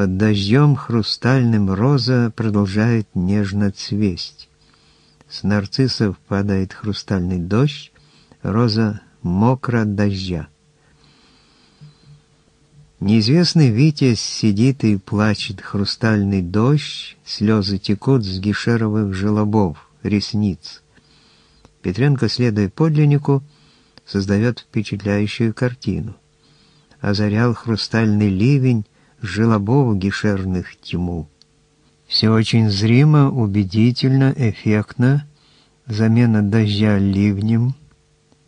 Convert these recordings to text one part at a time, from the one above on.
Под дождем хрустальным роза продолжает нежно цвесть. С нарциссов падает хрустальный дождь, роза мокра от дождя. Неизвестный Витязь сидит и плачет, хрустальный дождь, слезы текут с гишеровых желобов, ресниц. Петренко, следуя подлиннику, создает впечатляющую картину. Озарял хрустальный ливень желобов гишерных тьму. Все очень зримо, убедительно, эффектно, замена дождя ливнем,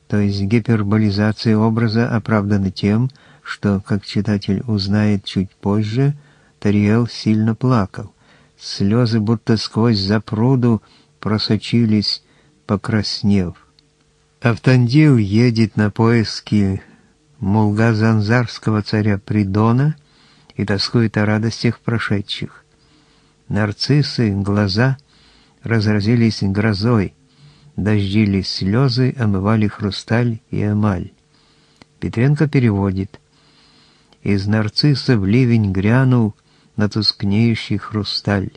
то есть гиперболизация образа оправдана тем, что, как читатель узнает чуть позже, Тариэл сильно плакал. Слезы будто сквозь запруду просочились, покраснев. Автандил едет на поиски мулгазанзарского царя Придона и тоскует о радостях прошедших. Нарциссы, глаза разразились грозой, дождились слезы, омывали хрусталь и эмаль. Петренко переводит. Из нарциссов ливень грянул на тускнеющий хрусталь.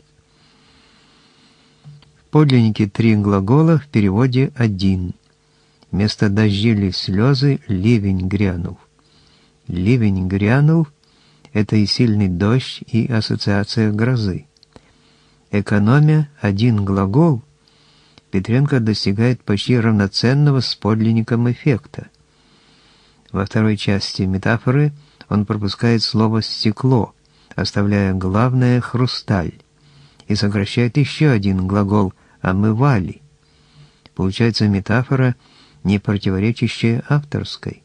В подлиннике три глагола, в переводе один. Вместо дождили слезы ливень грянул. Ливень грянул — это и сильный дождь, и ассоциация грозы. Экономия — один глагол, Петренко достигает почти равноценного с подлинником эффекта. Во второй части метафоры — он пропускает слово «стекло», оставляя главное «хрусталь», и сокращает еще один глагол «омывали». Получается метафора, не противоречащая авторской,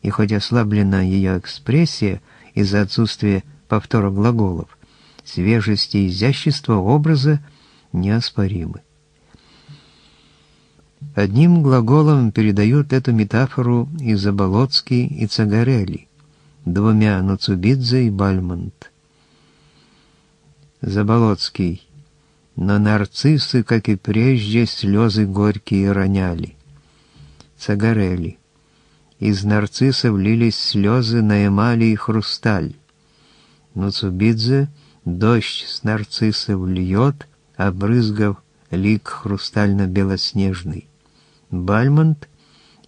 и хоть ослаблена ее экспрессия из-за отсутствия повтора глаголов, свежесть и изящество образа неоспоримы. Одним глаголом передают эту метафору и Заболоцкий, и Цагарелли двумя Нуцубидзе и Бальмонт. Заболоцкий. Но нарциссы, как и прежде, слезы горькие роняли. Цагарели. Из нарциссов лились слезы на эмали и хрусталь. Нуцубидзе дождь с нарциссов льет, обрызгав лик хрустально-белоснежный. Бальмонт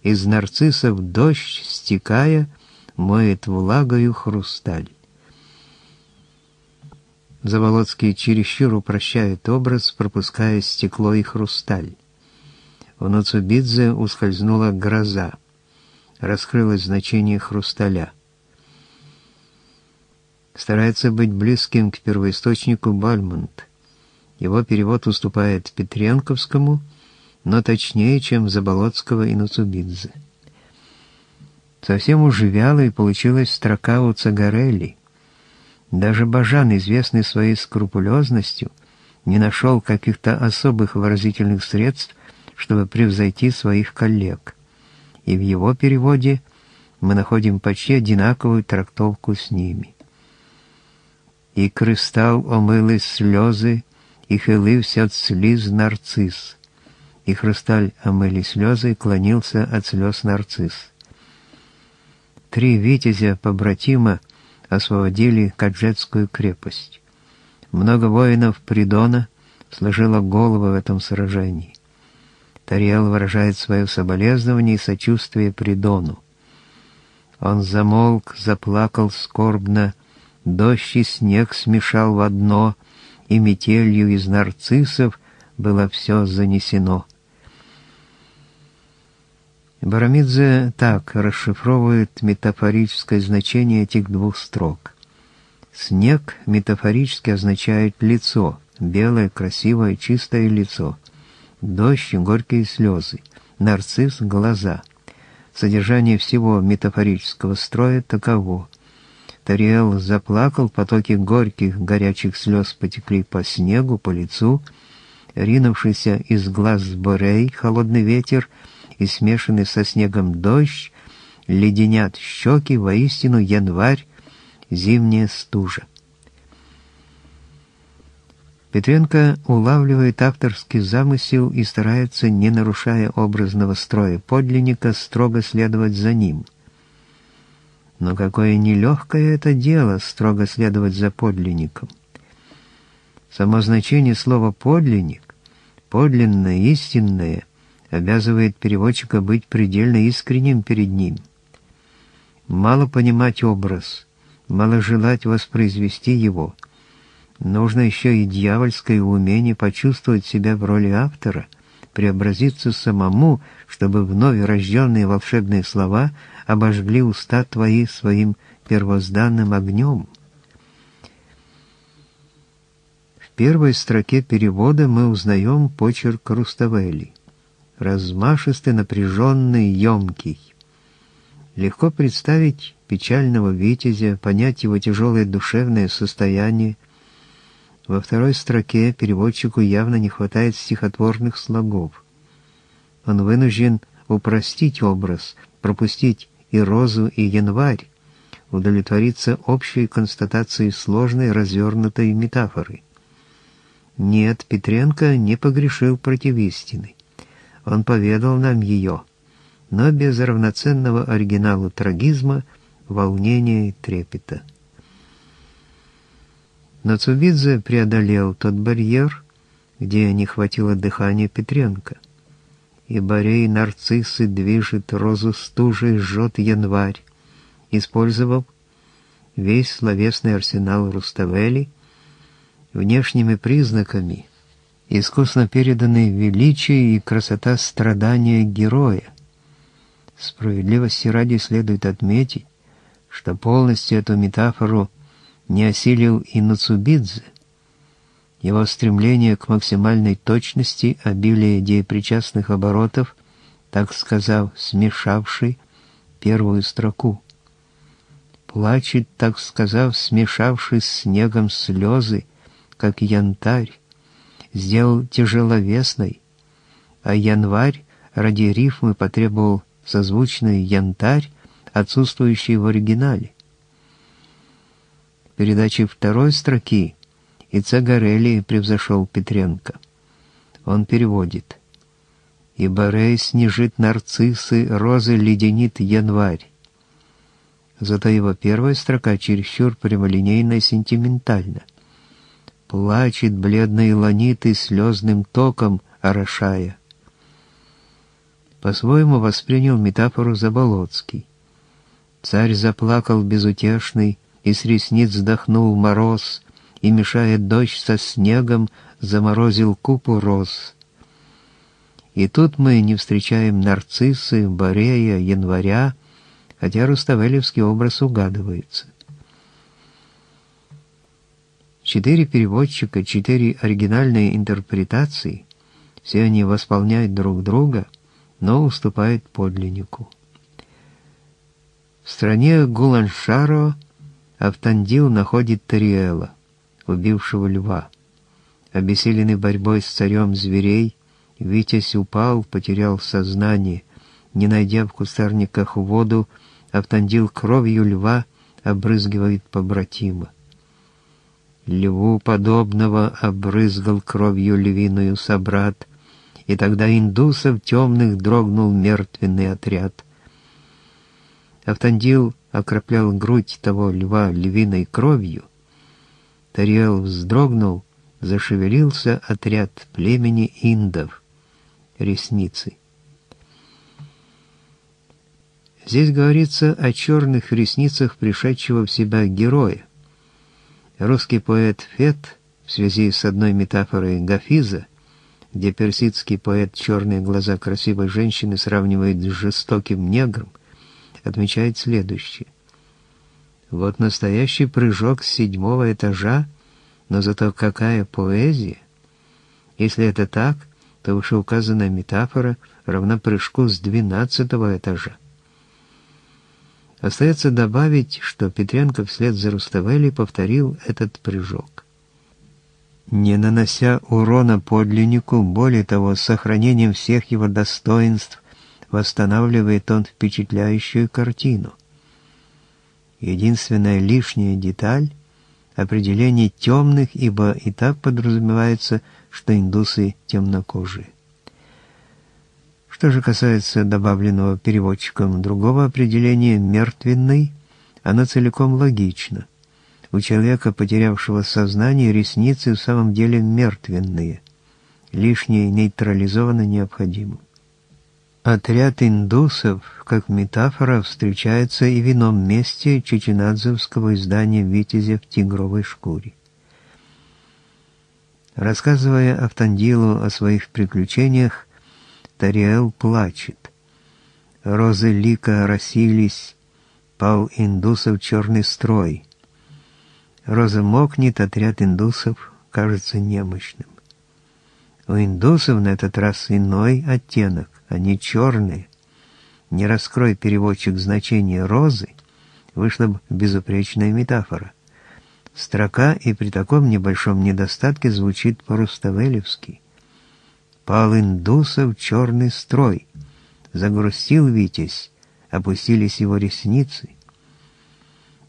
из нарциссов дождь, стекая, моет влагою хрусталь. Заволоцкий чересчур упрощает образ, пропуская стекло и хрусталь. У Нуцубидзе ускользнула гроза. Раскрылось значение хрусталя. Старается быть близким к первоисточнику Бальмонт. Его перевод уступает Петренковскому, но точнее, чем Заболоцкого и Нуцубидзе. Совсем уж вялой получилась строка у Цагарелли. Даже Бажан, известный своей скрупулезностью, не нашел каких-то особых выразительных средств, чтобы превзойти своих коллег И в его переводе мы находим почти одинаковую трактовку с ними. «І кристал омили сльози, і хилився от сліз нарцисс. И хрусталь омыли слезы, и клонился от слез нарцисс. Три витязя побратима освободили Каджетскую крепость. Много воинов Придона сложило голову в этом сражении. Тариэл выражает свое соболезнование и сочувствие Придону. Он замолк, заплакал скорбно, дождь и снег смешал в одно, и метелью из нарциссов было все занесено. Барамидзе так расшифровывает метафорическое значение этих двух строк. Снег метафорически означает лицо, белое, красивое, чистое лицо. Дождь — горькие слезы, нарцисс — глаза. Содержание всего метафорического строя таково. Тариэл заплакал, потоки горьких, горячих слез потекли по снегу, по лицу, ринувшийся из глаз Борей, холодный ветер — и смешанный со снегом дождь леденят щеки, воистину январь, зимняя стужа. Петренко улавливает авторский замысел и старается, не нарушая образного строя подлинника, строго следовать за ним. Но какое нелегкое это дело строго следовать за подлинником. Само значение слова «подлинник», подлинное, истинное, обязывает переводчика быть предельно искренним перед ним. Мало понимать образ, мало желать воспроизвести его. Нужно еще и дьявольское умение почувствовать себя в роли автора, преобразиться самому, чтобы вновь рожденные волшебные слова обожгли уста твои своим первозданным огнем. В первой строке перевода мы узнаем почерк Руставели. Размашистый, напряженный, емкий. Легко представить печального витязя, понять его тяжелое душевное состояние. Во второй строке переводчику явно не хватает стихотворных слогов. Он вынужден упростить образ, пропустить и розу, и январь, удовлетвориться общей констатацией сложной развернутой метафоры. Нет, Петренко не погрешил против истины. Он поведал нам ее, но без равноценного оригиналу трагизма, волнения и трепета. Но Цубидзе преодолел тот барьер, где не хватило дыхания Петренко и борей нарциссы движет розу стужей, жжет январь, использовав весь словесный арсенал Руставели, внешними признаками, искусно переданные величие и красота страдания героя. Справедливости ради следует отметить, что полностью эту метафору не осилил и Нацубидзе, его стремление к максимальной точности, обилие деепричастных оборотов, так сказав, смешавший первую строку. Плачет, так сказав, смешавший снегом слезы, как янтарь, сделал тяжеловесной, а январь ради рифмы потребовал созвучный янтарь, отсутствующий в оригинале. В передаче второй строки и Цагарелли превзошел Петренко. Он переводит. «И Борей снежит нарциссы, розы леденит январь». Зато его первая строка чересчур прямолинейно и сентиментальна. Плачет бледный ланит и слезным током орошая. По-своему воспринял метафору Заболоцкий. Царь заплакал безутешный, и с ресниц вздохнул мороз, и, мешая дождь со снегом, заморозил купу роз. И тут мы не встречаем нарциссы, борея, января, хотя руставелевский образ угадывается. Четыре переводчика, четыре оригинальные интерпретации, все они восполняют друг друга, но уступают подлиннику. В стране Гуланшаро Автандил находит Тариэла убившего льва. Обессиленный борьбой с царем зверей, Витязь упал, потерял сознание, не найдя в кустарниках воду, Автандил кровью льва обрызгивает побратима. Льву подобного обрызгал кровью львиную собрат, и тогда индусов темных дрогнул мертвенный отряд. Автандил окроплял грудь того льва львиной кровью, Тариэл вздрогнул, зашевелился отряд племени индов, ресницы. Здесь говорится о черных ресницах пришедшего в себя героя. Русский поэт Фет в связи с одной метафорой Гафиза, где персидский поэт черные глаза красивой женщины сравнивает с жестоким негром, отмечает следующее. Вот настоящий прыжок с седьмого этажа, но зато какая поэзия! Если это так, то вышеуказанная метафора равна прыжку с двенадцатого этажа. Остается добавить, что Петренко вслед за Руставели повторил этот прыжок. Не нанося урона подлиннику, более того, сохранением всех его достоинств, восстанавливает он впечатляющую картину – Единственная лишняя деталь — определение темных, ибо и так подразумевается, что индусы темнокожие. Что же касается добавленного переводчиком другого определения «мертвенный», Оно целиком логично. У человека, потерявшего сознание, ресницы в самом деле мертвенные. Лишнее нейтрализовано необходимо. Отряд индусов, как метафора, встречается и в ином месте чеченадзевского издания «Витязя в тигровой шкуре». Рассказывая Автандилу о своих приключениях, Тариэл плачет. Розы лика росились, пал индусов черный строй. Роза мокнет, отряд индусов кажется немощным. У индусов на этот раз иной оттенок, они черные. Не раскрой переводчик значение розы, вышла бы безупречная метафора. Строка и при таком небольшом недостатке звучит по-руставелевски. Пал индусов черный строй. Загрустил Витязь, опустились его ресницы.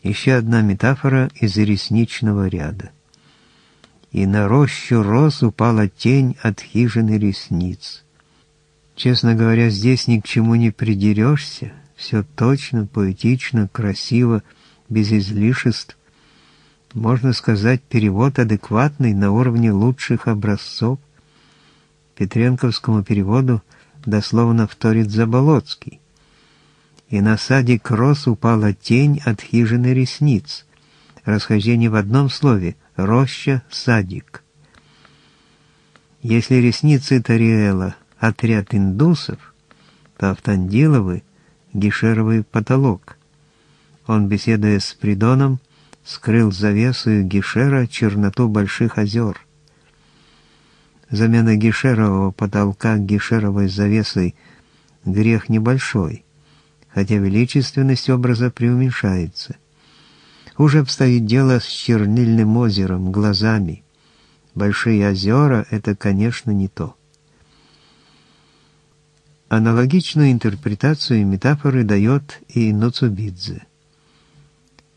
Еще одна метафора из ресничного ряда. И на рощу роз упала тень от хижины ресниц. Честно говоря, здесь ни к чему не придерешься. Все точно, поэтично, красиво, без излишеств. Можно сказать, перевод адекватный на уровне лучших образцов. Петренковскому переводу дословно вторит Заболоцкий. И на садик роз упала тень от хижины ресниц. Расхождение в одном слове — роща, садик. Если ресницы Тариэла — отряд индусов, то Автандиловы — гишеровый потолок. Он, беседуя с Придоном, скрыл завесу гишера черноту больших озер. Замена гишерового потолка гишеровой завесой — грех небольшой, хотя величественность образа преуменьшается. Уже обстоит дело с чернильным озером, глазами. Большие озера — это, конечно, не то. Аналогичную интерпретацию метафоры дает и Ноцубидзе.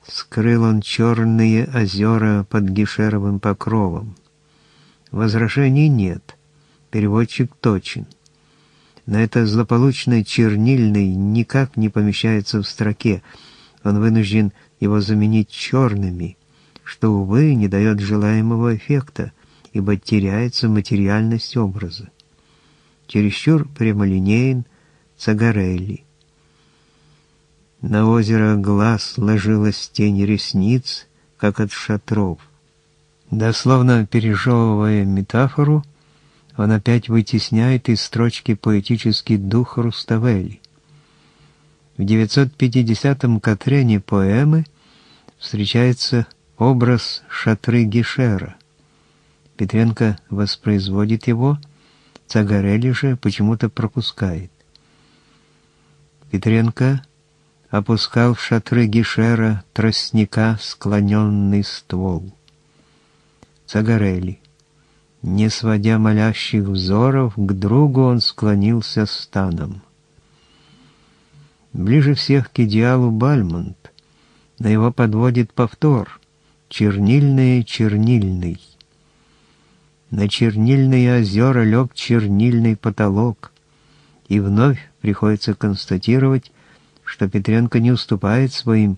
Скрыл он черные озера под гишеровым покровом. Возражений нет. Переводчик точен. Но это злополучный чернильный никак не помещается в строке. Он вынужден его заменить черными, что, увы, не дает желаемого эффекта, ибо теряется материальность образа чересчур прямолинеен Цагарелли. На озеро глаз ложилась тень ресниц, как от шатров. Дословно пережевывая метафору, он опять вытесняет из строчки поэтический дух Руставели. В 950-м Катрене поэмы встречается образ шатры Гишера. Петренко воспроизводит его – Цагарелли же почему-то пропускает. Петренко опускал в шатры Гишера тростника склоненный ствол. Цагарелли. Не сводя молящих взоров, к другу он склонился станом. Ближе всех к идеалу Бальмонт. На его подводит повтор. Чернильный, чернильный. На чернильные озера лег чернильный потолок, и вновь приходится констатировать, что Петренко не уступает своим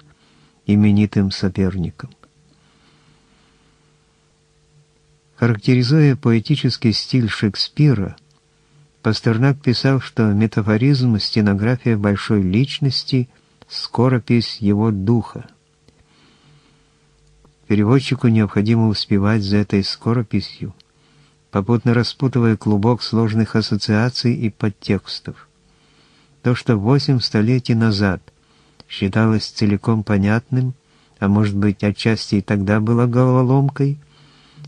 именитым соперникам. Характеризуя поэтический стиль Шекспира, Пастернак писал, что метафоризм — стенография большой личности, скоропись его духа. Переводчику необходимо успевать за этой скорописью, попутно распутывая клубок сложных ассоциаций и подтекстов. То, что восемь столетий назад считалось целиком понятным, а может быть отчасти и тогда было головоломкой,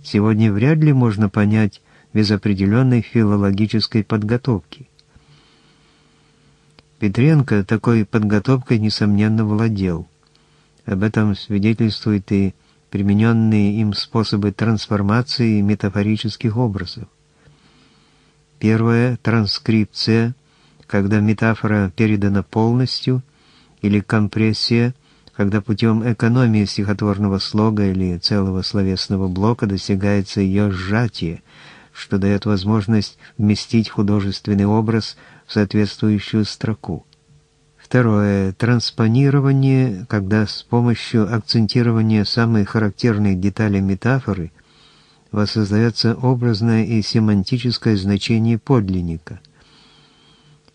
сегодня вряд ли можно понять без определенной филологической подготовки. Петренко такой подготовкой, несомненно, владел. Об этом свидетельствует и примененные им способы трансформации метафорических образов. Первая — транскрипция, когда метафора передана полностью, или компрессия, когда путем экономии стихотворного слога или целого словесного блока достигается ее сжатие, что дает возможность вместить художественный образ в соответствующую строку. Второе. Транспонирование, когда с помощью акцентирования самой характерной детали метафоры воссоздается образное и семантическое значение подлинника.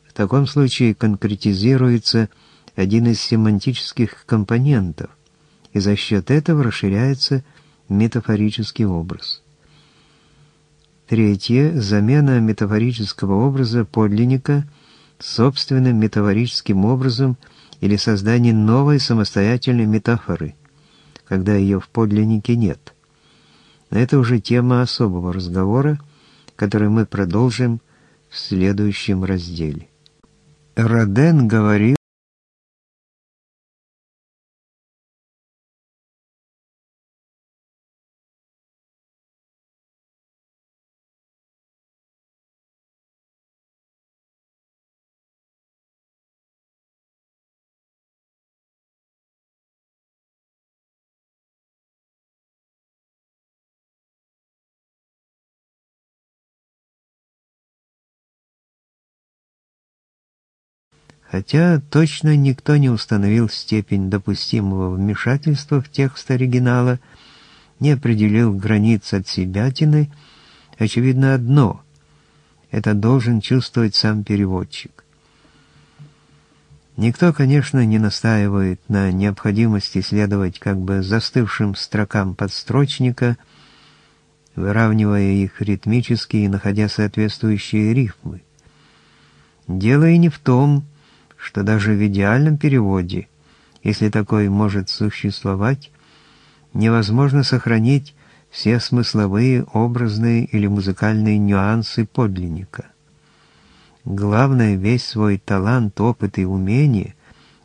В таком случае конкретизируется один из семантических компонентов, и за счет этого расширяется метафорический образ. Третье. Замена метафорического образа подлинника собственным метафорическим образом или создание новой самостоятельной метафоры, когда ее в подлиннике нет. Это уже тема особого разговора, который мы продолжим в следующем разделе. Роден говорил, Хотя точно никто не установил степень допустимого вмешательства в текст оригинала, не определил границ от себятины, очевидно одно — это должен чувствовать сам переводчик. Никто, конечно, не настаивает на необходимости следовать как бы застывшим строкам подстрочника, выравнивая их ритмически и находя соответствующие рифмы. Дело и не в том, что даже в идеальном переводе, если такой может существовать, невозможно сохранить все смысловые, образные или музыкальные нюансы подлинника. Главное весь свой талант, опыт и умение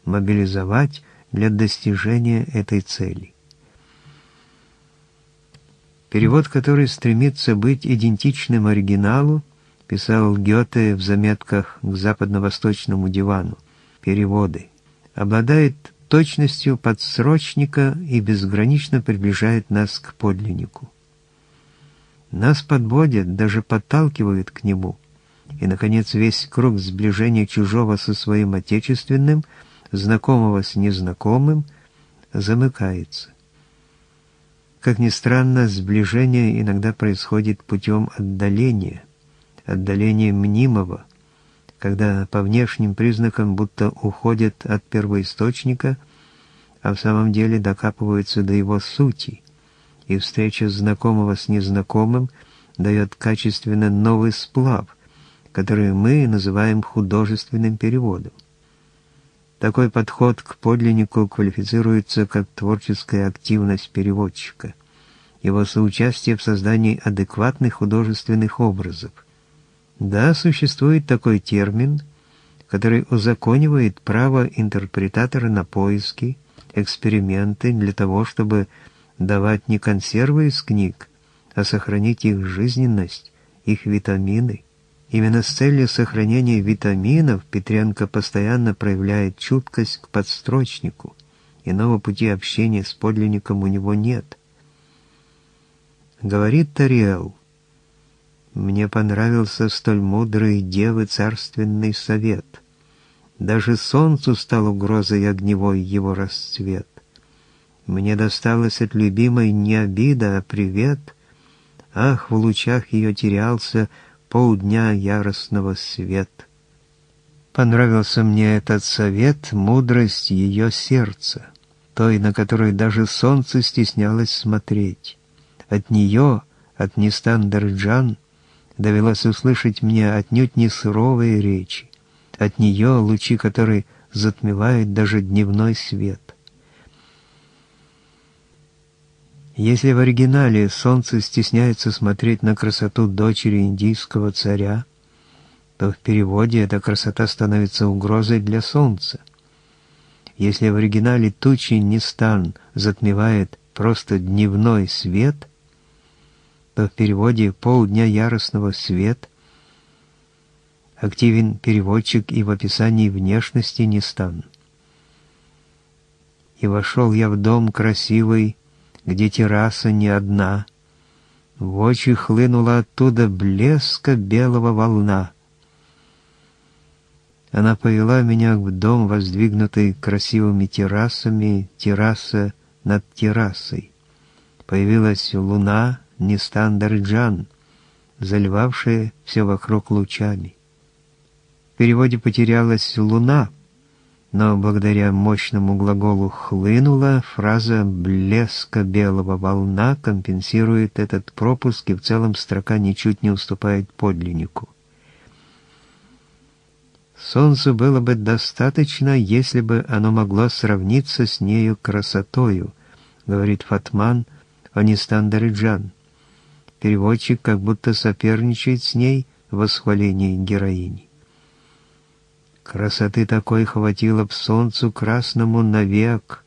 мобилизовать для достижения этой цели. Перевод, который стремится быть идентичным оригиналу, писал Гёте в заметках к западно-восточному дивану переводы, обладает точностью подсрочника и безгранично приближает нас к подлиннику. Нас подводят, даже подталкивают к нему, и, наконец, весь круг сближения чужого со своим отечественным, знакомого с незнакомым, замыкается. Как ни странно, сближение иногда происходит путем отдаления, отдаления мнимого, когда по внешним признакам будто уходят от первоисточника, а в самом деле докапываются до его сути, и встреча знакомого с незнакомым дает качественно новый сплав, который мы называем художественным переводом. Такой подход к подлиннику квалифицируется как творческая активность переводчика, его соучастие в создании адекватных художественных образов – да, существует такой термин, который узаконивает право интерпретатора на поиски, эксперименты для того, чтобы давать не консервы из книг, а сохранить их жизненность, их витамины. Именно с целью сохранения витаминов Петренко постоянно проявляет чуткость к подстрочнику. Иного пути общения с подлинником у него нет. Говорит Тариэл, мне понравился столь мудрый девы царственный совет. Даже солнцу стал угрозой огневой его расцвет. Мне досталось от любимой не обида, а привет. Ах, в лучах ее терялся полдня яростного свет. Понравился мне этот совет, мудрость ее сердца, той, на которой даже солнце стеснялось смотреть. От нее, от Нистан Дарджан, довелось услышать мне отнюдь не суровые речи, от нее лучи которой затмевают даже дневной свет. Если в оригинале солнце стесняется смотреть на красоту дочери индийского царя, то в переводе эта красота становится угрозой для солнца. Если в оригинале тучи Нистан затмевает просто дневной свет – в переводе «полдня яростного свет» активен переводчик и в описании внешности не стан. И вошел я в дом красивый, где терраса не одна. В очи хлынула оттуда блеска белого волна. Она повела меня в дом, воздвигнутый красивыми террасами, терраса над террасой. Появилась луна Нестан-Дарджан, заливавшая все вокруг лучами. В переводе потерялась луна, но благодаря мощному глаголу «хлынула» фраза «блеска белого волна» компенсирует этот пропуск, и в целом строка ничуть не уступает подлиннику. Солнцу было бы достаточно, если бы оно могло сравниться с нею красотою, говорит Фатман Анистан Дариджан. Переводчик как будто соперничает с ней в восхвалении героини. Красоты такой хватило б солнцу красному навек.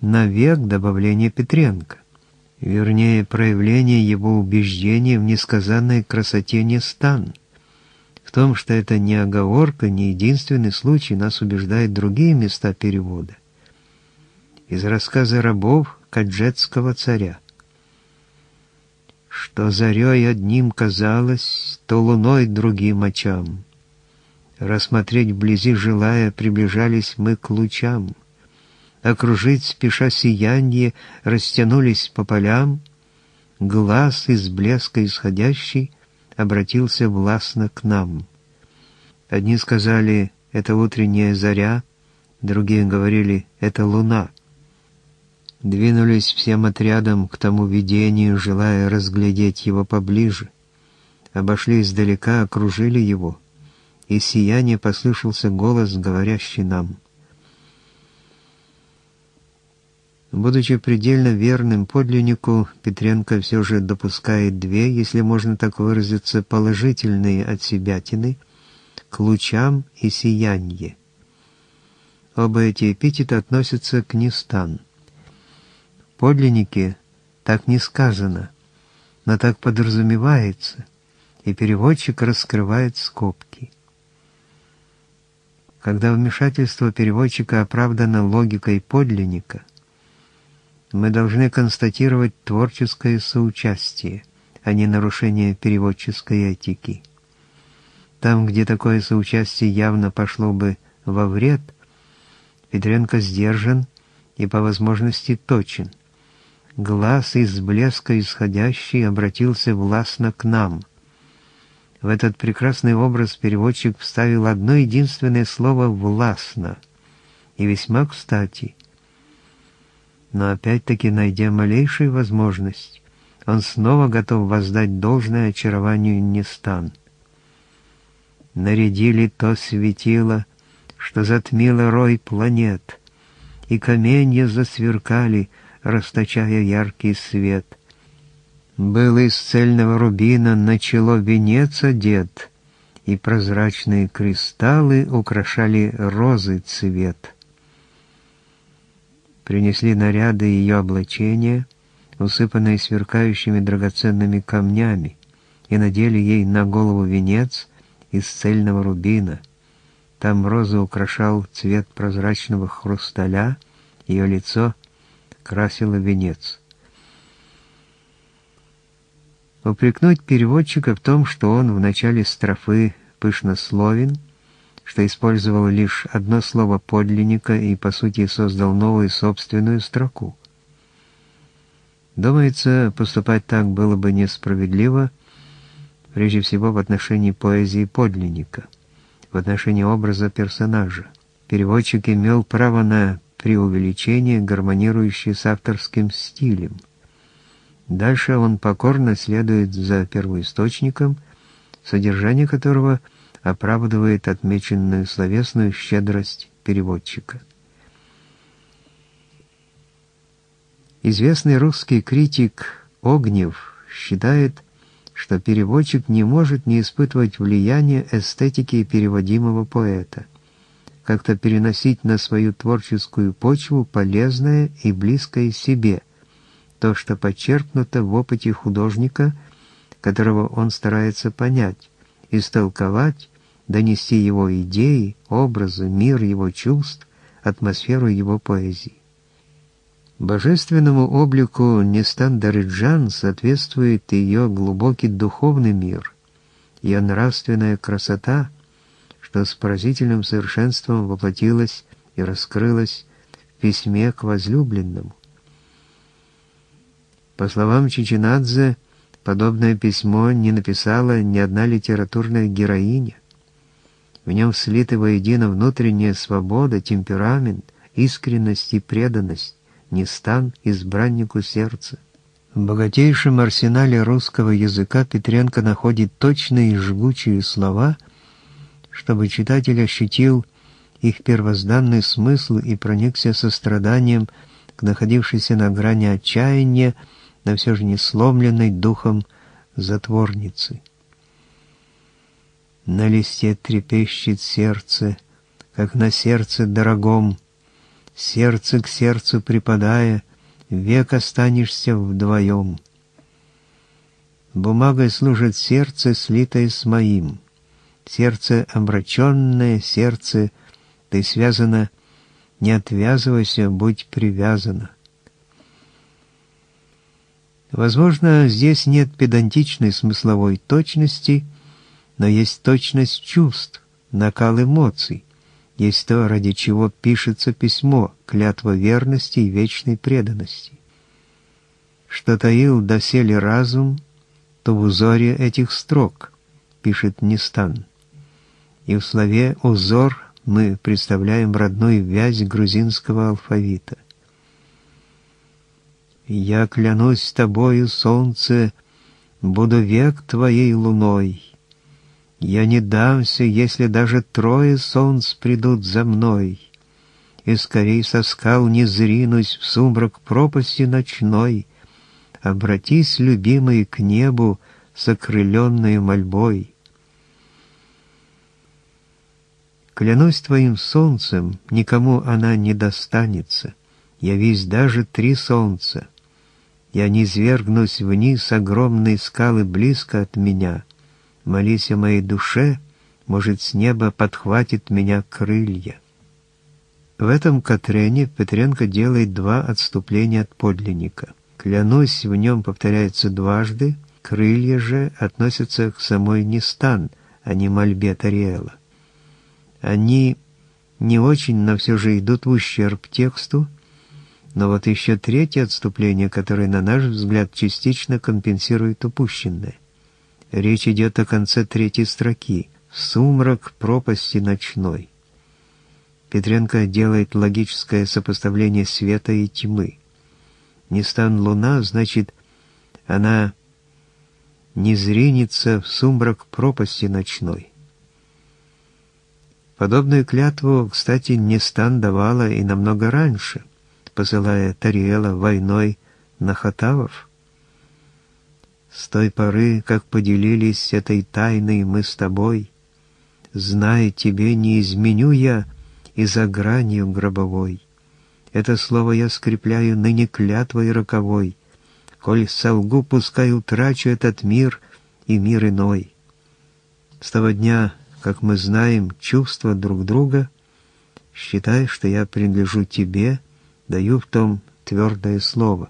Навек добавление Петренко. Вернее, проявление его убеждения в несказанной красоте не стан. В том, что это не оговорка, не единственный случай, нас убеждают другие места перевода. Из рассказа рабов каджетского царя. Что зарей одним казалось, то луной другим очам. Рассмотреть вблизи желая, приближались мы к лучам. Окружить, спеша сиянье, растянулись по полям. Глаз из блеска исходящий обратился властно к нам. Одни сказали «это утренняя заря», другие говорили «это луна». Двинулись всем отрядом к тому видению, желая разглядеть его поближе. Обошли издалека, окружили его, и сияние послышался голос, говорящий нам. Будучи предельно верным подлиннику, Петренко все же допускает две, если можно так выразиться, положительные от себятины к лучам и сиянье. Оба эти эпитеты относятся к Нистан подлиннике так не сказано, но так подразумевается, и переводчик раскрывает скобки. Когда вмешательство переводчика оправдано логикой подлинника, мы должны констатировать творческое соучастие, а не нарушение переводческой этики. Там, где такое соучастие явно пошло бы во вред, Петренко сдержан и по возможности точен глаз из блеска исходящий обратился властно к нам. В этот прекрасный образ переводчик вставил одно единственное слово «властно» и весьма кстати. Но опять-таки, найдя малейшую возможность, он снова готов воздать должное очарованию Нестан. Нарядили то светило, что затмило рой планет, и каменья засверкали, расточая яркий свет. Был из цельного рубина на чело венец одет, и прозрачные кристаллы украшали розы цвет. Принесли наряды ее облачения, усыпанные сверкающими драгоценными камнями, и надели ей на голову венец из цельного рубина. Там розы украшал цвет прозрачного хрусталя, ее лицо — красила венец. Упрекнуть переводчика в том, что он в начале строфы пышнословен, что использовал лишь одно слово подлинника и, по сути, создал новую собственную строку. Думается, поступать так было бы несправедливо, прежде всего в отношении поэзии подлинника, в отношении образа персонажа. Переводчик имел право на преувеличение, гармонирующее с авторским стилем. Дальше он покорно следует за первоисточником, содержание которого оправдывает отмеченную словесную щедрость переводчика. Известный русский критик Огнев считает, что переводчик не может не испытывать влияния эстетики переводимого поэта – как-то переносить на свою творческую почву полезное и близкое себе, то, что подчеркнуто в опыте художника, которого он старается понять, истолковать, донести его идеи, образы, мир его чувств, атмосферу его поэзии. Божественному облику Нестан Дариджан соответствует ее глубокий духовный мир, ее нравственная красота – что с поразительным совершенством воплотилось и раскрылось в письме к возлюбленному. По словам Чичинадзе, подобное письмо не написала ни одна литературная героиня. В нем слиты воедино внутренняя свобода, темперамент, искренность и преданность, не стан избраннику сердца. В богатейшем арсенале русского языка Петренко находит точные и жгучие слова, чтобы читатель ощутил их первозданный смысл и проникся состраданием к находившейся на грани отчаяния, но все же не сломленной духом затворницы. На листе трепещет сердце, как на сердце дорогом, сердце к сердцу припадая, век останешься вдвоем. Бумагой служит сердце, слитое с моим. Сердце омраченное, сердце, ты связана, не отвязывайся, будь привязана. Возможно, здесь нет педантичной смысловой точности, но есть точность чувств, накал эмоций, есть то, ради чего пишется письмо, клятва верности и вечной преданности. Что таил доселе разум, то в узоре этих строк, пишет Нестан. И в слове «узор» мы представляем родную вязь грузинского алфавита. «Я клянусь тобою, солнце, буду век твоей луной». Я не дамся, если даже трое солнц придут за мной, И скорей со скал не зринусь в сумрак пропасти ночной. Обратись, любимый, к небу с окрыленной мольбой. Клянусь твоим солнцем, никому она не достанется. Я весь даже три солнца. Я не свергнусь вниз огромные скалы близко от меня — Молись о моей душе, может, с неба подхватит меня крылья. В этом Катрене Петренко делает два отступления от подлинника. «Клянусь» в нем повторяется дважды, «крылья» же относятся к самой Нестан, а не мольбе Тариэла. Они не очень, но все же идут в ущерб тексту, но вот еще третье отступление, которое, на наш взгляд, частично компенсирует упущенное – Речь идет о конце третьей строки «Сумрак пропасти ночной». Петренко делает логическое сопоставление света и тьмы. Не стан луна, значит, она не зринется в сумрак пропасти ночной. Подобную клятву, кстати, Нестан давала и намного раньше, посылая Тариэла войной на Хатавов. С той поры, как поделились этой тайной мы с тобой, Знай, тебе не изменю я и за гранью гробовой. Это слово я скрепляю ныне клятвой роковой, Коль солгу, пускай утрачу этот мир и мир иной. С того дня, как мы знаем чувства друг друга, Считай, что я принадлежу тебе, даю в том твердое слово.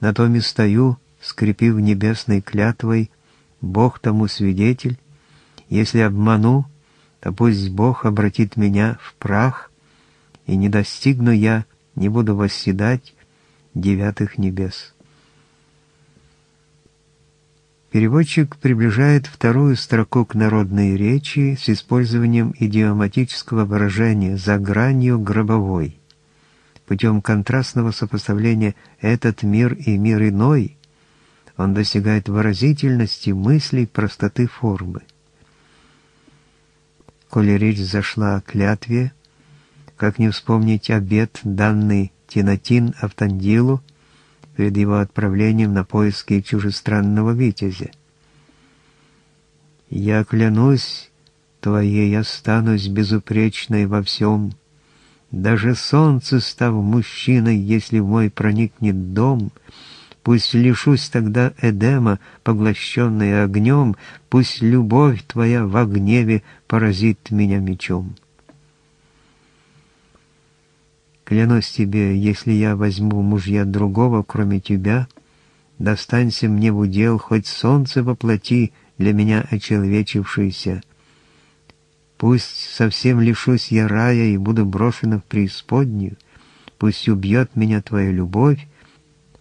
На том и стою, скрепив небесной клятвой, Бог тому свидетель, если обману, то пусть Бог обратит меня в прах, и не достигну я, не буду восседать девятых небес. Переводчик приближает вторую строку к народной речи с использованием идиоматического выражения «за гранью гробовой». Путем контрастного сопоставления «этот мир» и «мир иной» он достигает выразительности мыслей, простоты формы. Коли речь зашла о клятве, как не вспомнить обет, данный Тинатин Автандилу перед его отправлением на поиски чужестранного витязя. «Я клянусь, твоей останусь безупречной во всем, даже солнце, став мужчиной, если в мой проникнет дом, — Пусть лишусь тогда Эдема, поглощенный огнем, Пусть любовь твоя в гневе поразит меня мечом. Клянусь тебе, если я возьму мужья другого, кроме тебя, Достанься мне в удел хоть солнце воплоти, для меня очеловечившееся. Пусть совсем лишусь я рая и буду брошена в преисподнюю, пусть убьет меня твоя любовь,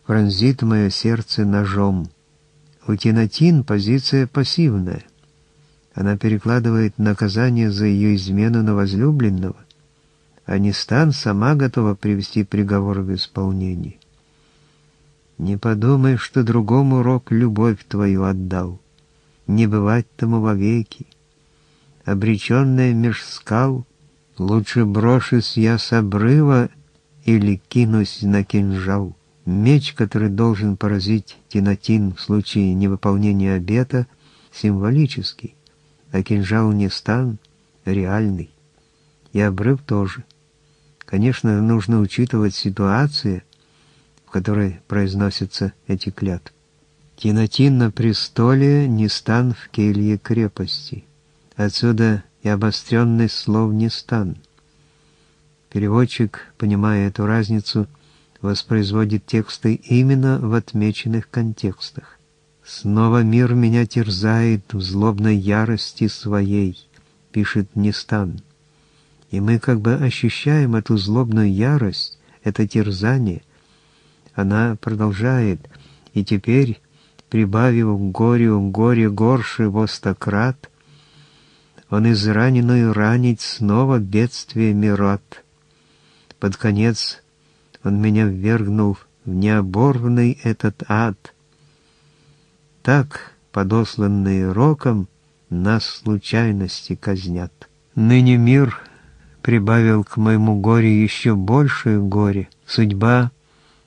пронзит мое сердце ножом. У Тинатин позиция пассивная. Она перекладывает наказание за ее измену на возлюбленного, а Нистан сама готова привести приговор в исполнение. Не подумай, что другому рок любовь твою отдал. Не бывать тому вовеки. Обреченная меж скал, лучше брошусь я с обрыва или кинусь на кинжал. Меч, который должен поразить Тинатин в случае невыполнения обета, символический, а кинжал не стан, реальный. И обрыв тоже. Конечно, нужно учитывать ситуацию, в которой произносятся эти клятвы. Тинатин на престоле, не стан в келье крепости. Отсюда и обостренный слов не стан. Переводчик, понимая эту разницу, воспроизводит тексты именно в отмеченных контекстах. «Снова мир меня терзает в злобной ярости своей», — пишет Нестан. И мы как бы ощущаем эту злобную ярость, это терзание, она продолжает, и теперь, прибавив горю горе горше во стократ, он израненную ранить снова бедствиями рад. Под конец он меня ввергнул в необорванный этот ад. Так, подосланные роком, нас случайности казнят. Ныне мир прибавил к моему горе еще большее горе. Судьба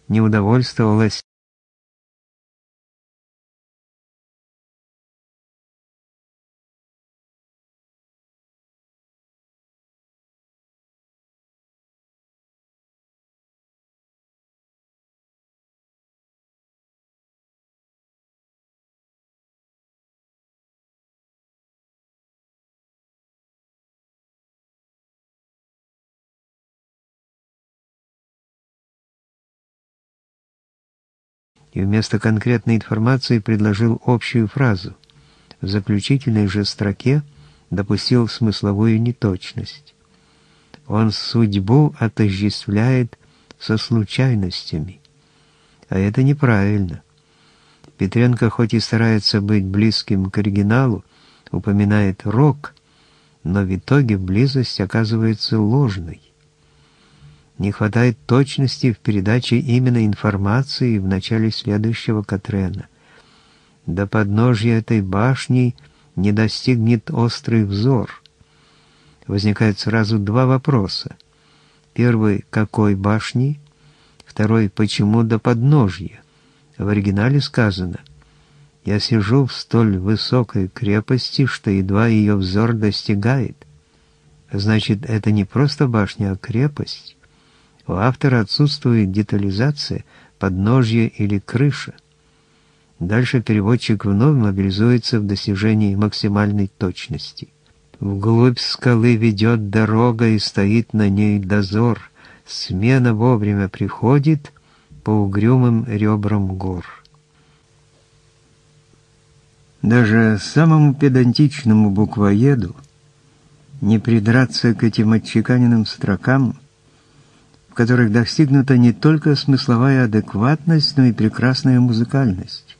не удовольствовалась и вместо конкретной информации предложил общую фразу. В заключительной же строке допустил смысловую неточность. Он судьбу отождествляет со случайностями. А это неправильно. Петренко хоть и старается быть близким к оригиналу, упоминает рок, но в итоге близость оказывается ложной. Не хватает точности в передаче именно информации в начале следующего Катрена. До подножья этой башни не достигнет острый взор. Возникают сразу два вопроса. Первый — какой башни? Второй — почему до подножья? В оригинале сказано «Я сижу в столь высокой крепости, что едва ее взор достигает». Значит, это не просто башня, а крепость. У автора отсутствует детализация, подножье или крыша. Дальше переводчик вновь мобилизуется в достижении максимальной точности. Вглубь скалы ведет дорога и стоит на ней дозор. Смена вовремя приходит по угрюмым ребрам гор. Даже самому педантичному буквоеду не придраться к этим отчеканенным строкам – в которых достигнута не только смысловая адекватность, но и прекрасная музыкальность.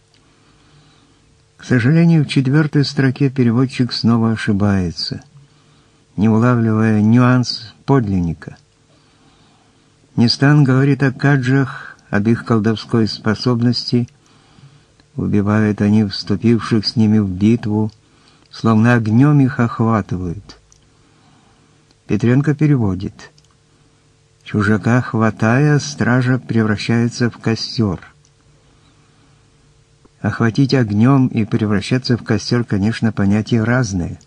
К сожалению, в четвертой строке переводчик снова ошибается, не улавливая нюанс подлинника. Нестан говорит о каджах, об их колдовской способности, убивают они вступивших с ними в битву, словно огнем их охватывают. Петренко переводит – Чужака хватая, стража превращается в костер. Охватить огнем и превращаться в костер, конечно, понятия разные.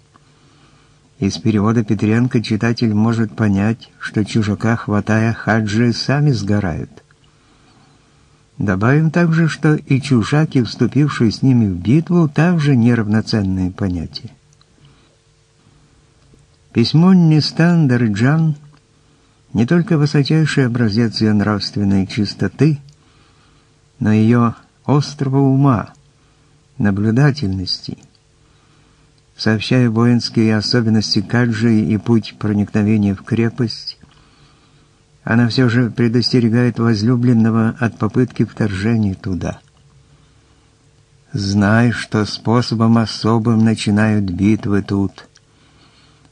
Из перевода Петренко читатель может понять, что чужака хватая, хаджи сами сгорают. Добавим также, что и чужаки, вступившие с ними в битву, также неравноценные понятия. Письмо Нистан Дарджан не только высочайший образец ее нравственной чистоты, но ее острого ума, наблюдательности. сообщая воинские особенности Каджи и путь проникновения в крепость, она все же предостерегает возлюбленного от попытки вторжения туда. Знай, что способом особым начинают битвы тут.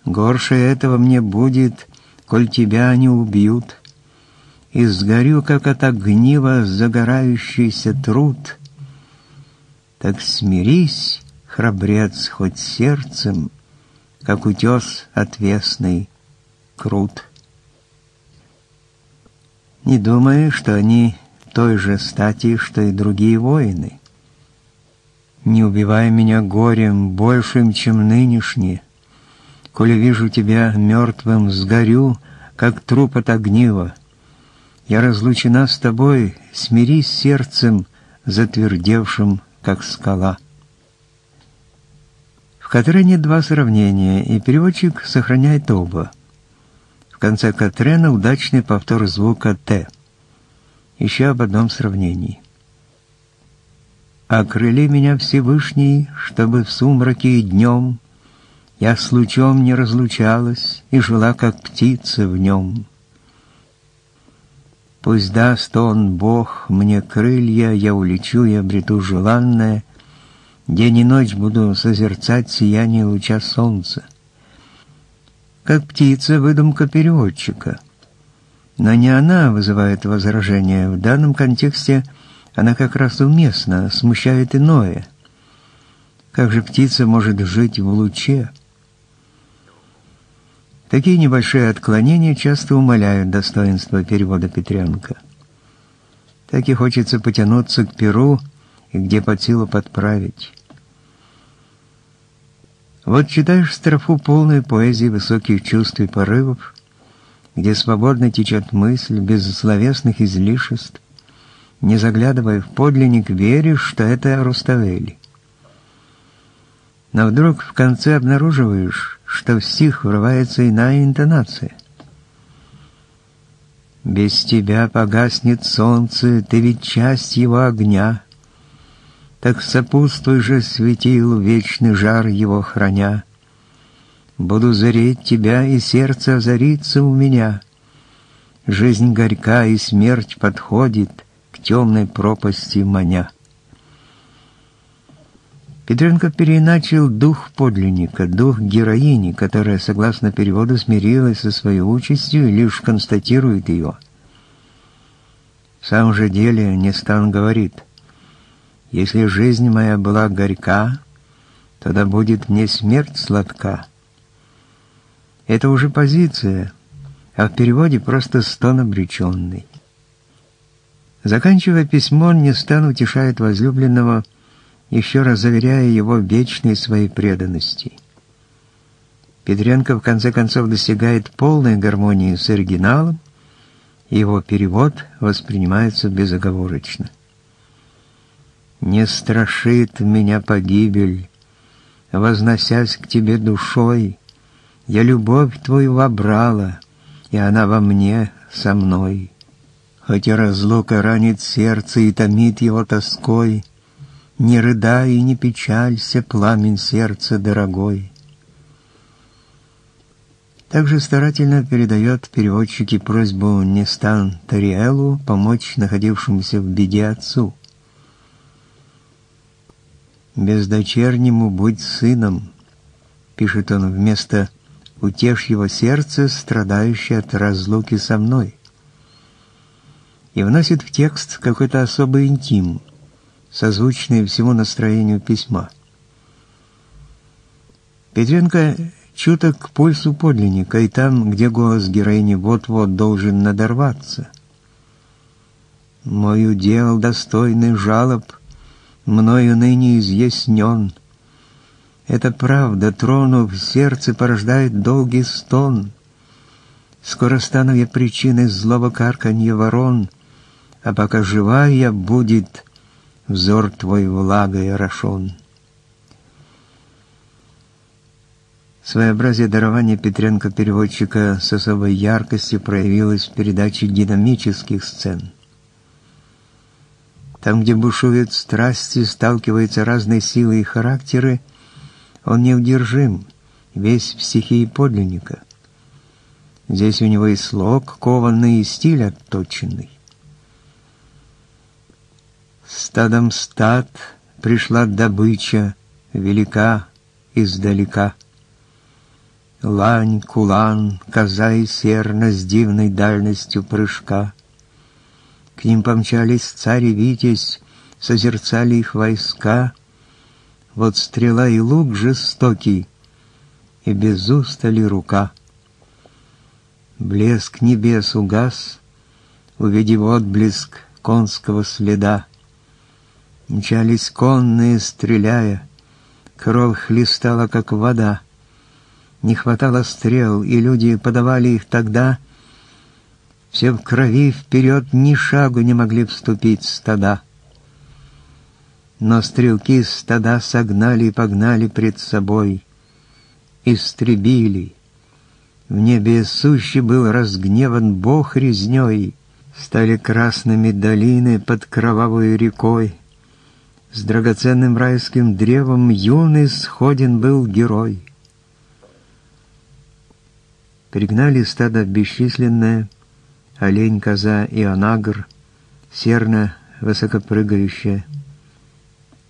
Горше этого мне будет, коль тебя они убьют, и сгорю, как от огнива загорающийся труд. Так смирись, храбрец, хоть сердцем, как утес отвесный, крут. Не думай, что они той же стати, что и другие воины. Не убивай меня горем, большим, чем нынешние. Коли вижу тебя мертвым, сгорю, как труп от огнива. Я разлучена с тобой, смирись сердцем, затвердевшим, как скала. В Катрене два сравнения, и переводчик сохраняет оба — конце Катрена удачный повтор звука «Т». Еще об одном сравнении. «Окрыли меня Всевышний, чтобы в сумраке и днем я с лучом не разлучалась и жила, как птица в нем. Пусть даст он, Бог, мне крылья, я улечу и обрету желанное, день и ночь буду созерцать сияние луча солнца как птица выдумка переводчика. Но не она вызывает возражение. В данном контексте она как раз уместна, смущает иное. Как же птица может жить в луче? Такие небольшие отклонения часто умаляют достоинство перевода Петренко. Так и хочется потянуться к перу, и где под силу подправить. Вот читаешь строфу полную поэзии высоких чувств и порывов, где свободно течет мысль, без словесных излишеств, не заглядывая в подлинник, веришь, что это Руставели. Но вдруг в конце обнаруживаешь, что в стих врывается иная интонация. «Без тебя погаснет солнце, ты ведь часть его огня, так сопутствуй же светил вечный жар его храня. Буду зареть тебя, и сердце озарится у меня. Жизнь горька, и смерть подходит к темной пропасти маня. Петренко переиначил дух подлинника, дух героини, которая, согласно переводу, смирилась со своей участью и лишь констатирует ее. В самом же деле Нестан говорит — если жизнь моя была горька, тогда будет мне смерть сладка. Это уже позиция, а в переводе просто стон обреченный. Заканчивая письмо, Нестан утешает возлюбленного, еще раз заверяя его в вечной своей преданности. Петренко в конце концов достигает полной гармонии с оригиналом, и его перевод воспринимается безоговорочно. Не страшит меня погибель, возносясь к тебе душой. Я любовь твою вобрала, и она во мне со мной. Хотя разлука ранит сердце и томит его тоской, Не рыдай и не печалься, пламень сердца дорогой. Также старательно передает переводчики просьбу Нестан Тариэлу помочь находившемуся в беде отцу. «Бездочернему будь сыном», — пишет он вместо «утешь его сердце, страдающее от разлуки со мной». И вносит в текст какой-то особый интим, созвучный всему настроению письма. Петренко чуток к пульсу подлинника, и там, где голос героини вот-вот должен надорваться. «Мой удел достойный жалоб», мною ныне изъяснен. Это правда, тронув, сердце порождает долгий стон. Скоро стану я причиной злого карканья ворон, а пока жива я будет, взор твой влагой орошен. Своеобразие дарования Петренко-переводчика с особой яркостью проявилось в передаче динамических сцен. Там, где бушуют страсти, сталкиваются разные силы и характеры, Он неудержим, весь в стихии подлинника. Здесь у него и слог кованный, и стиль отточенный. Стадом стад пришла добыча велика издалека. Лань, кулан, коза и серна с дивной дальностью прыжка. К ним помчались царь витязь, созерцали их войска. Вот стрела и лук жестокий, и без устали рука. Блеск небес угас, увидев отблеск конского следа. Мчались конные, стреляя, кровь хлестала, как вода. Не хватало стрел, и люди подавали их тогда. Все в крови вперед ни шагу не могли вступить стада. Но стрелки стада согнали и погнали пред собой, истребили. В небе сущий был разгневан Бог резней, стали красными долины под кровавой рекой. С драгоценным райским древом юный сходен был герой. Пригнали стадо бесчисленное, олень, коза и анагр, серна высокопрыгающая,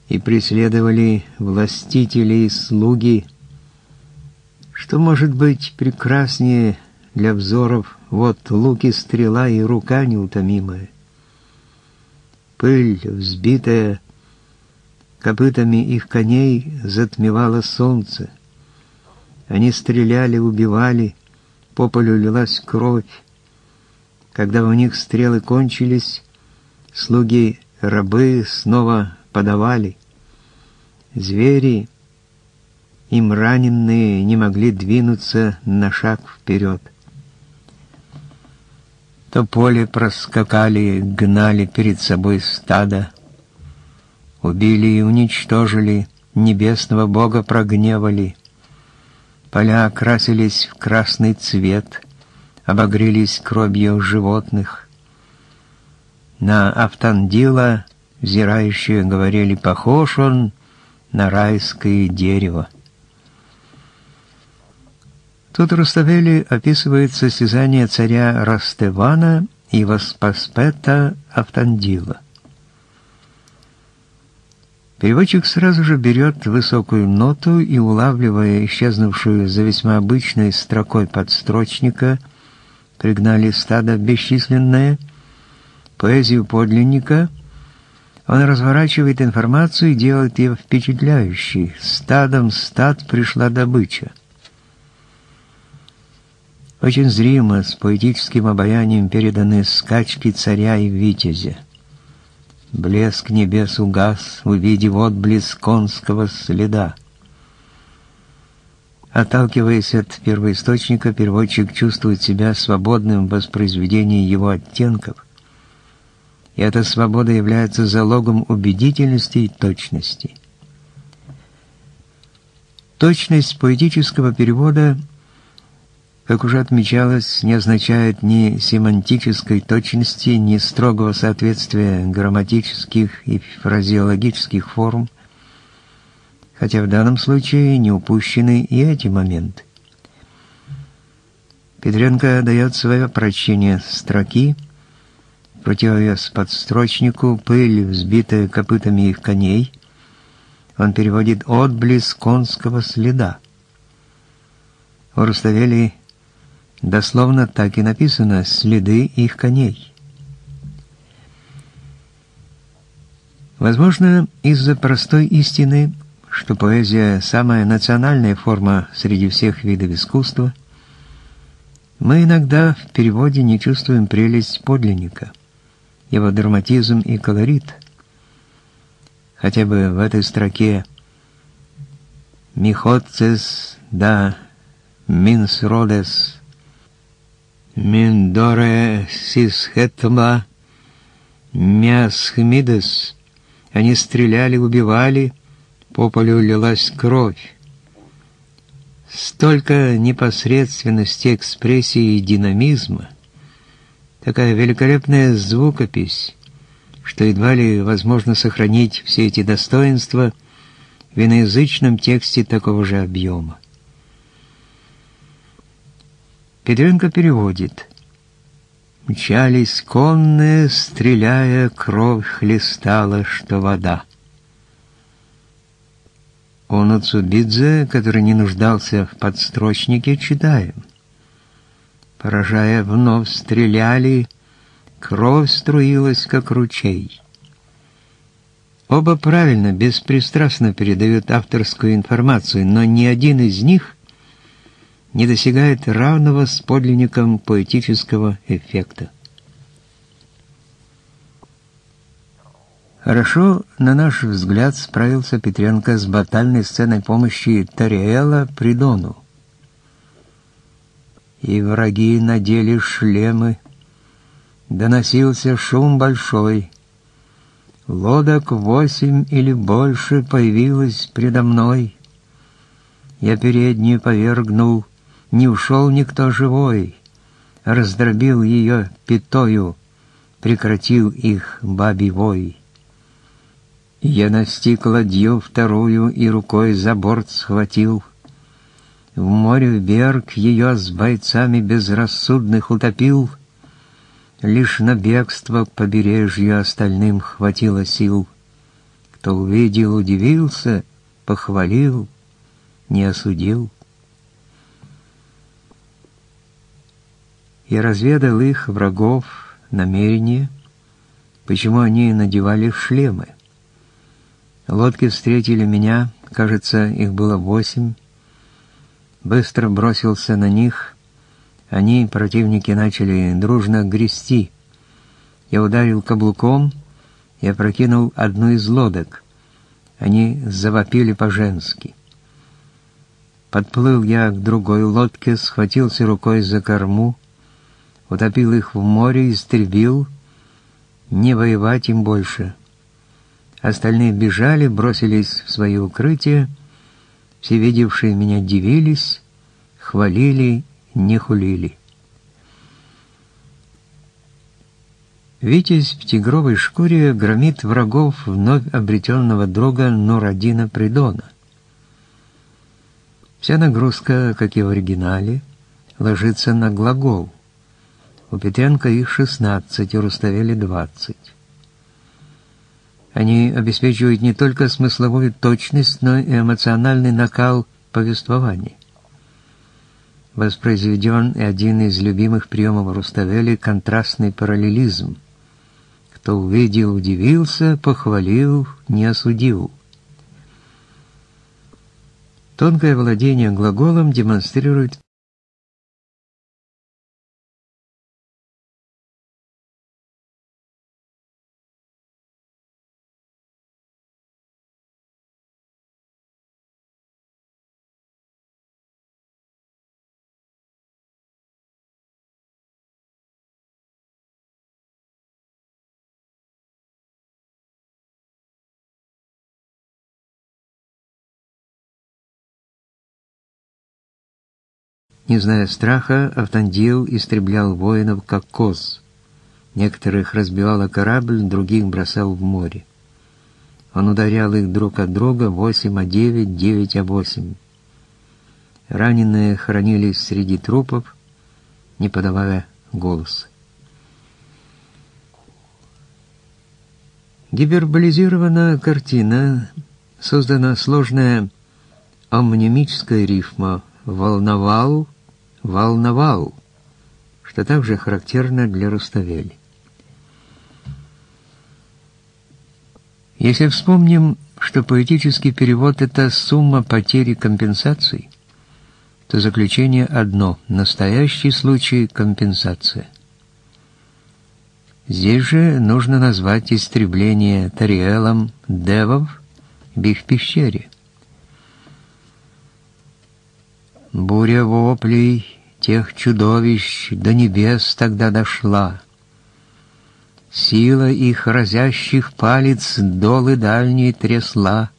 и преследовали властители и слуги. Что может быть прекраснее для взоров вот луки, стрела и рука неутомимая? Пыль, взбитая копытами их коней, затмевало солнце. Они стреляли, убивали, по полю лилась кровь. Когда у них стрелы кончились, слуги рабы снова подавали. Звери, им раненые, не могли двинуться на шаг вперед. То поле проскакали, гнали перед собой стадо, убили и уничтожили, небесного Бога прогневали. Поля окрасились в красный цвет, обогрелись кровью животных. На Автандила взирающие говорили, похож он на райское дерево. Тут Руставели описывает состязание царя Растевана и Васпаспета Автандила. Переводчик сразу же берет высокую ноту и, улавливая исчезнувшую за весьма обычной строкой подстрочника, пригнали стадо бесчисленное, поэзию подлинника, он разворачивает информацию и делает ее впечатляющей. Стадом стад пришла добыча. Очень зримо, с поэтическим обаянием переданы скачки царя и витязя. Блеск небес угас, увидев отблеск конского следа. Отталкиваясь от первоисточника, переводчик чувствует себя свободным в воспроизведении его оттенков, и эта свобода является залогом убедительности и точности. Точность поэтического перевода – как уже отмечалось, не означает ни семантической точности, ни строгого соответствия грамматических и фразеологических форм, хотя в данном случае не упущены и эти моменты. Петренко дает свое прочтение строки, противовес подстрочнику, пыль, взбитая копытами их коней, он переводит «отблеск конского следа». У Руставели Дословно так и написано «следы их коней». Возможно, из-за простой истины, что поэзия – самая национальная форма среди всех видов искусства, мы иногда в переводе не чувствуем прелесть подлинника, его драматизм и колорит. Хотя бы в этой строке «Михотцес да минс родес» Миндоре Сисхетма Мясхмидес. Они стреляли, убивали, по полю лилась кровь. Столько непосредственности экспрессии и динамизма, такая великолепная звукопись, что едва ли возможно сохранить все эти достоинства в иноязычном тексте такого же объема. Петренко переводит. Мчались конные, стреляя, кровь хлестала, что вода. У Нуцубидзе, который не нуждался в подстрочнике, читаем. Поражая, вновь стреляли, кровь струилась, как ручей. Оба правильно, беспристрастно передают авторскую информацию, но ни один из них не достигает равного с подлинником поэтического эффекта. Хорошо, на наш взгляд, справился Петренко с батальной сценой помощи Тариэла Придону. И враги надели шлемы, доносился шум большой. Лодок восемь или больше появилось предо мной. Я переднюю повергнул, не ушел никто живой, раздробил ее пятою, прекратил их бабий вой. Я настиг ладью вторую и рукой за борт схватил. В море вверх ее с бойцами безрассудных утопил. Лишь на бегство к побережью остальным хватило сил. Кто увидел, удивился, похвалил, не осудил. Я разведал их, врагов, намерения, почему они надевали шлемы. Лодки встретили меня, кажется, их было восемь. Быстро бросился на них. Они, противники, начали дружно грести. Я ударил каблуком и опрокинул одну из лодок. Они завопили по-женски. Подплыл я к другой лодке, схватился рукой за корму, утопил их в море, истребил, не воевать им больше. Остальные бежали, бросились в свои укрытия, все видевшие меня дивились, хвалили, не хулили. Витязь в тигровой шкуре громит врагов вновь обретенного друга Нурадина Придона. Вся нагрузка, как и в оригинале, ложится на глагол – у Петренко их 16, у Руставели 20. Они обеспечивают не только смысловую точность, но и эмоциональный накал повествования. Воспроизведен и один из любимых приемов Руставели – контрастный параллелизм. Кто увидел, удивился, похвалил, не осудил. Тонкое владение глаголом демонстрирует Не зная страха, Автандил истреблял воинов, как коз. Некоторых разбивал о корабль, других бросал в море. Он ударял их друг от друга, восемь о девять, девять о восемь. Раненые хранились среди трупов, не подавая голос. Гиперболизирована картина, создана сложная амнимическая рифма «волновал», волновал, что также характерно для Руставели. Если вспомним, что поэтический перевод — это сумма потери компенсаций, то заключение одно — настоящий случай компенсация. Здесь же нужно назвать истребление Тариэлом девов в их пещере. Буря воплей тех чудовищ до небес тогда дошла. Сила их разящих палец долы дальние трясла.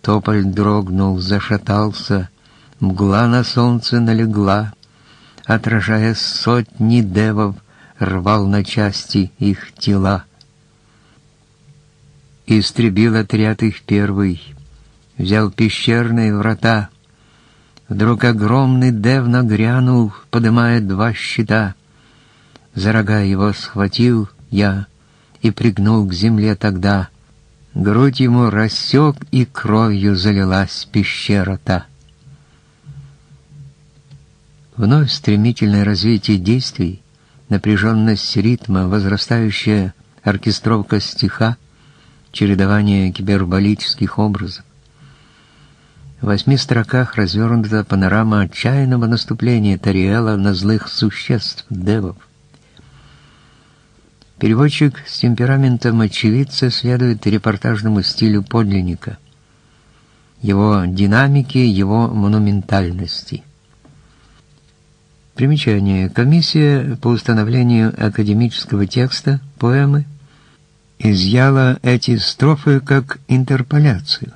Тополь дрогнул, зашатался, мгла на солнце налегла, отражая сотни девов, рвал на части их тела. Истребил отряд их первый, взял пещерные врата. Вдруг огромный дев нагрянул, подымая два щита. За рога его схватил я и пригнул к земле тогда. Грудь ему рассек, и кровью залилась пещера та. Вновь стремительное развитие действий, напряженность ритма, возрастающая оркестровка стиха, чередование гиперболических образов. В восьми строках развернута панорама отчаянного наступления Тариэла на злых существ, девов. Переводчик с темпераментом очевидца следует репортажному стилю подлинника, его динамике, его монументальности. Примечание. Комиссия по установлению академического текста поэмы изъяла эти строфы как интерполяцию.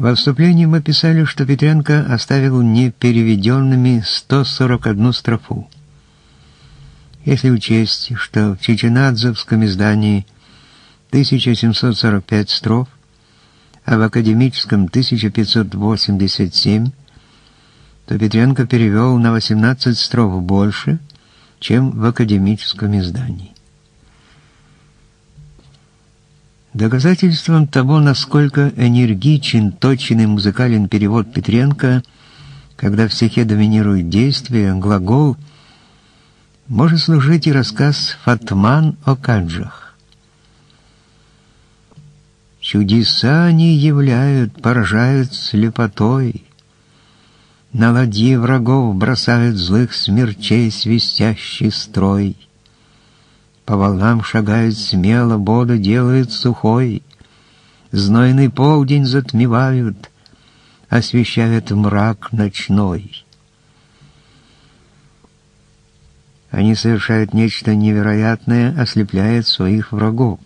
Во вступлении мы писали, что Петренко оставил непереведенными 141 строфу. Если учесть, что в Чеченадзовском издании 1745 строф, а в академическом 1587, то Петренко перевел на 18 строф больше, чем в академическом издании. Доказательством того, насколько энергичен, точен и музыкален перевод Петренко, когда в стихе доминирует действие, глагол, может служить и рассказ «Фатман о каджах». Чудеса они являют, поражают слепотой, На ладьи врагов бросают злых смерчей свистящий строй — по волнам шагает смело, бода делает сухой, Знойный полдень затмевают, Освещает мрак ночной. Они совершают нечто невероятное, ослепляет своих врагов.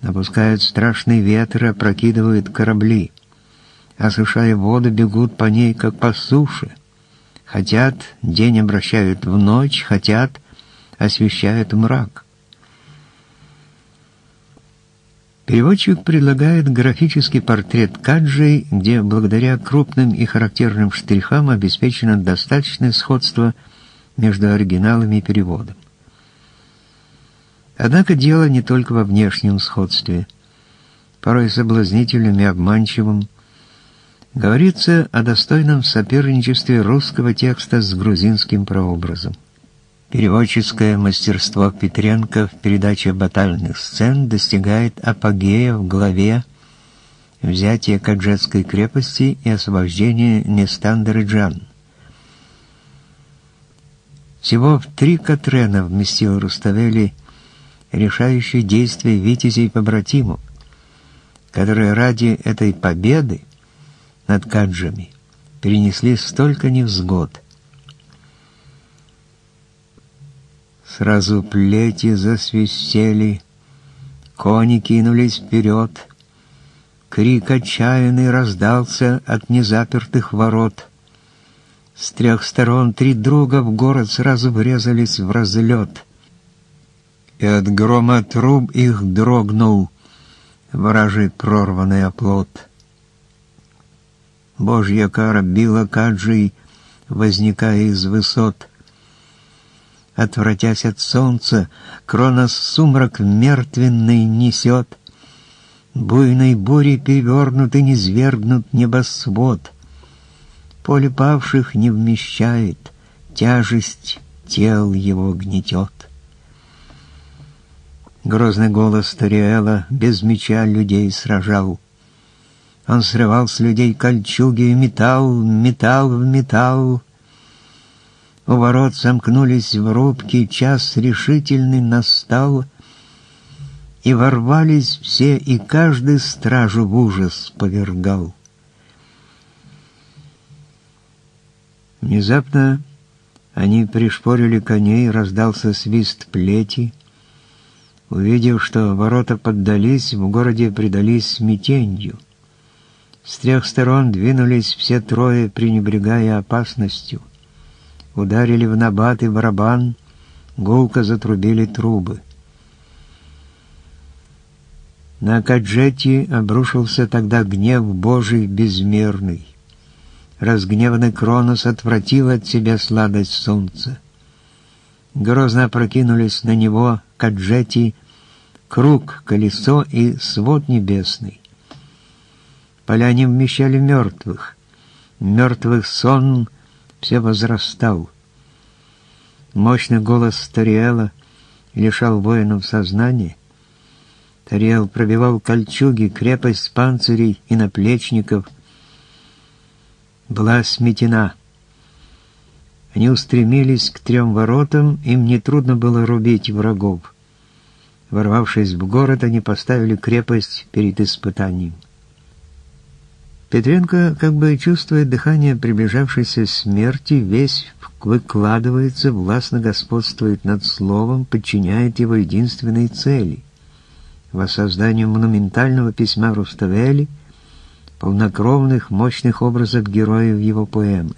Напускают страшный ветер, опрокидывают корабли. Осушая воду, бегут по ней, как по суше. Хотят, день обращают в ночь, хотят — освещают мрак. Переводчик предлагает графический портрет Каджи, где благодаря крупным и характерным штрихам обеспечено достаточное сходство между оригиналом и переводом. Однако дело не только во внешнем сходстве, порой соблазнительном и обманчивом. Говорится о достойном соперничестве русского текста с грузинским прообразом. Переводческое мастерство Петренко в передаче батальных сцен достигает апогея в главе «Взятие Каджетской крепости и освобождение Нестандерджан». Всего в три Катрена вместил Руставели решающие действия витязей побратимов, которые ради этой победы над Каджами перенесли столько невзгод – Сразу плети засвистели, кони кинулись вперед. Крик отчаянный раздался от незапертых ворот. С трех сторон три друга в город сразу врезались в разлет. И от грома труб их дрогнул вражий прорванный оплот. Божья кара била Каджий, возникая из высот отвратясь от солнца, Кронос сумрак мертвенный несет. Буйной бури перевернут и низвергнут небосвод. Поле павших не вмещает, тяжесть тел его гнетет. Грозный голос Ториэла без меча людей сражал. Он срывал с людей кольчуги и металл, металл в металл, у ворот сомкнулись в рубке, час решительный настал, и ворвались все, и каждый стражу в ужас повергал. Внезапно они пришпорили коней, раздался свист плети. Увидев, что ворота поддались, в городе предались смятенью. С трех сторон двинулись все трое, пренебрегая опасностью. Ударили в набат и барабан, гулко затрубили трубы. На Каджети обрушился тогда гнев Божий безмерный. Разгневанный Кронос отвратил от себя сладость солнца. Грозно опрокинулись на него Каджети, круг, колесо и свод небесный. Поля не вмещали мертвых. Мертвых сон все возрастал. Мощный голос Тариэла лишал воинов сознания. Тариэл пробивал кольчуги, крепость панцирей и наплечников. Была сметена. Они устремились к трем воротам, им нетрудно было рубить врагов. Ворвавшись в город, они поставили крепость перед испытанием. Петренко, как бы чувствуя дыхание приближавшейся смерти, весь выкладывается, властно господствует над словом, подчиняет его единственной цели — воссозданию монументального письма Руставели, полнокровных, мощных образов героев его поэмы.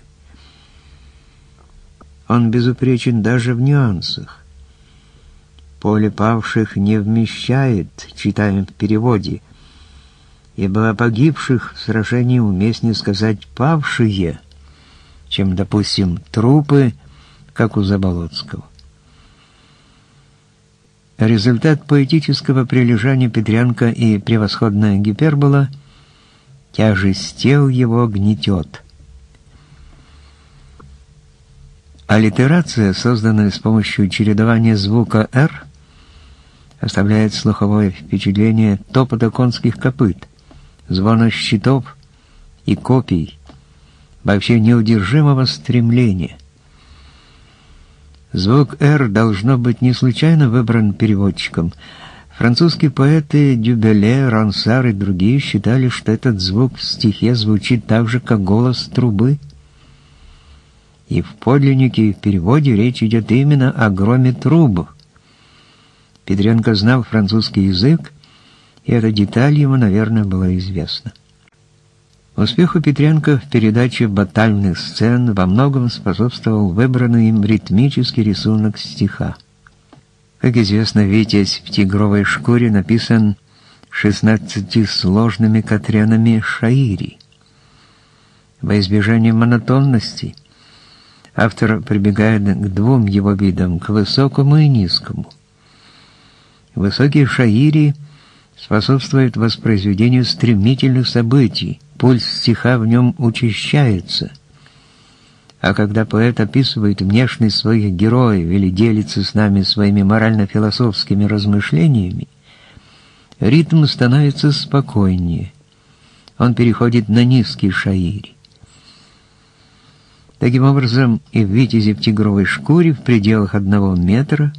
Он безупречен даже в нюансах. «Поле павших не вмещает», читаем в переводе, ибо о погибших в сражении уместнее сказать «павшие», чем, допустим, трупы, как у Заболоцкого. Результат поэтического прилежания Петрянка и превосходная гипербола тяжесть тел его гнетет. Аллитерация, созданная с помощью чередования звука «р», оставляет слуховое впечатление топота конских копыт, звона щитов и копий, вообще неудержимого стремления. Звук «Р» должно быть не случайно выбран переводчиком. Французские поэты Дюбеле, Рансар и другие считали, что этот звук в стихе звучит так же, как голос трубы. И в подлиннике, в переводе речь идет именно о громе труб. Петренко знал французский язык, и эта деталь ему, наверное, была известна. Успеху Петренко в передаче батальных сцен во многом способствовал выбранный им ритмический рисунок стиха. Как известно, «Витязь в тигровой шкуре» написан шестнадцати сложными катрянами шаири. Во избежание монотонности автор прибегает к двум его видам, к высокому и низкому. Высокие шаири способствуют воспроизведению стремительных событий, пульс стиха в нем учащается. А когда поэт описывает внешность своих героев или делится с нами своими морально-философскими размышлениями, ритм становится спокойнее. Он переходит на низкий шаири. Таким образом, и в «Витязе в тигровой шкуре» в пределах одного метра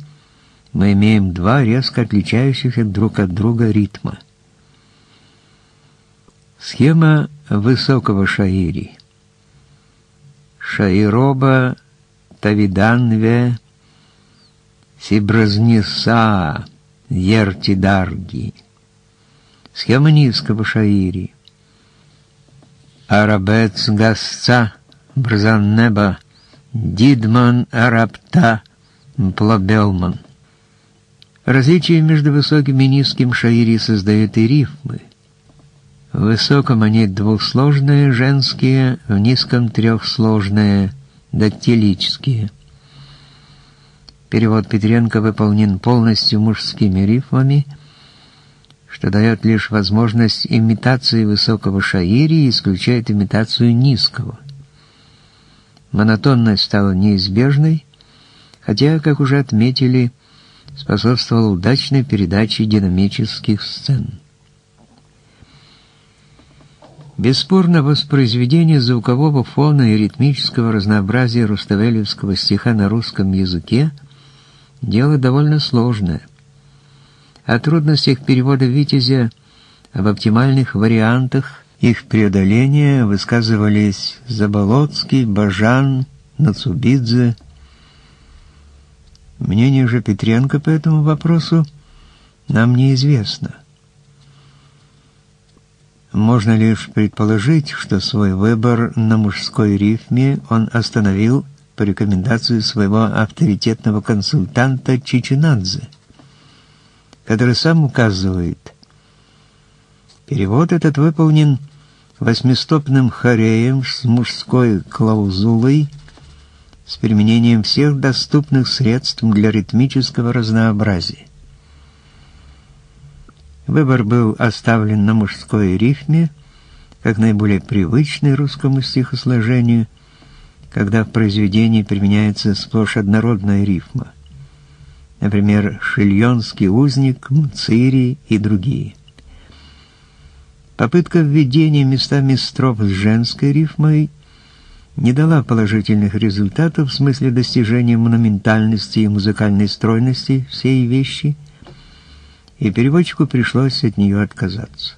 мы имеем два резко отличающихся друг от друга ритма. Схема высокого шаири. Шаироба Тавиданве Сибразнеса Ертидарги. Схема низкого шаири. Арабец Гасца Брзан неба Дидман Арабта Плабелман. Различие между высоким и низким шаири создает и рифмы. В высоком они двухсложные женские, в низком трехсложные дактилические. Перевод Петренко выполнен полностью мужскими рифмами, что дает лишь возможность имитации высокого шаири и исключает имитацию низкого. Монотонность стала неизбежной, хотя, как уже отметили, способствовал удачной передаче динамических сцен. Бесспорно, воспроизведение звукового фона и ритмического разнообразия руставелевского стиха на русском языке – дело довольно сложное. О трудностях перевода «Витязя», об оптимальных вариантах их преодоления высказывались Заболоцкий, Бажан, Нацубидзе. Мнение же Петренко по этому вопросу нам неизвестно. Можно лишь предположить, что свой выбор на мужской рифме он остановил по рекомендации своего авторитетного консультанта Чичинадзе, который сам указывает, Перевод этот выполнен восьмистопным хореем с мужской клаузулой с применением всех доступных средств для ритмического разнообразия. Выбор был оставлен на мужской рифме, как наиболее привычный русскому стихосложению, когда в произведении применяется сплошь однородная рифма. Например, «Шильонский узник», «Мцирий» и другие. Попытка введения местами строф с женской рифмой не дала положительных результатов в смысле достижения монументальности и музыкальной стройности всей вещи – и переводчику пришлось от нее отказаться.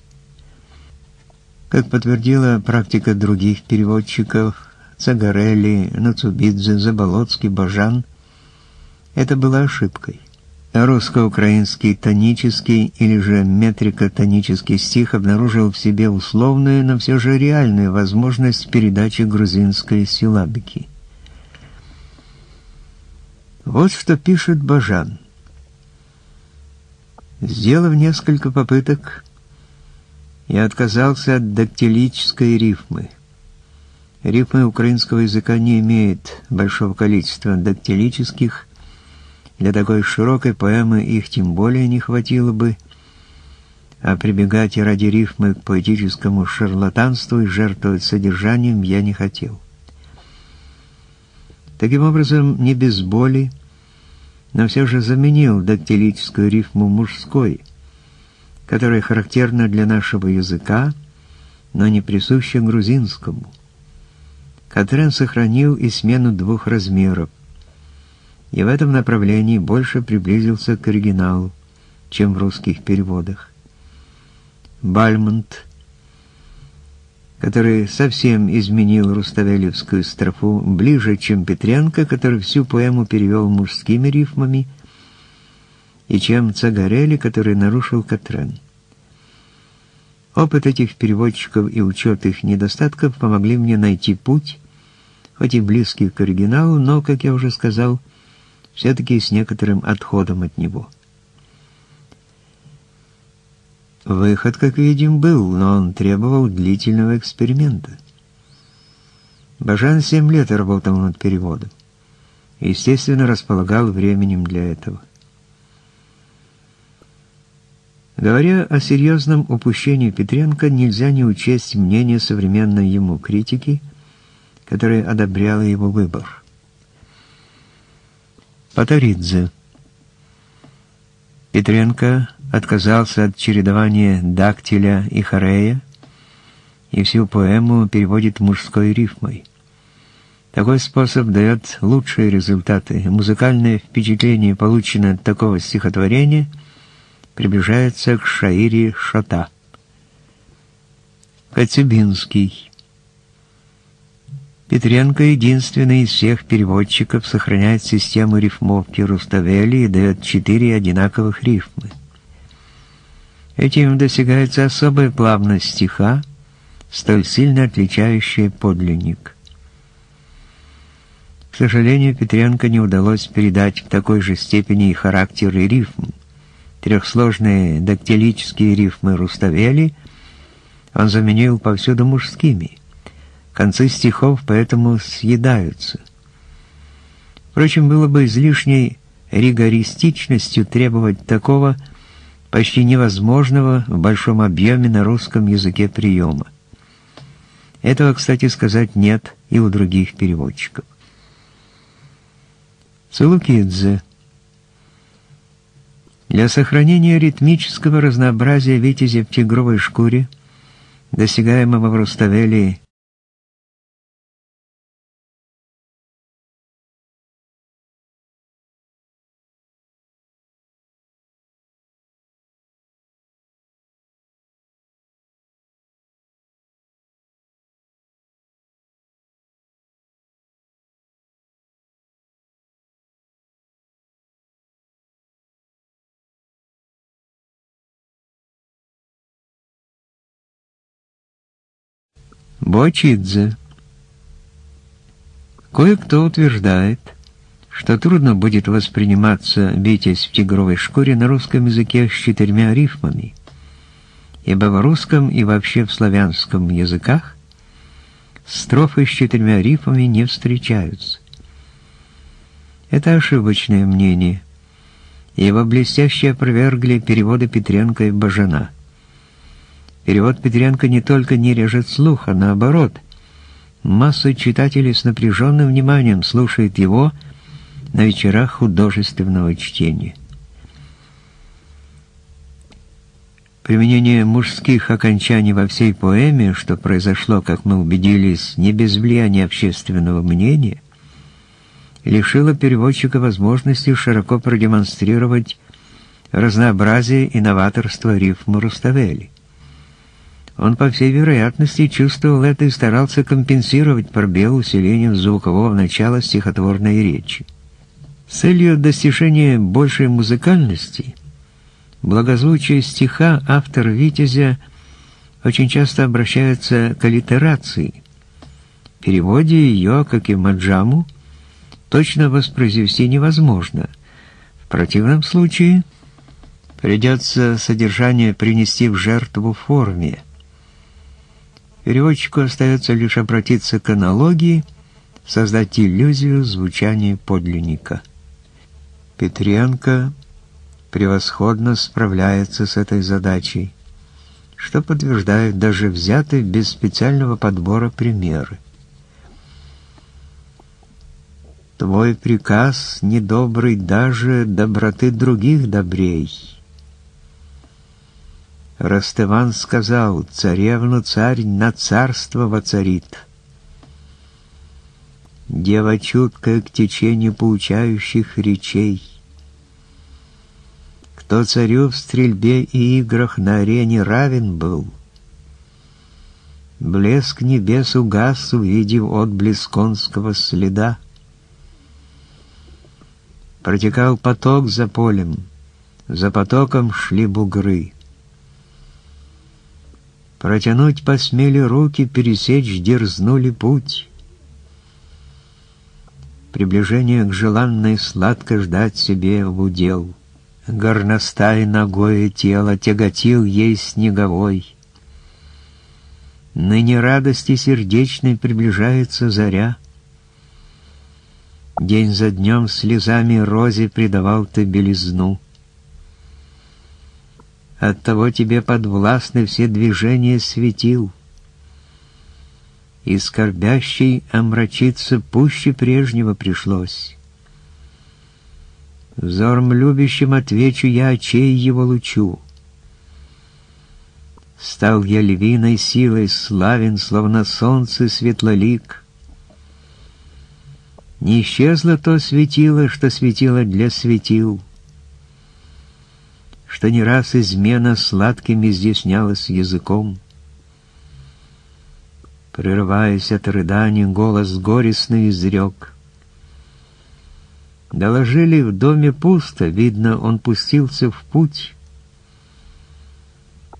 Как подтвердила практика других переводчиков, Цагарелли, Нацубидзе, Заболоцкий, Бажан, это была ошибкой. Русско-украинский тонический или же метрико-тонический стих обнаружил в себе условную, но все же реальную возможность передачи грузинской силабики. Вот что пишет Бажан. Сделав несколько попыток, я отказался от дактилической рифмы. Рифмы украинского языка не имеют большого количества дактилических. Для такой широкой поэмы их тем более не хватило бы, а прибегать ради рифмы к поэтическому шарлатанству и жертвовать содержанием я не хотел. Таким образом, не без боли, но все же заменил дактилическую рифму мужской, которая характерна для нашего языка, но не присуща грузинскому. Катрен сохранил и смену двух размеров, и в этом направлении больше приблизился к оригиналу, чем в русских переводах. Бальмонт который совсем изменил руставелевскую строфу, ближе, чем Петренко, который всю поэму перевел мужскими рифмами, и чем Цагарели, который нарушил Катрен. Опыт этих переводчиков и учет их недостатков помогли мне найти путь, хоть и близкий к оригиналу, но, как я уже сказал, все-таки с некоторым отходом от него. Выход, как видим, был, но он требовал длительного эксперимента. Бажан семь лет работал над переводом. Естественно, располагал временем для этого. Говоря о серьезном упущении Петренко, нельзя не учесть мнение современной ему критики, которая одобряла его выбор. Паторидзе. Петренко отказался от чередования дактиля и хорея и всю поэму переводит мужской рифмой. Такой способ дает лучшие результаты. Музыкальное впечатление, полученное от такого стихотворения, приближается к шаире Шота. Коцюбинский. Петренко единственный из всех переводчиков сохраняет систему рифмовки Руставели и дает четыре одинаковых рифмы. Этим достигается особая плавность стиха, столь сильно отличающая подлинник. К сожалению, Петренко не удалось передать в такой же степени и характер и рифм. Трехсложные дактилические рифмы Руставели он заменил повсюду мужскими. Концы стихов поэтому съедаются. Впрочем, было бы излишней ригористичностью требовать такого, почти невозможного в большом объеме на русском языке приема. Этого, кстати сказать, нет и у других переводчиков. Цулукидзе. Для сохранения ритмического разнообразия витязя в тигровой шкуре, достигаемого в Руставели Бочидзе. Кое-кто утверждает, что трудно будет восприниматься «Витязь в тигровой шкуре» на русском языке с четырьмя рифмами, ибо в русском и вообще в славянском языках строфы с четырьмя рифмами не встречаются. Это ошибочное мнение. Его блестяще опровергли переводы Петренко и Бажана. Перевод Петренко не только не режет слух, а наоборот. Масса читателей с напряженным вниманием слушает его на вечерах художественного чтения. Применение мужских окончаний во всей поэме, что произошло, как мы убедились, не без влияния общественного мнения, лишило переводчика возможности широко продемонстрировать разнообразие и новаторство рифма Руставели. Он, по всей вероятности, чувствовал это и старался компенсировать пробел усилением звукового начала стихотворной речи. С целью достижения большей музыкальности – благозвучие стиха автор «Витязя» очень часто обращается к аллитерации. В переводе ее, как и маджаму, точно воспроизвести невозможно. В противном случае придется содержание принести в жертву форме. Переводчику остается лишь обратиться к аналогии, создать иллюзию звучания подлинника. Петренко превосходно справляется с этой задачей, что подтверждают даже взятые без специального подбора примеры. Твой приказ недобрый даже доброты других добрей. Растыван сказал, царевну царь на царство воцарит. Дева чуткая к течению поучающих речей — кто царю в стрельбе и играх на арене равен был. Блеск небес угас, увидев отблеск конского следа. Протекал поток за полем, за потоком шли бугры. Протянуть посмели руки, пересечь дерзнули путь. Приближение к желанной сладко ждать себе в удел — горностай ногое тело тяготил ей снеговой. Ныне радости сердечной приближается заря. День за днем слезами розе придавал ты белизну. Оттого тебе подвластны все движения светил. И скорбящий омрачиться пуще прежнего пришлось. Взором любящим отвечу я очей его лучу. Стал я львиной силой славен, словно солнце светлолик. Не исчезло то светило, что светило для светил, что не раз измена сладким изъяснялась языком. Прерываясь от рыданий, голос горестный изрек — Доложили, в доме пусто, видно, он пустился в путь.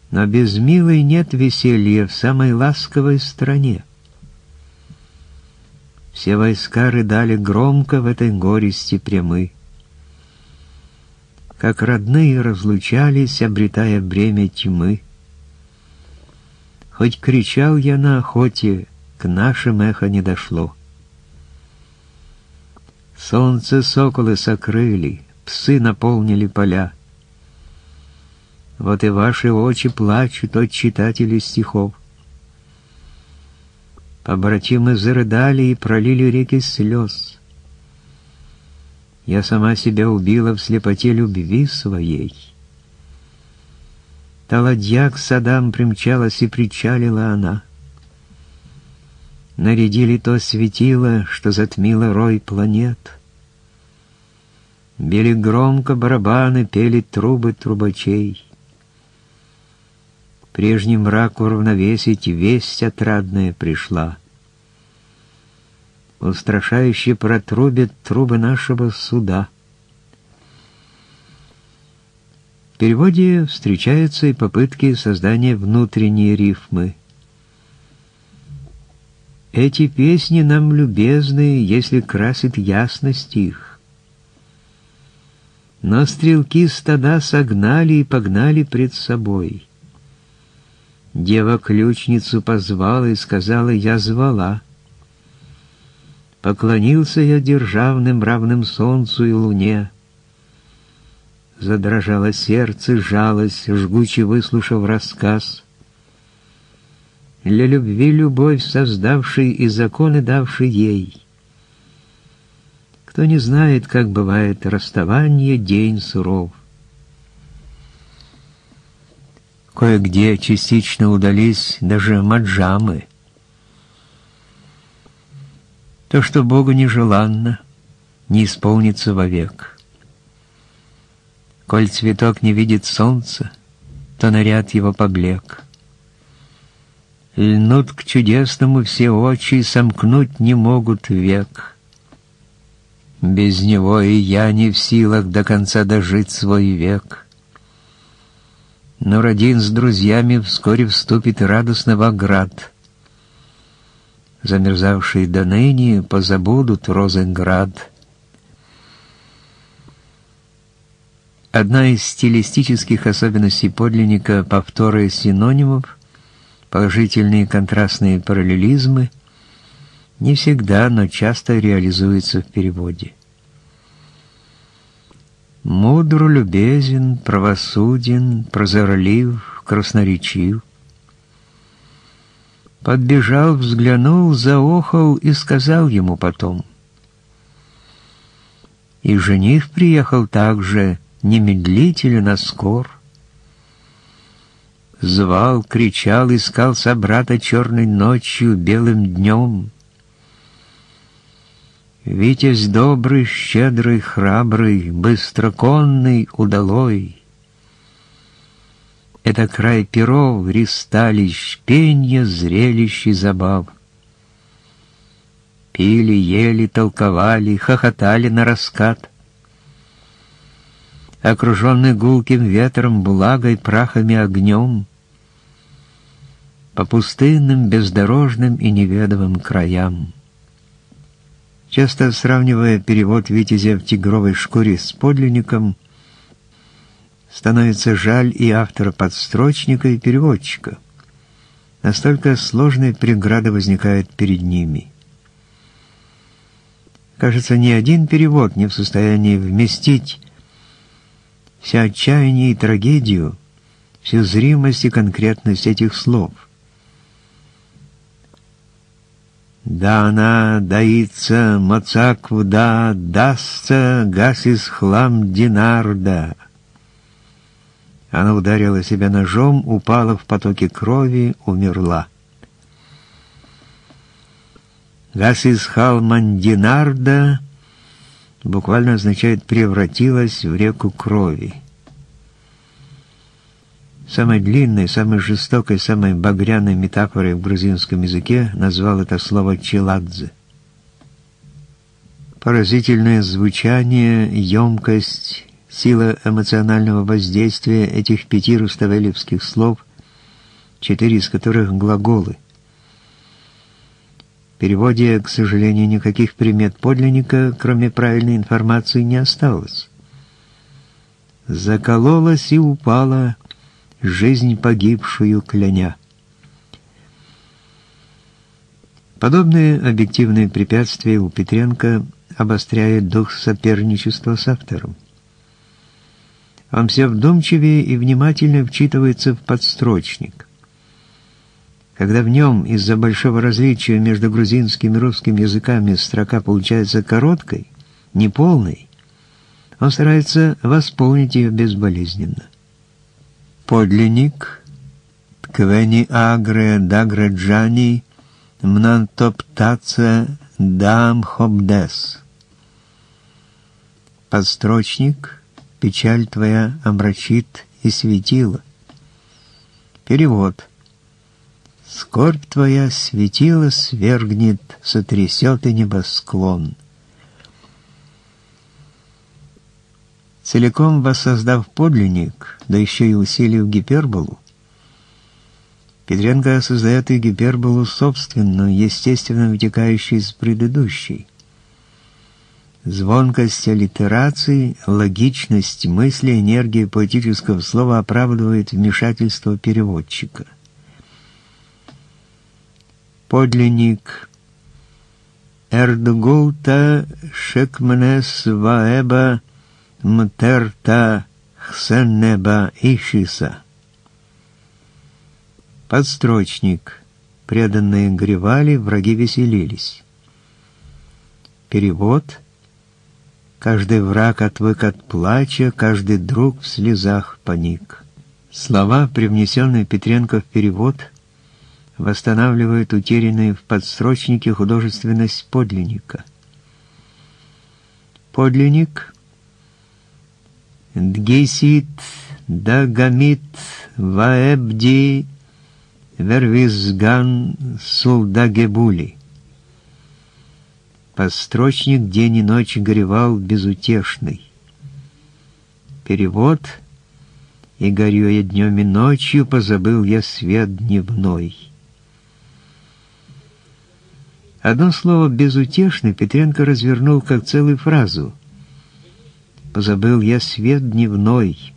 Но без милой нет веселья в самой ласковой стране. Все войска рыдали громко в этой горести прямы. Как родные разлучались, обретая бремя тьмы. Хоть кричал я на охоте, к нашим эхо не дошло. Солнце соколы сокрыли, псы наполнили поля. Вот и ваши очи плачут от читателей стихов. Побратимы зарыдали и пролили реки слез. Я сама себя убила в слепоте любви своей. Та ладья к садам примчалась и причалила она. Нарядили то светило, что затмило рой планет. Били громко барабаны, пели трубы трубачей. Прежний мрак уравновесить весть отрадная пришла. Устрашающе протрубят трубы нашего суда. В переводе встречаются и попытки создания внутренней рифмы — эти песни нам любезны, если красит ясность их. Но стрелки стада согнали и погнали пред собой. Дева-ключницу позвала и сказала, я звала. Поклонился я державным, равным солнцу и луне. Задрожало сердце, жалость, жгуче выслушав рассказ. Для любви любовь, создавший и законы давший ей. Кто не знает, как бывает расставание, день суров. Кое-где частично удались даже маджамы — То, что Богу нежеланно, не исполнится вовек. Коль цветок не видит солнца, то наряд его поблек. Льнут к чудесному все очи, сомкнуть не могут век. Без него и я не в силах до конца дожить свой век. Но Родин с друзьями вскоре вступит радостно в оград — замерзавшие до ныне, позабудут Розенград. Одна из стилистических особенностей подлинника — повторы синонимов, положительные контрастные параллелизмы — не всегда, но часто реализуются в переводе. Мудр, любезен, правосуден, прозорлив, красноречив — Подбежал, взглянул, заохал и сказал ему потом. И жених приехал также, немедлительно, а скор. Звал, кричал, искал собрата черной ночью, белым днем. Витязь добрый, щедрый, храбрый, быстроконный, удалой — это край перов, ристалищ, пенья, зрелищ и забав. Пили, ели, толковали, хохотали на раскат. Окруженный гулким ветром, благой, прахами, огнем, по пустынным, бездорожным и неведомым краям. Часто сравнивая перевод «Витязя в тигровой шкуре» с подлинником, становится жаль и автора подстрочника, и переводчика. Настолько сложные преграды возникают перед ними. Кажется, ни один перевод не в состоянии вместить все отчаяние и трагедию, всю зримость и конкретность этих слов. Да она даится, мацаквда, дастся, гасис хлам динарда. Она ударила себя ножом, упала в потоке крови, умерла. Гасис Халмандинарда буквально означает «превратилась в реку крови». Самой длинной, самой жестокой, самой багряной метафорой в грузинском языке назвал это слово «челадзе». Поразительное звучание, емкость, Сила эмоционального воздействия этих пяти руставелевских слов, четыре из которых глаголы. В переводе, к сожалению, никаких примет подлинника, кроме правильной информации, не осталось. Закололась и упала жизнь погибшую кляня. Подобные объективные препятствия у Петренко обостряют дух соперничества с автором. Он все вдумчивее и внимательно вчитывается в подстрочник. Когда в нем из-за большого различия между грузинским и русским языками строка получается короткой, неполной, он старается восполнить ее безболезненно. Подлинник «Квени агре даграджани мнантоптаца дам хобдес». Подстрочник печаль твоя омрачит и светила. Перевод. Скорбь твоя светила свергнет, сотрясет и небосклон. Целиком воссоздав подлинник, да еще и усилив гиперболу, Петренко создает и гиперболу собственную, естественно вытекающую из предыдущей. Звонкость аллитерации, логичность мысли, энергия поэтического слова оправдывает вмешательство переводчика. Подлинник Эрдгулта Шекмнес Ваеба Мтерта Хсеннеба Ишиса. Подстрочник. Преданные гревали, враги веселились. Перевод. Каждый враг отвык от плача, каждый друг в слезах паник. Слова, привнесенные Петренко в перевод, восстанавливают утерянную в подстрочнике художественность подлинника. Подлинник Дгесит Дагамит Ваэбди Вервизган Сулдагебули. Построчник день и ночь горевал безутешный. Перевод «И горю я днем и ночью, позабыл я свет дневной». Одно слово «безутешный» Петренко развернул как целую фразу. «Позабыл я свет дневной»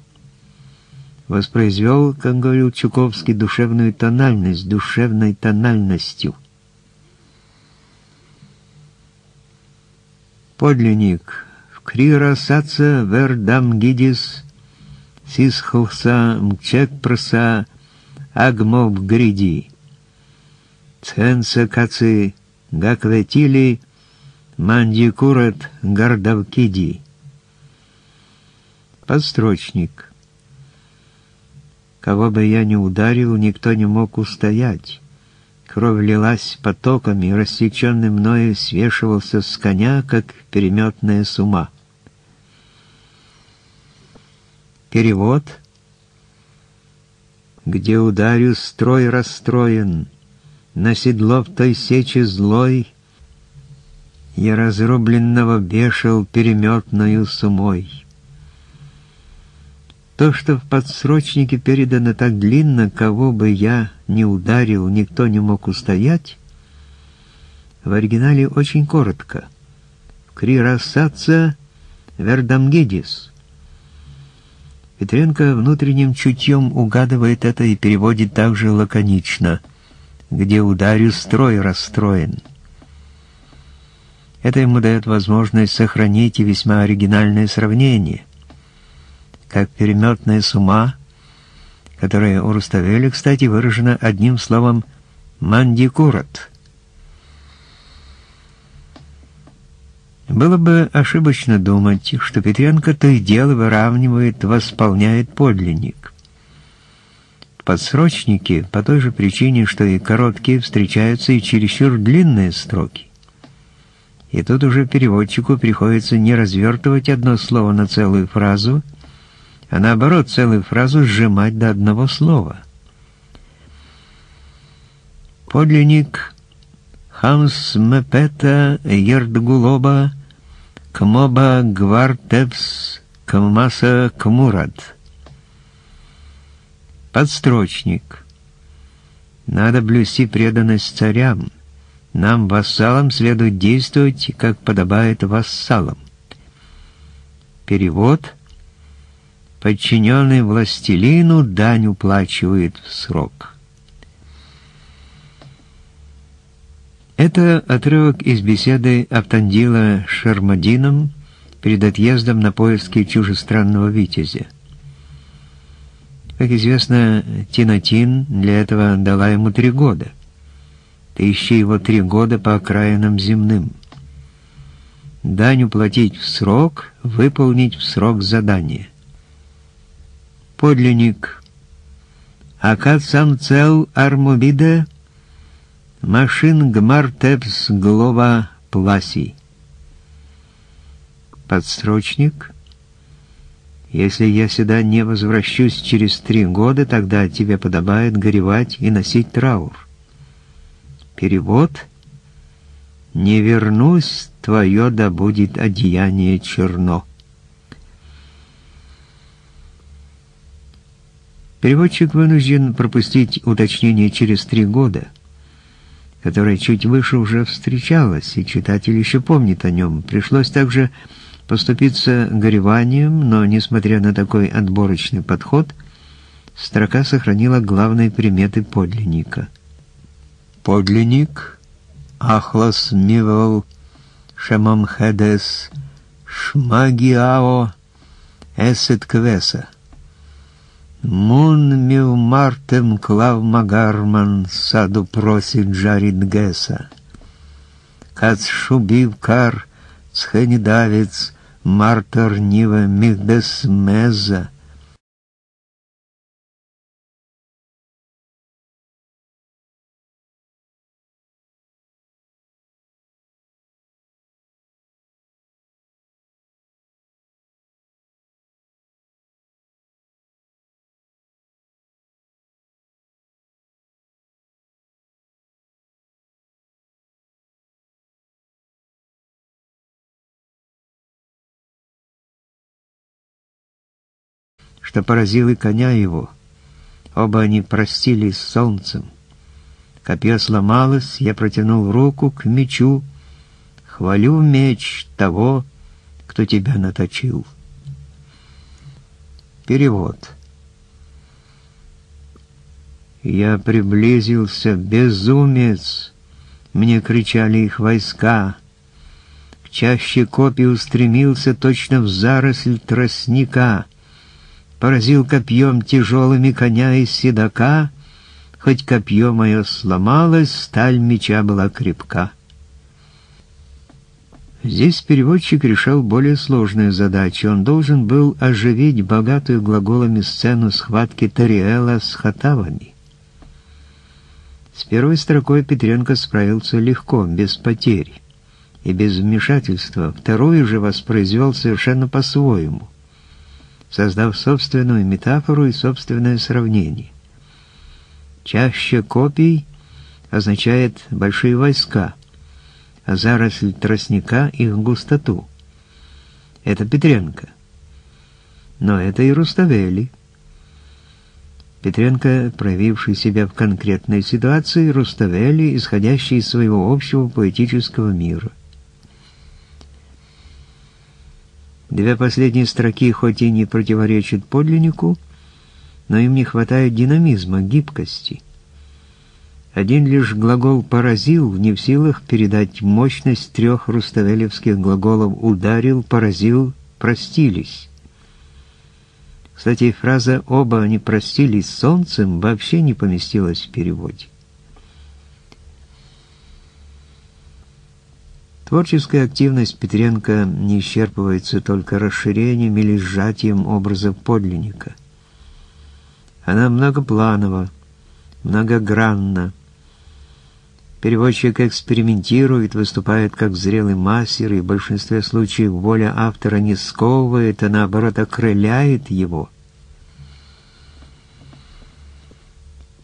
воспроизвел, как говорил Чуковский, душевную тональность, душевной тональностью. Подлинник. В крира саца вердам гидис сисхуса мчек прса агмов гриди. Ценса каци гакветили мандикурат гардавкиди. Подстрочник. Кого бы я ни ударил, никто не мог устоять. Кровь лилась потоками, и рассеченный мною свешивался с коня, как переметная сума. Перевод. Где ударю, строй расстроен, На седло в той сече злой Я разрубленного вешал переметною сумой. То, что в подсрочнике передано так длинно, кого бы я ни ударил, никто не мог устоять, в оригинале очень коротко. «Крирасаца вердамгидис». Петренко внутренним чутьем угадывает это и переводит также лаконично, где ударю строй расстроен. Это ему дает возможность сохранить и весьма оригинальное сравнение как переметная сума, которая у Руставеля, кстати, выражена одним словом «мандикурат». Было бы ошибочно думать, что Петренко то и дело выравнивает, восполняет подлинник. Подсрочники по той же причине, что и короткие, встречаются и чересчур длинные строки. И тут уже переводчику приходится не развертывать одно слово на целую фразу, а наоборот целую фразу сжимать до одного слова. Подлинник Хамс Мепета Ердгулоба Кмоба Гвартепс Кмаса Кмурат. Подстрочник. Надо блюсти преданность царям. Нам, вассалам, следует действовать, как подобает вассалам. Перевод — подчиненный властелину дань уплачивает в срок. Это отрывок из беседы Автандила с Шармадином перед отъездом на поиски чужестранного витязя. Как известно, Тинатин для этого дала ему три года. Ты ищи его три года по окраинам земным. Дань уплатить в срок, выполнить в срок задание — подлинник. Акад сам цел армобиде, машин гмартепс глова пласи. Подстрочник. Если я сюда не возвращусь через три года, тогда тебе подобает горевать и носить траур. Перевод. Не вернусь, твое да будет одеяние черно. Переводчик вынужден пропустить уточнение через три года, которое чуть выше уже встречалось, и читатель еще помнит о нем. Пришлось также поступиться гореванием, но, несмотря на такой отборочный подход, строка сохранила главные приметы подлинника. Подлинник Ахлас Мивал Шемамхедес Шмагиао Эсет Квеса Мун мив мартем клав магарман саду просит жарит геса. Кац шубив кар цхенидавец мартер нива мигдес меза. Что поразил и коня его. Оба они простились с солнцем. Копье сломалось, я протянул руку к мечу. Хвалю меч того, кто тебя наточил. Перевод. Я приблизился, безумец, мне кричали их войска. К чаще копий устремился точно в заросль тростника — поразил копьем тяжелыми коня из седока, хоть копье мое сломалось, сталь меча была крепка. Здесь переводчик решал более сложную задачу. Он должен был оживить богатую глаголами сцену схватки Тариэла с хатавами. С первой строкой Петренко справился легко, без потерь и без вмешательства. Вторую же воспроизвел совершенно по-своему создав собственную метафору и собственное сравнение. Чаще копий означает большие войска, а заросль тростника — их густоту. Это Петренко. Но это и Руставели. Петренко, проявивший себя в конкретной ситуации, Руставели, исходящий из своего общего поэтического мира. Две последние строки хоть и не противоречат подлиннику, но им не хватает динамизма, гибкости. Один лишь глагол «поразил» не в силах передать мощность трех руставелевских глаголов «ударил», «поразил», «простились». Кстати, фраза «оба они простились солнцем» вообще не поместилась в переводе. Творческая активность Петренко не исчерпывается только расширением или сжатием образа подлинника. Она многопланова, многогранна. Переводчик экспериментирует, выступает как зрелый мастер, и в большинстве случаев воля автора не сковывает, а наоборот окрыляет его.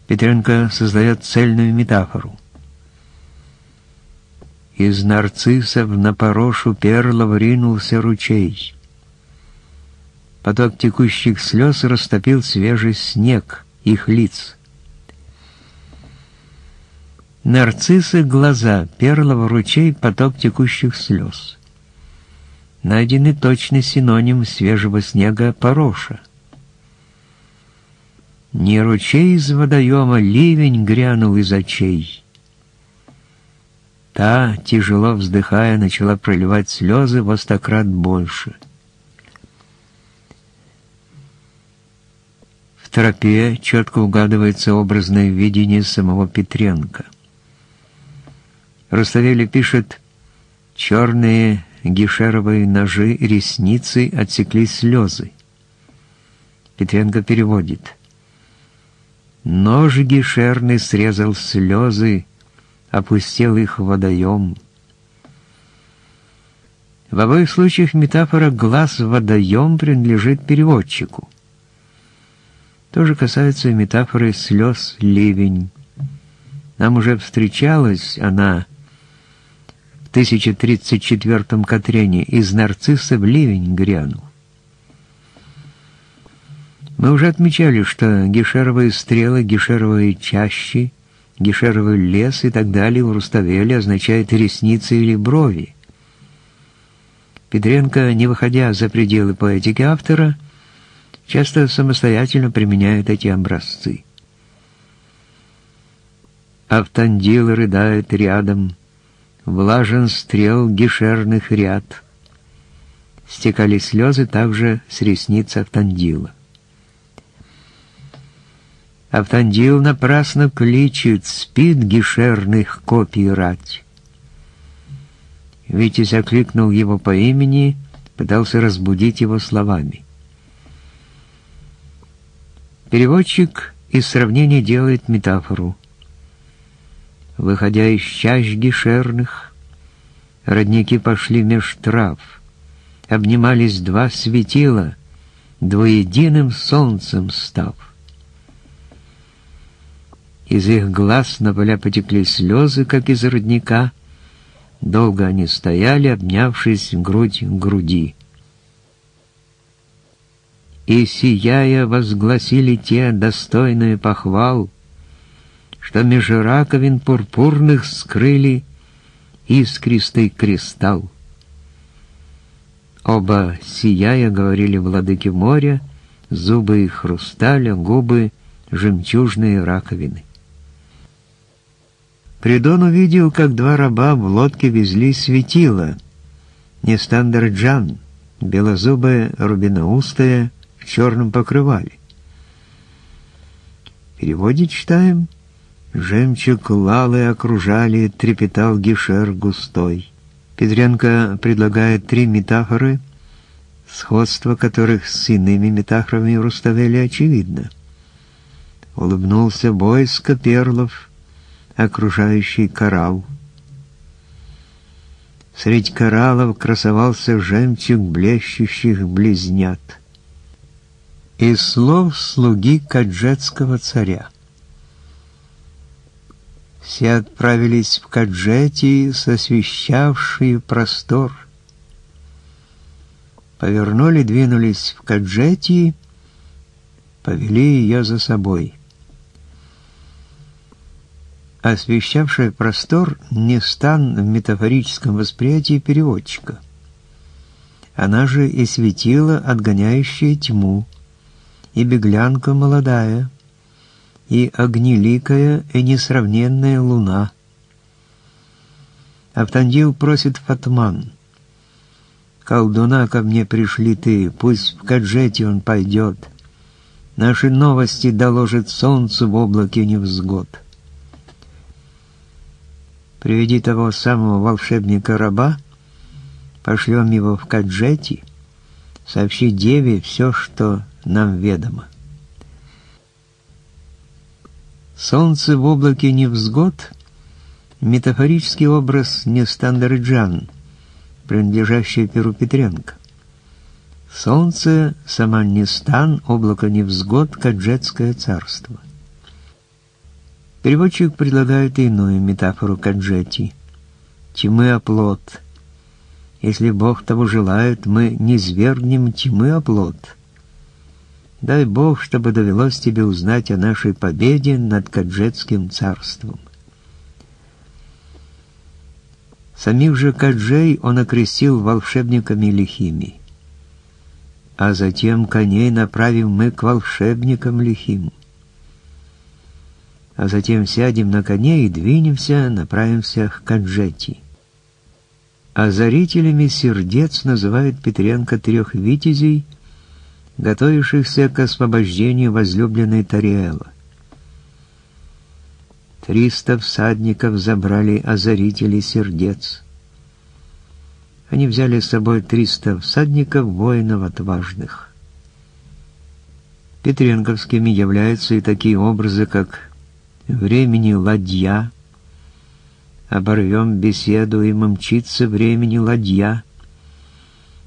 Петренко создает цельную метафору. Из нарциссов на порошу перлов ринулся ручей. Поток текущих слез растопил свежий снег их лиц. Нарциссы — глаза, перлов ручей — поток текущих слез. Найденный точный синоним свежего снега — пороша. Не ручей из водоема ливень грянул из очей — Та, тяжело вздыхая, начала проливать слезы во стократ больше. В тропе четко угадывается образное видение самого Петренко. Руставели пишет «Черные гишеровые ножи ресницы отсекли слезы». Петренко переводит «Нож гишерный срезал слезы, опустел их водоем. В обоих случаях метафора «глаз-водоем» принадлежит переводчику. То же касается метафоры «слез-ливень». Нам уже встречалась она в 1034-м Катрене «Из нарцисса в ливень грянул». Мы уже отмечали, что гешеровые стрелы, гешеровые чащи — Гешеровый лес и так далее у Руставеля означает ресницы или брови. Петренко, не выходя за пределы поэтики автора, часто самостоятельно применяет эти образцы. Автандил рыдает рядом, влажен стрел гишерных ряд. Стекали слезы также с ресниц Автандила. Автандил напрасно кличет, спит гишерных копий рать. Витязь окликнул его по имени, пытался разбудить его словами. Переводчик из сравнения делает метафору. Выходя из чащ гишерных, родники пошли меж трав, обнимались два светила, двуединым солнцем став. Из их глаз на поля потекли слезы, как из родника. Долго они стояли, обнявшись грудь к груди. И, сияя, возгласили те достойные похвал, что меж раковин пурпурных скрыли искристый кристалл. Оба, сияя, говорили владыки моря, зубы хрусталя, губы жемчужные раковины. Придон увидел, как два раба в лодке везли светило. Нестандар Джан, белозубая, рубиноустая, в черном покрывале. В переводе читаем Жемчуг лалы окружали, трепетал гишер густой. Петренко предлагает три метафоры, сходство которых с иными метафорами Руставеля очевидно. Улыбнулся войско перлов, окружающий коралл. Средь кораллов красовался жемчуг блещущих близнят. Из слов слуги каджетского царя. Все отправились в Каджети, сосвещавший простор. Повернули, двинулись в Каджети, повели ее за собой. Освещавший простор не стан в метафорическом восприятии переводчика. Она же и светила, отгоняющая тьму, и беглянка молодая — и огнеликая и несравненная луна. Автандил просит Фатман. «Колдуна ко мне пришли ты, пусть в Каджете он пойдет. Наши новости доложит солнцу в облаке невзгод. Приведи того самого волшебника-раба, пошлем его в Каджети, сообщи Деве все, что нам ведомо. Солнце в облаке невзгод — метафорический образ Нестандарджан, принадлежащий Перу Петренко. Солнце — сама Нестан, облако невзгод, Каджетское царство. Переводчик предлагает иную метафору Каджети. Тьмы оплот. Если Бог того желает, мы не свергнем тьмы оплот — Дай Бог, чтобы довелось тебе узнать о нашей победе над Каджетским царством. Самих же Каджей он окрестил волшебниками лихими. А затем коней направим мы к волшебникам лихим. А затем сядем на коней и двинемся, направимся к Каджети. Озарителями сердец называют Петренко трех витязей — готовившихся к освобождению возлюбленной Тариэла. Триста всадников забрали озарители сердец. Они взяли с собой триста всадников, воинов отважных. Петренковскими являются и такие образы, как «времени ладья», «оборвем беседу и мчится времени ладья»,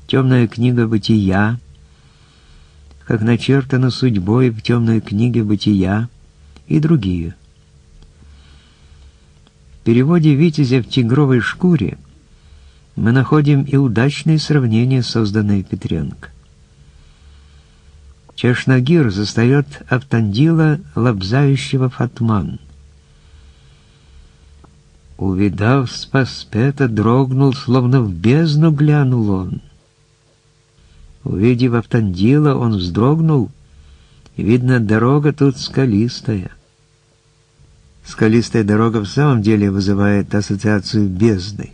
«темная книга бытия», как начертано судьбой в темной книге «Бытия» и другие. В переводе «Витязя в тигровой шкуре» мы находим и удачное сравнение, созданное Петренко. Чешнагир застает Автандила, лобзающего Фатман. Увидав Спаспета, дрогнул, словно в бездну глянул он. Увидев Автандила, он вздрогнул. Видно, дорога тут скалистая. Скалистая дорога в самом деле вызывает ассоциацию бездны.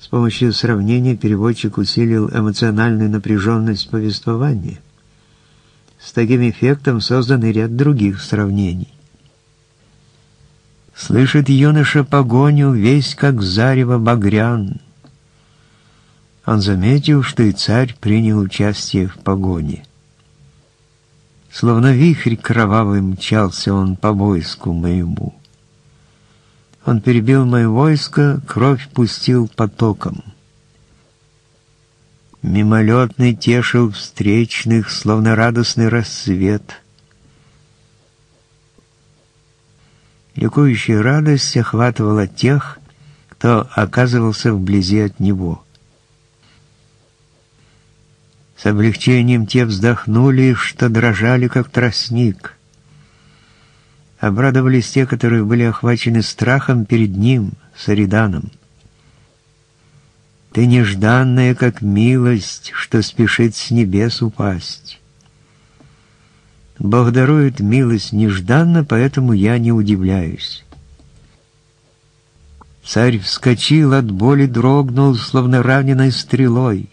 С помощью сравнения переводчик усилил эмоциональную напряженность повествования. С таким эффектом создан и ряд других сравнений. Слышит юноша погоню, весь как зарево багрян. Он заметил, что и царь принял участие в погоне. Словно вихрь кровавый мчался он по войску моему. Он перебил мое войско, кровь пустил потоком. Мимолетный тешил встречных, словно радостный рассвет. Ликующая радость охватывала тех, кто оказывался вблизи от него — с облегчением те вздохнули, что дрожали, как тростник. Обрадовались те, которые были охвачены страхом перед ним, Сариданом. Ты нежданная, как милость, что спешит с небес упасть. Бог дарует милость нежданно, поэтому я не удивляюсь. Царь вскочил от боли, дрогнул, словно раненой стрелой.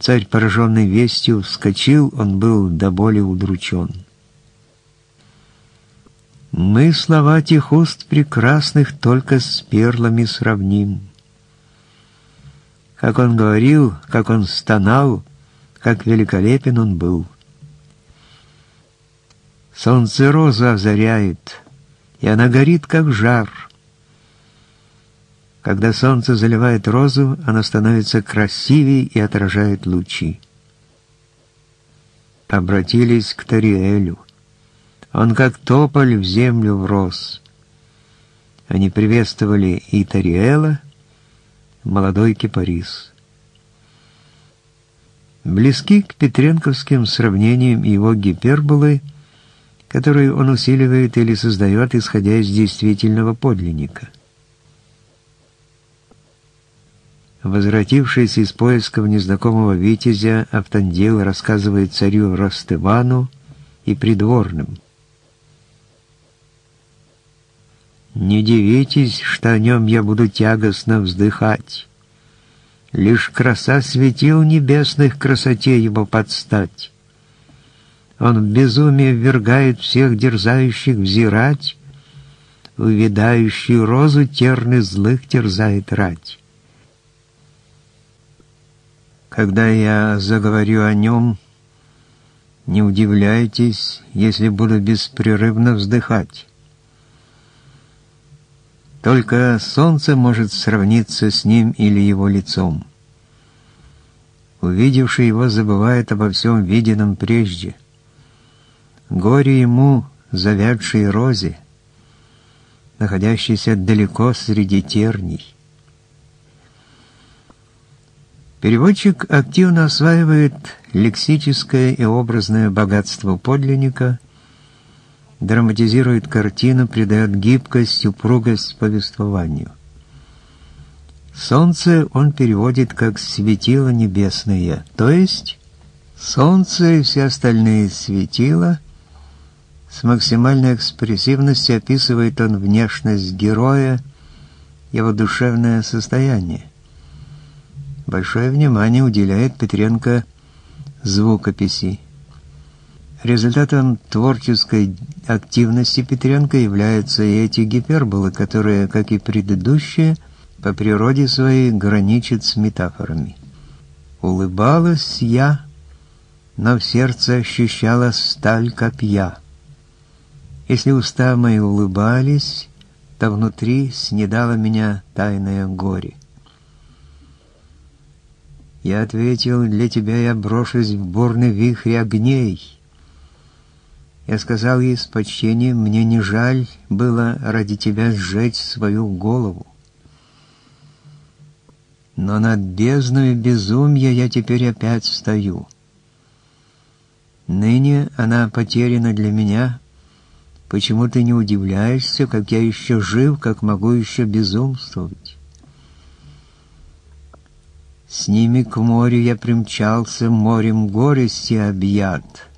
Царь, пораженный вестью, вскочил, он был до боли удручен. Мы слова тех уст прекрасных только с перлами сравним. Как он говорил, как он стонал, как великолепен он был. Солнце розу озаряет, и она горит, как жар — когда солнце заливает розу, она становится красивее и отражает лучи. Обратились к Тариэлю. Он как тополь в землю врос. Они приветствовали и Тариэла, молодой кипарис. Близки к петренковским сравнениям его гиперболы, которые он усиливает или создает, исходя из действительного подлинника — Возвратившись из поисков незнакомого витязя, Автандил рассказывает царю Ростывану и придворным. «Не дивитесь, что о нем я буду тягостно вздыхать. Лишь краса светил небесных красоте его подстать. Он в безумие ввергает всех дерзающих взирать, увядающую розу терны злых терзает рать». Когда я заговорю о нем, не удивляйтесь, если буду беспрерывно вздыхать. Только солнце может сравниться с ним или его лицом. Увидевший его забывает обо всем виденном прежде. Горе ему, завядшей розе, находящейся далеко среди терний. Переводчик активно осваивает лексическое и образное богатство подлинника, драматизирует картину, придает гибкость, упругость повествованию. Солнце он переводит как «светило небесное», то есть солнце и все остальные светила с максимальной экспрессивностью описывает он внешность героя, его душевное состояние. Большое внимание уделяет Петренко звукописи. Результатом творческой активности Петренко являются и эти гиперболы, которые, как и предыдущие, по природе своей граничат с метафорами. Улыбалась я, но в сердце ощущала сталь копья. Если уста мои улыбались, то внутри снедало меня тайное горе. Я ответил, для тебя я брошусь в бурный вихрь огней. Я сказал ей с почтением, мне не жаль было ради тебя сжечь свою голову. Но над бездной безумия я теперь опять стою. Ныне она потеряна для меня. Почему ты не удивляешься, как я еще жив, как могу еще безумствовать? С ними к морю я примчался, морем горести объят.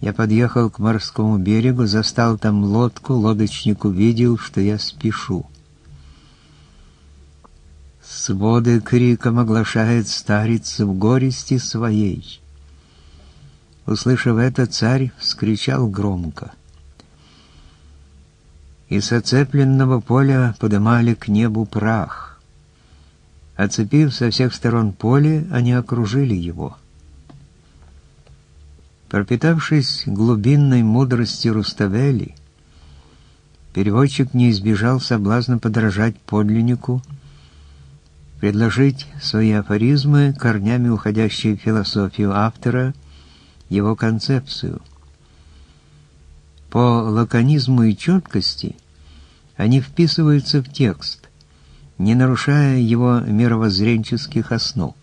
Я подъехал к морскому берегу, застал там лодку, лодочник увидел, что я спешу. Своды криком оглашает старец в горести своей. Услышав это, царь вскричал громко. И с оцепленного поля подымали к небу прах. Оцепив со всех сторон поле, они окружили его. Пропитавшись глубинной мудростью Руставели, переводчик не избежал соблазна подражать подлиннику, предложить свои афоризмы, корнями уходящие в философию автора, его концепцию. По лаконизму и четкости они вписываются в текст, не нарушая его мировоззренческих основ.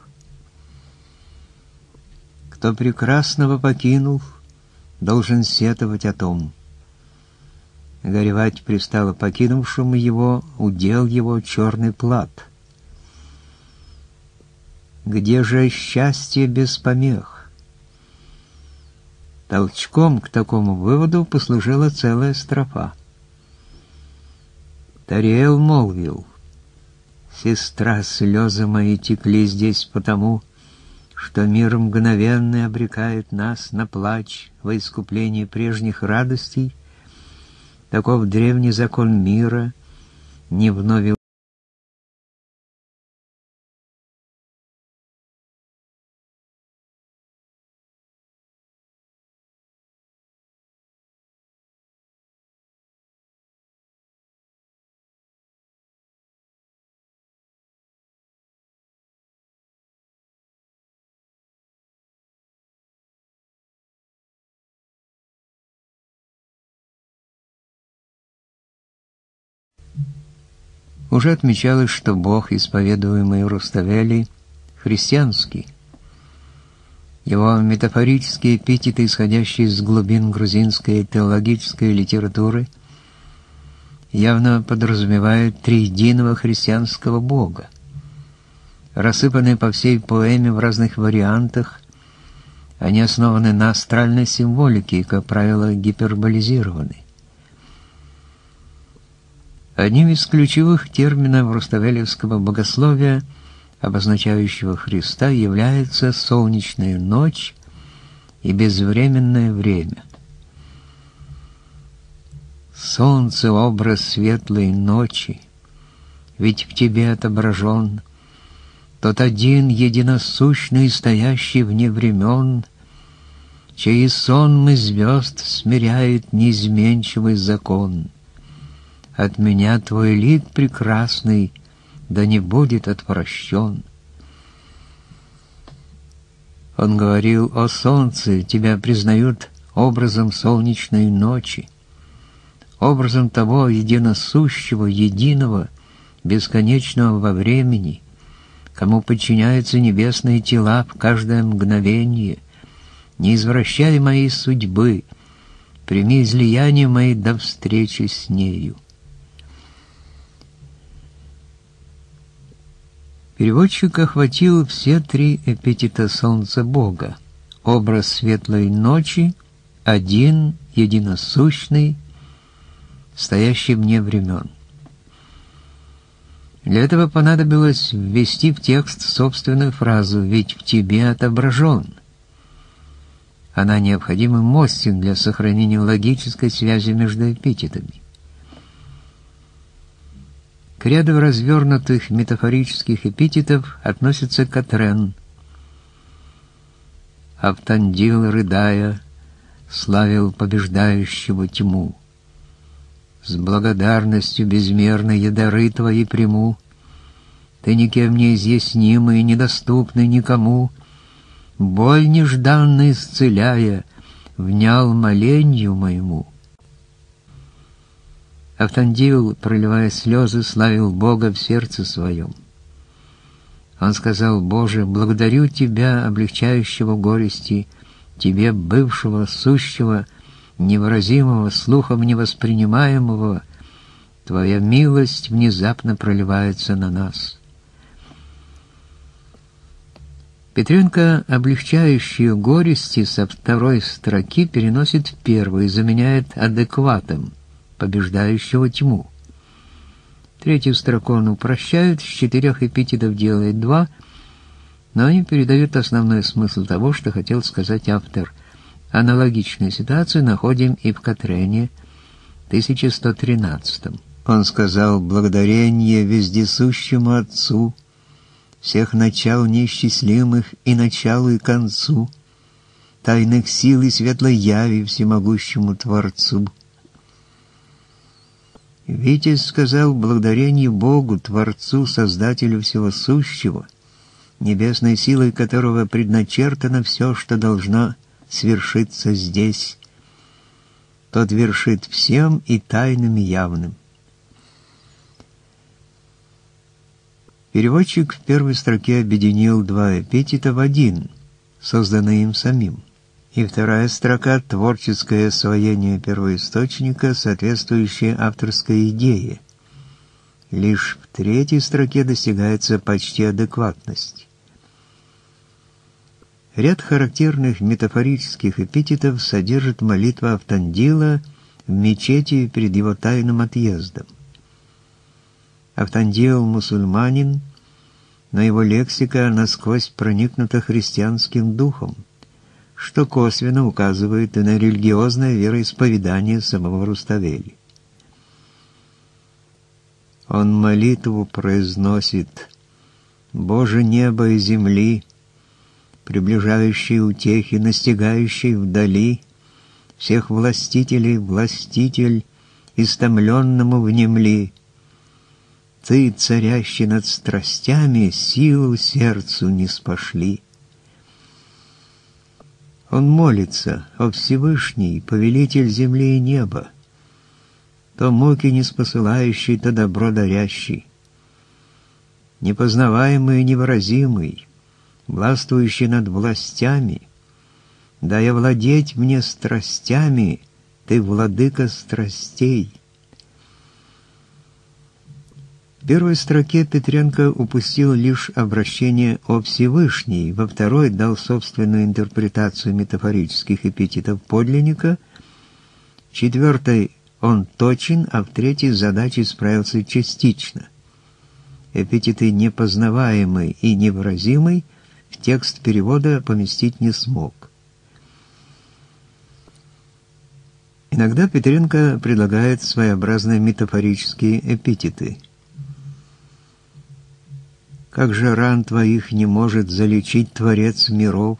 Кто прекрасного покинул, должен сетовать о том. Горевать пристало покинувшему его, удел его черный плат. Где же счастье без помех? Толчком к такому выводу послужила целая строфа. Тариэл молвил, «Сестра, слезы мои текли здесь потому, что мир мгновенный обрекает нас на плач во искуплении прежних радостей, таков древний закон мира, не вновь Уже отмечалось, что Бог, исповедуемый в Руставели, христианский. Его метафорические эпитеты, исходящие из глубин грузинской теологической литературы, явно подразумевают триединого христианского Бога. Рассыпанные по всей поэме в разных вариантах, они основаны на астральной символике и, как правило, гиперболизированы. Одним из ключевых терминов руставелевского богословия, обозначающего Христа, является солнечная ночь и безвременное время. Солнце — образ светлой ночи, ведь в тебе отображен тот один единосущный, стоящий вне времен, чей сон мы звезд смиряет неизменчивый закон — от меня твой лик прекрасный, да не будет отвращен. Он говорил о солнце, тебя признают образом солнечной ночи, образом того единосущего, единого, бесконечного во времени, кому подчиняются небесные тела в каждое мгновение. Не извращай моей судьбы, прими излияние моей до встречи с нею. Переводчик охватил все три эпитета солнца Бога. Образ светлой ночи, один, единосущный, стоящий вне времен. Для этого понадобилось ввести в текст собственную фразу «Ведь в тебе отображен». Она необходимый мостик для сохранения логической связи между эпитетами. К ряду развернутых метафорических эпитетов относится Катрен. Автандил, рыдая, славил побеждающего тьму. С благодарностью безмерной я дары твои приму. Ты никем не изъяснимый, недоступный никому. Боль нежданно исцеляя, внял моленью моему. Автандил, проливая слезы, славил Бога в сердце своем. Он сказал, «Боже, благодарю Тебя, облегчающего горести, Тебе, бывшего, сущего, невыразимого, слухом невоспринимаемого, Твоя милость внезапно проливается на нас». Петренко облегчающие горести со второй строки переносит в первую и заменяет адекватом, побеждающего тьму. Третью строку он упрощает, с четырех эпитетов делает два, но они передают основной смысл того, что хотел сказать автор. Аналогичную ситуацию находим и в Катрене, 1113 Он сказал «Благодарение вездесущему Отцу, всех начал неисчислимых и началу и концу, тайных сил и светлой яви всемогущему Творцу». Витязь сказал благодарение Богу, Творцу, Создателю всего сущего, небесной силой которого предначертано все, что должно свершиться здесь. Тот вершит всем и тайным, и явным. Переводчик в первой строке объединил два эпитета в один, созданный им самим и вторая строка — творческое освоение первоисточника, соответствующее авторской идее. Лишь в третьей строке достигается почти адекватность. Ряд характерных метафорических эпитетов содержит молитва Автандила в мечети перед его тайным отъездом. Автандил — мусульманин, но его лексика насквозь проникнута христианским духом что косвенно указывает и на религиозное вероисповедание самого Руставели. Он молитву произносит «Боже неба и земли, приближающий утехи, настигающий вдали, всех властителей властитель, истомленному внемли, Ты, царящий над страстями, силу сердцу не спошли». Он молится, о Всевышний, повелитель земли и неба, то муки не спосылающий, то добро дарящий, непознаваемый и невыразимый, властвующий над властями, дай овладеть мне страстями, ты владыка страстей. В первой строке Петренко упустил лишь обращение о Всевышней, во второй дал собственную интерпретацию метафорических эпитетов подлинника, в четвертой он точен, а в третьей задачей справился частично. Эпитеты «непознаваемый» и «невыразимый» в текст перевода поместить не смог. Иногда Петренко предлагает своеобразные метафорические эпитеты – как же ран твоих не может залечить Творец миров,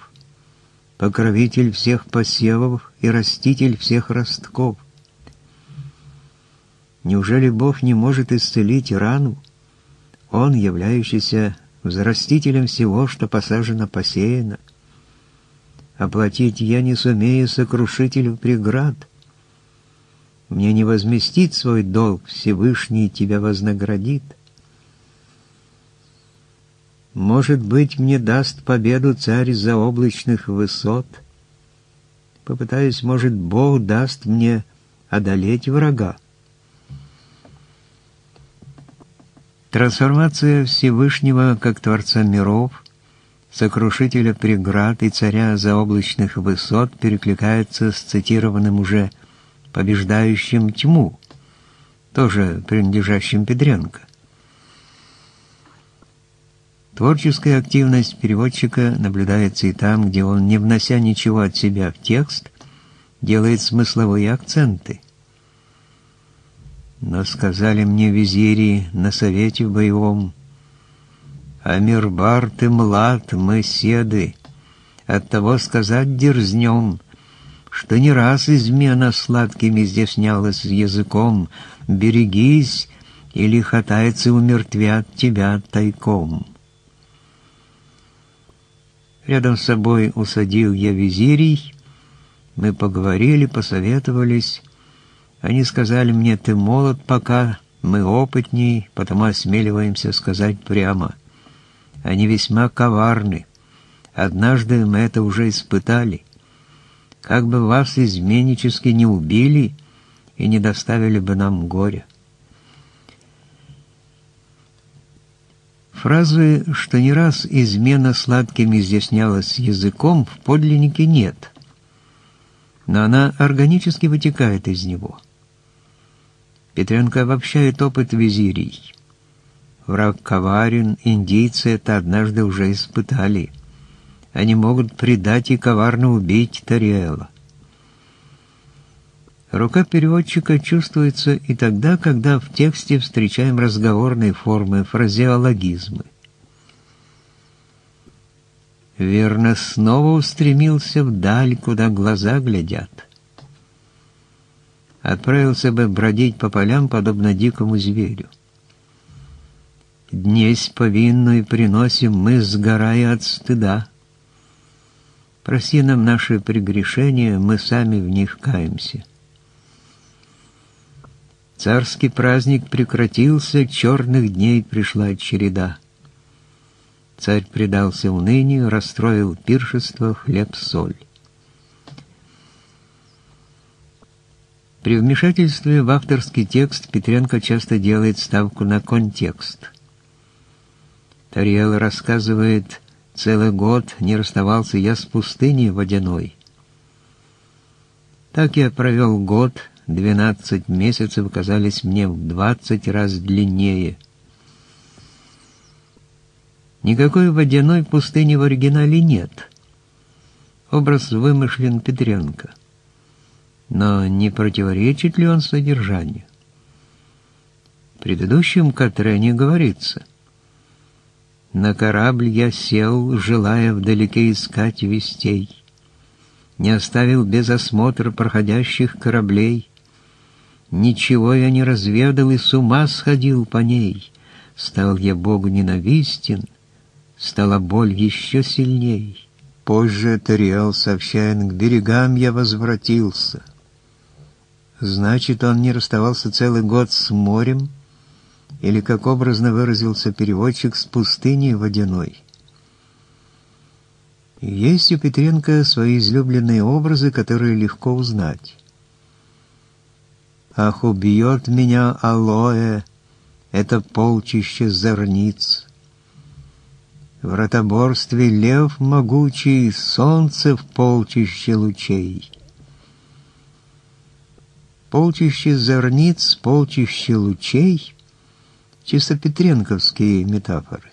покровитель всех посевов и раститель всех ростков? Неужели Бог не может исцелить рану? Он, являющийся взрастителем всего, что посажено, посеяно. Оплатить я не сумею сокрушителю преград. Мне не возместить свой долг, Всевышний тебя вознаградит. Может быть, мне даст победу царь за облачных высот. Попытаюсь, может, Бог даст мне одолеть врага. Трансформация Всевышнего как Творца миров, сокрушителя преград и царя заоблачных высот перекликается с цитированным уже побеждающим тьму, тоже принадлежащим Педренко. Творческая активность переводчика наблюдается и там, где он, не внося ничего от себя в текст, делает смысловые акценты. Но сказали мне визири на совете боевом, «Амирбар, ты млад, мы седы, оттого сказать дерзнем, что не раз измена сладкими здесь снялась языком, берегись, или хатайцы умертвят тебя тайком». Рядом с собой усадил я визирий. Мы поговорили, посоветовались. Они сказали мне, ты молод пока, мы опытней, потому осмеливаемся сказать прямо. Они весьма коварны. Однажды мы это уже испытали. Как бы вас изменнически не убили и не доставили бы нам горя. Фразы, что не раз измена сладким изъяснялась языком, в подлиннике нет, но она органически вытекает из него. Петренко обобщает опыт визирий. Враг коварен, индийцы это однажды уже испытали. Они могут предать и коварно убить Тариэла. Рука переводчика чувствуется и тогда, когда в тексте встречаем разговорные формы, фразеологизмы. Верно, снова устремился вдаль, куда глаза глядят. Отправился бы бродить по полям, подобно дикому зверю. Днесь повинную приносим мы, сгорая от стыда. Прости нам наши прегрешения, мы сами в них каемся. Царский праздник прекратился, черных дней пришла череда. Царь предался унынию, расстроил пиршество, хлеб-соль. При вмешательстве в авторский текст Петренко часто делает ставку на контекст. Тариэл рассказывает, целый год не расставался я с пустыней водяной. Так я провел год, Двенадцать месяцев казались мне в двадцать раз длиннее. Никакой водяной пустыни в оригинале нет. Образ вымышлен Петренко. Но не противоречит ли он содержанию? В предыдущем Катрене говорится «На корабль я сел, желая вдалеке искать вестей. Не оставил без осмотра проходящих кораблей, Ничего я не разведал и с ума сходил по ней. Стал я Богу ненавистен, стала боль еще сильней. Позже Тариал сообщает, к берегам я возвратился. Значит, он не расставался целый год с морем, или, как образно выразился переводчик, с пустыней водяной. Есть у Петренко свои излюбленные образы, которые легко узнать. Ах, убьет меня алоэ, это полчище зорниц. В ротоборстве лев могучий, солнце в полчище лучей. Полчище зорниц, полчище лучей — чисто петренковские метафоры.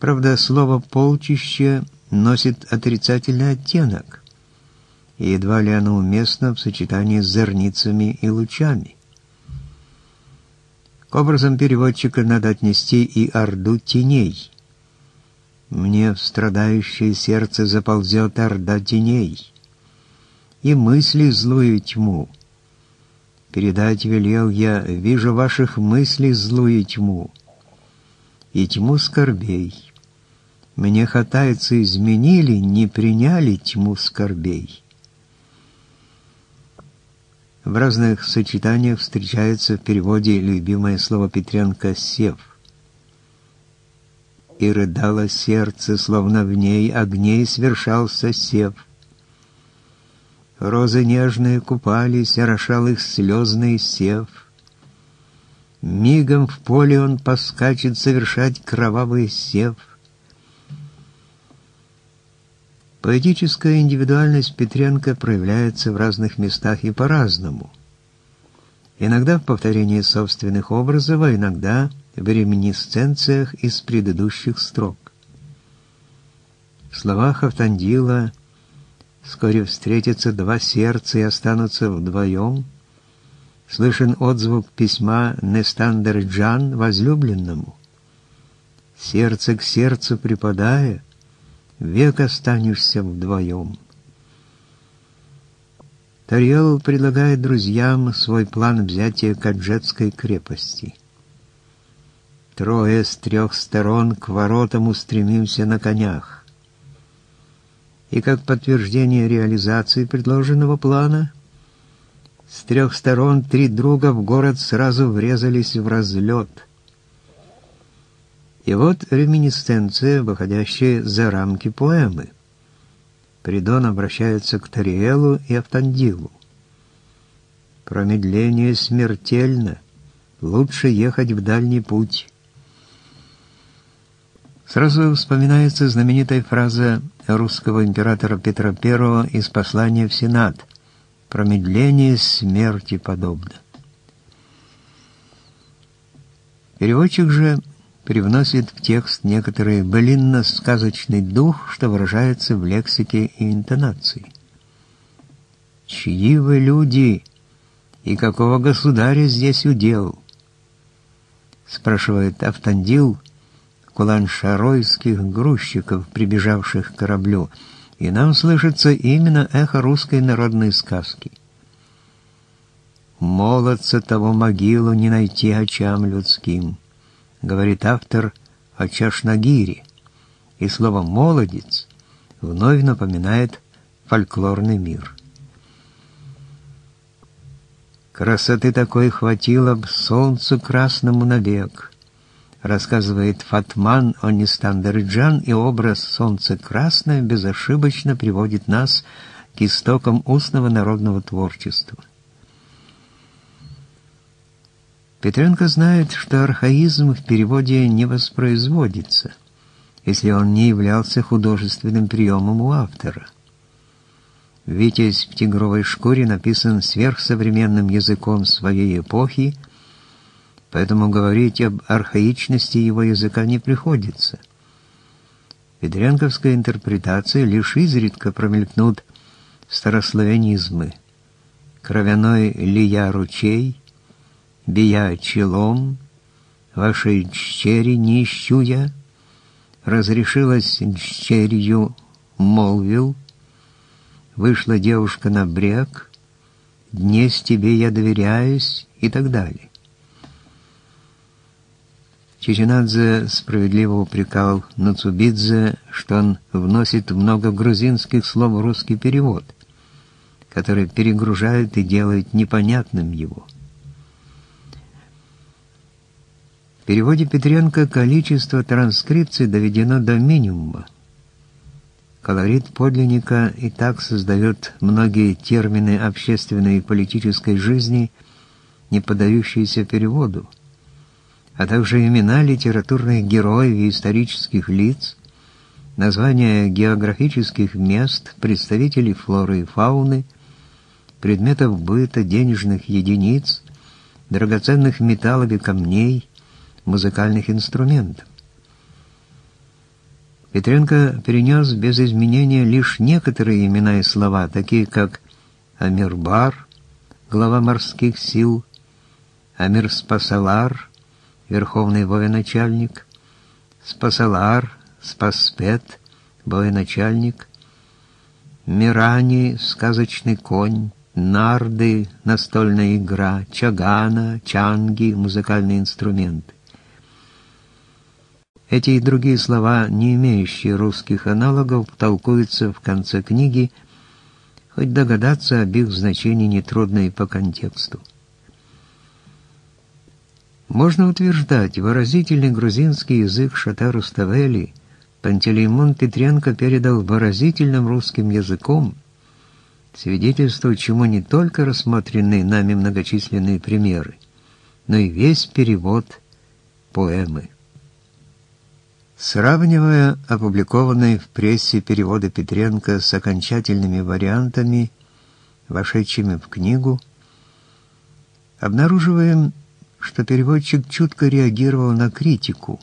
Правда, слово «полчище» носит отрицательный оттенок и едва ли оно уместно в сочетании с зерницами и лучами. К образам переводчика надо отнести и орду теней. Мне в страдающее сердце заползет орда теней, и мысли злую тьму. Передать велел я, вижу ваших мыслей злую тьму, и тьму скорбей. Мне хатайцы изменили, не приняли тьму скорбей. В разных сочетаниях встречается в переводе любимое слово Петренко «сев». И рыдало сердце, словно в ней огней свершался сев. Розы нежные купались, орошал их слезный сев. Мигом в поле он поскачет совершать кровавый сев — Поэтическая индивидуальность Петренко проявляется в разных местах и по-разному. Иногда в повторении собственных образов, а иногда в реминисценциях из предыдущих строк. В словах Автандила «Вскоре встретятся два сердца и останутся вдвоем» слышен отзвук письма Нестандер Джан возлюбленному. Сердце к сердцу припадая, век останешься вдвоем. Тарьел предлагает друзьям свой план взятия Каджетской крепости. Трое с трех сторон к воротам устремимся на конях. И как подтверждение реализации предложенного плана, с трех сторон три друга в город сразу врезались в разлет — и вот реминисценция, выходящая за рамки поэмы. Придон обращается к Тариэлу и Автандилу. Промедление смертельно, лучше ехать в дальний путь. Сразу вспоминается знаменитая фраза русского императора Петра I из послания в Сенат «Промедление смерти подобно». Переводчик же привносит в текст некоторый былинно-сказочный дух, что выражается в лексике и интонации. «Чьи вы люди и какого государя здесь удел?» спрашивает Автандил куланшаройских грузчиков, прибежавших к кораблю, и нам слышится именно эхо русской народной сказки. «Молодца того могилу не найти очам людским», говорит автор о Чашнагире, и слово «молодец» вновь напоминает фольклорный мир. Красоты такой хватило б солнцу красному навек, рассказывает Фатман Дариджан, и образ солнца красное безошибочно приводит нас к истокам устного народного творчества. Петренко знает, что архаизм в переводе не воспроизводится, если он не являлся художественным приемом у автора. «Витязь в тигровой шкуре» написан сверхсовременным языком своей эпохи, поэтому говорить об архаичности его языка не приходится. Петренковская интерпретация лишь изредка промелькнут старославянизмы. Кровяной лия ручей, бия челом, вашей чери не ищу я, разрешилась черью, молвил, вышла девушка на брег, днесь тебе я доверяюсь и так далее. Чеченадзе справедливо упрекал Нацубидзе, что он вносит много грузинских слов в русский перевод, который перегружает и делает непонятным его. В переводе Петренко количество транскрипций доведено до минимума. Колорит подлинника и так создает многие термины общественной и политической жизни, не поддающиеся переводу а также имена литературных героев и исторических лиц, названия географических мест, представителей флоры и фауны, предметов быта, денежных единиц, драгоценных металлов и камней, музыкальных инструментов. Петренко перенес без изменения лишь некоторые имена и слова, такие как Амирбар, глава морских сил, Амирспасалар, верховный военачальник, Спасалар, Спаспет, военачальник, Мирани, сказочный конь, нарды, настольная игра, чагана, чанги, музыкальные инструменты. Эти и другие слова, не имеющие русских аналогов, толкуются в конце книги, хоть догадаться об их значении нетрудно и по контексту. Можно утверждать, выразительный грузинский язык Шатару Ставели Пантелеймон Петренко передал выразительным русским языком, свидетельство чему не только рассмотрены нами многочисленные примеры, но и весь перевод поэмы. Сравнивая опубликованные в прессе переводы Петренко с окончательными вариантами, вошедшими в книгу, обнаруживаем что переводчик чутко реагировал на критику,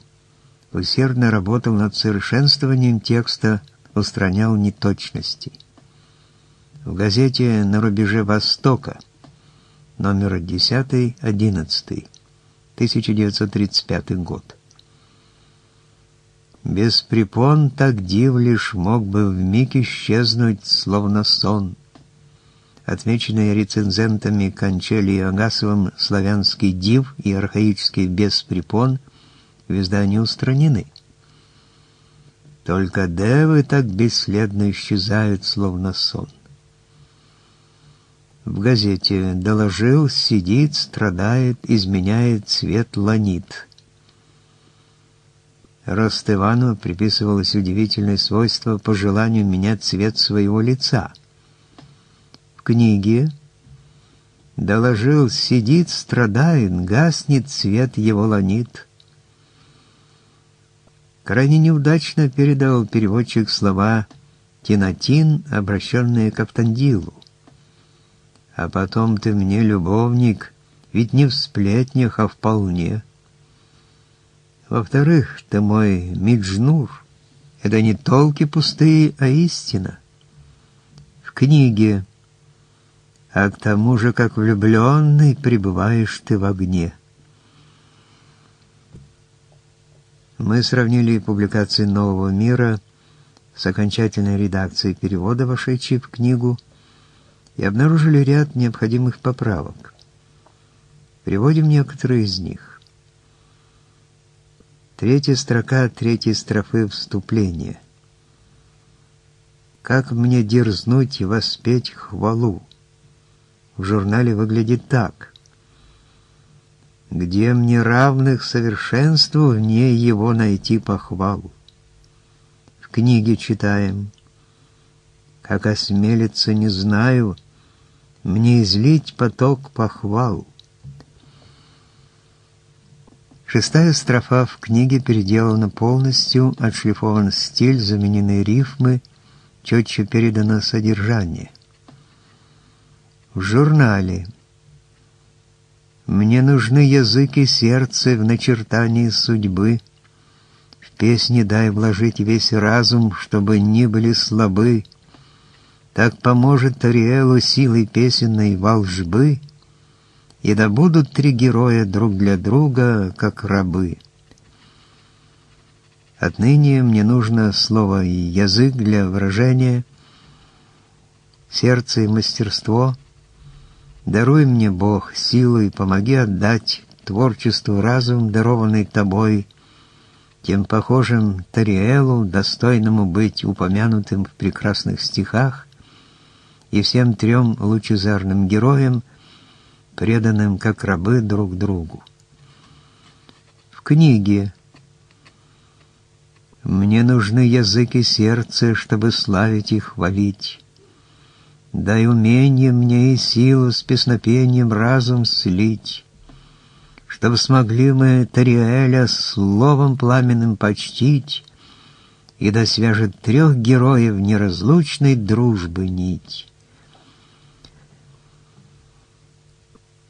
усердно работал над совершенствованием текста, устранял неточности. В газете «На рубеже Востока» номер 10-11, 1935 год. Без препон так див лишь мог бы вмиг исчезнуть, словно сон — отмеченные рецензентами Кончели и Агасовым славянский див и архаический беспрепон в издании устранены. Только девы так бесследно исчезают, словно сон. В газете доложил, сидит, страдает, изменяет цвет ланит. Ростывану приписывалось удивительное свойство по желанию менять цвет своего лица — книге, доложил, сидит, страдает, гаснет, цвет его ланит. Крайне неудачно передал переводчик слова «тинатин», обращенные к Автандилу. «А потом ты мне любовник, ведь не в сплетнях, а вполне». Во-вторых, ты мой Миджнур. Это не толки пустые, а истина. В книге а к тому же, как влюбленный, пребываешь ты в огне. Мы сравнили публикации «Нового мира» с окончательной редакцией перевода, вошедшей в книгу, и обнаружили ряд необходимых поправок. Приводим некоторые из них. Третья строка третьей строфы вступления. «Как мне дерзнуть воспеть хвалу?» в журнале выглядит так. «Где мне равных совершенству, вне его найти похвалу?» В книге читаем. «Как осмелиться, не знаю, мне излить поток похвал». Шестая строфа в книге переделана полностью, отшлифован стиль, заменены рифмы, четче передано содержание в журнале. Мне нужны язык и сердце в начертании судьбы. В песне дай вложить весь разум, чтобы не были слабы. Так поможет Тариэлу силой песенной волжбы, И да будут три героя друг для друга, как рабы. Отныне мне нужно слово и язык для выражения, сердце и мастерство — Даруй мне, Бог, силу и помоги отдать творчеству разум, дарованный Тобой, тем похожим Тариэлу, достойному быть упомянутым в прекрасных стихах, и всем трем лучезарным героям, преданным как рабы друг другу. В книге «Мне нужны язык и сердце, чтобы славить и хвалить». Дай умение мне и силу с песнопением разум слить, Чтоб смогли мы Тариэля словом пламенным почтить, И да свяжет трех героев неразлучной дружбы нить.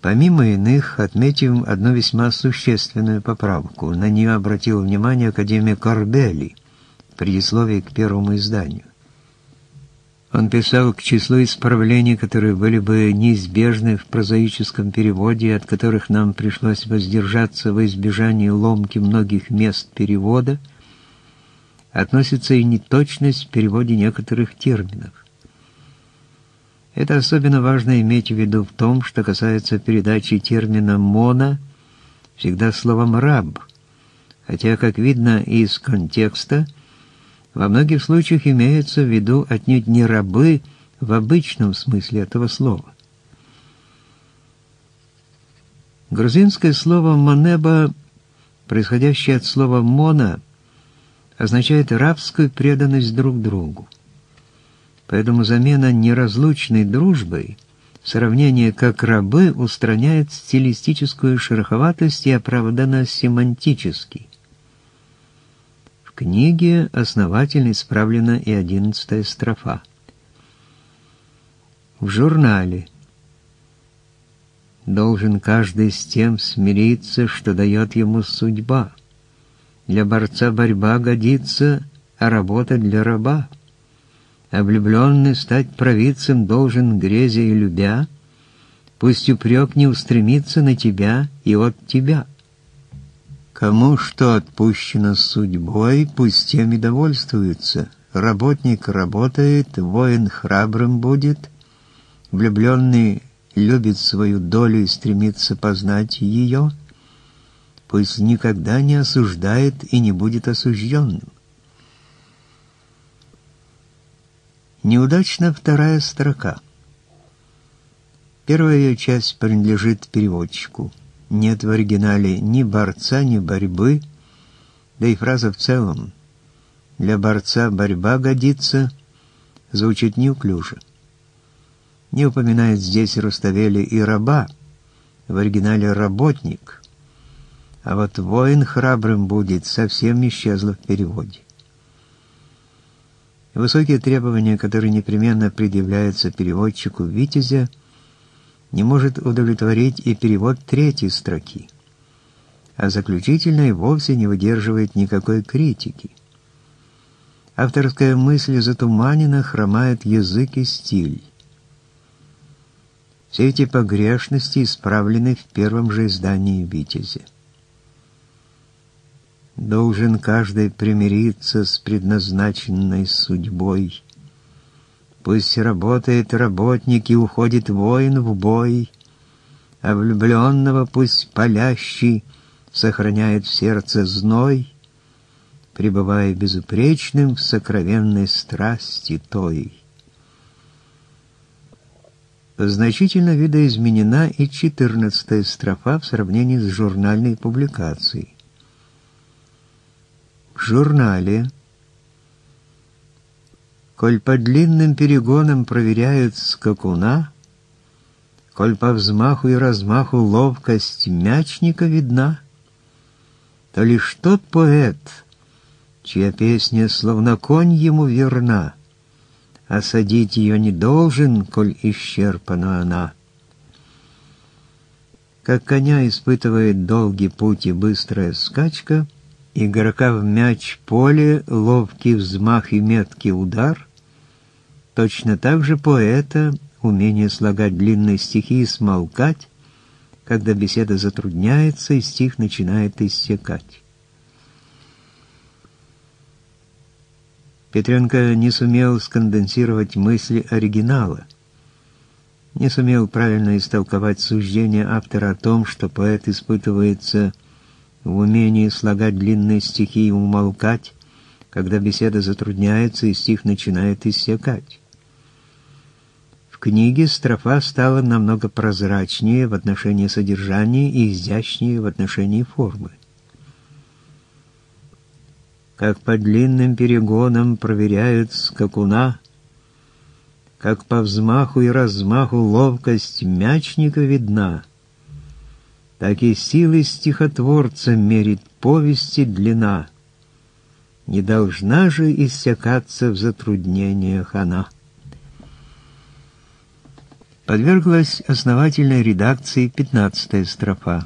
Помимо иных, отметим одну весьма существенную поправку. На нее обратил внимание академик Корбели в предисловии к первому изданию. Он писал к числу исправлений, которые были бы неизбежны в прозаическом переводе, от которых нам пришлось воздержаться во избежание ломки многих мест перевода, относится и неточность в переводе некоторых терминов. Это особенно важно иметь в виду в том, что касается передачи термина «мона» всегда словом «раб», хотя, как видно из контекста, во многих случаях имеются в виду отнюдь не рабы в обычном смысле этого слова. Грузинское слово «монеба», происходящее от слова «мона», означает рабскую преданность друг другу. Поэтому замена неразлучной дружбой, сравнение как рабы устраняет стилистическую шероховатость и оправданно семантически книге основательно исправлена и одиннадцатая строфа. В журнале должен каждый с тем смириться, что дает ему судьба. Для борца борьба годится, а работа для раба. А влюбленный стать провидцем должен, грезя и любя, пусть упрек не устремится на тебя и от тебя. Кому что отпущено судьбой, пусть тем и довольствуется. Работник работает, воин храбрым будет, влюбленный любит свою долю и стремится познать ее, пусть никогда не осуждает и не будет осужденным. Неудачна вторая строка. Первая ее часть принадлежит переводчику нет в оригинале ни борца, ни борьбы, да и фраза в целом «для борца борьба годится» звучит неуклюже. Не упоминает здесь Руставели и раба, в оригинале «работник», а вот воин храбрым будет совсем исчезло в переводе. Высокие требования, которые непременно предъявляются переводчику Витязя, не может удовлетворить и перевод третьей строки, а заключительной вовсе не выдерживает никакой критики. Авторская мысль затуманена, хромает язык и стиль. Все эти погрешности исправлены в первом же издании «Витязя». Должен каждый примириться с предназначенной судьбой. Пусть работает работник и уходит воин в бой, а влюбленного пусть палящий сохраняет в сердце зной, пребывая безупречным в сокровенной страсти той. Значительно видоизменена и четырнадцатая строфа в сравнении с журнальной публикацией журнале. Коль по длинным перегонам проверяют скакуна, Коль по взмаху и размаху ловкость мячника видна, То лишь тот поэт, чья песня словно конь ему верна, Осадить ее не должен, коль исчерпана она. Как коня испытывает долгий путь и быстрая скачка — игрока в мяч поле, ловкий взмах и меткий удар, точно так же поэта умение слагать длинные стихи и смолкать, когда беседа затрудняется и стих начинает иссякать. Петренко не сумел сконденсировать мысли оригинала, не сумел правильно истолковать суждение автора о том, что поэт испытывается в умении слагать длинные стихи и умолкать, когда беседа затрудняется и стих начинает иссякать. В книге строфа стала намного прозрачнее в отношении содержания и изящнее в отношении формы. Как по длинным перегонам проверяют скакуна, как по взмаху и размаху ловкость мячника видна — так и силы стихотворца мерит повести длина. Не должна же иссякаться в затруднениях она. Подверглась основательной редакции пятнадцатая строфа.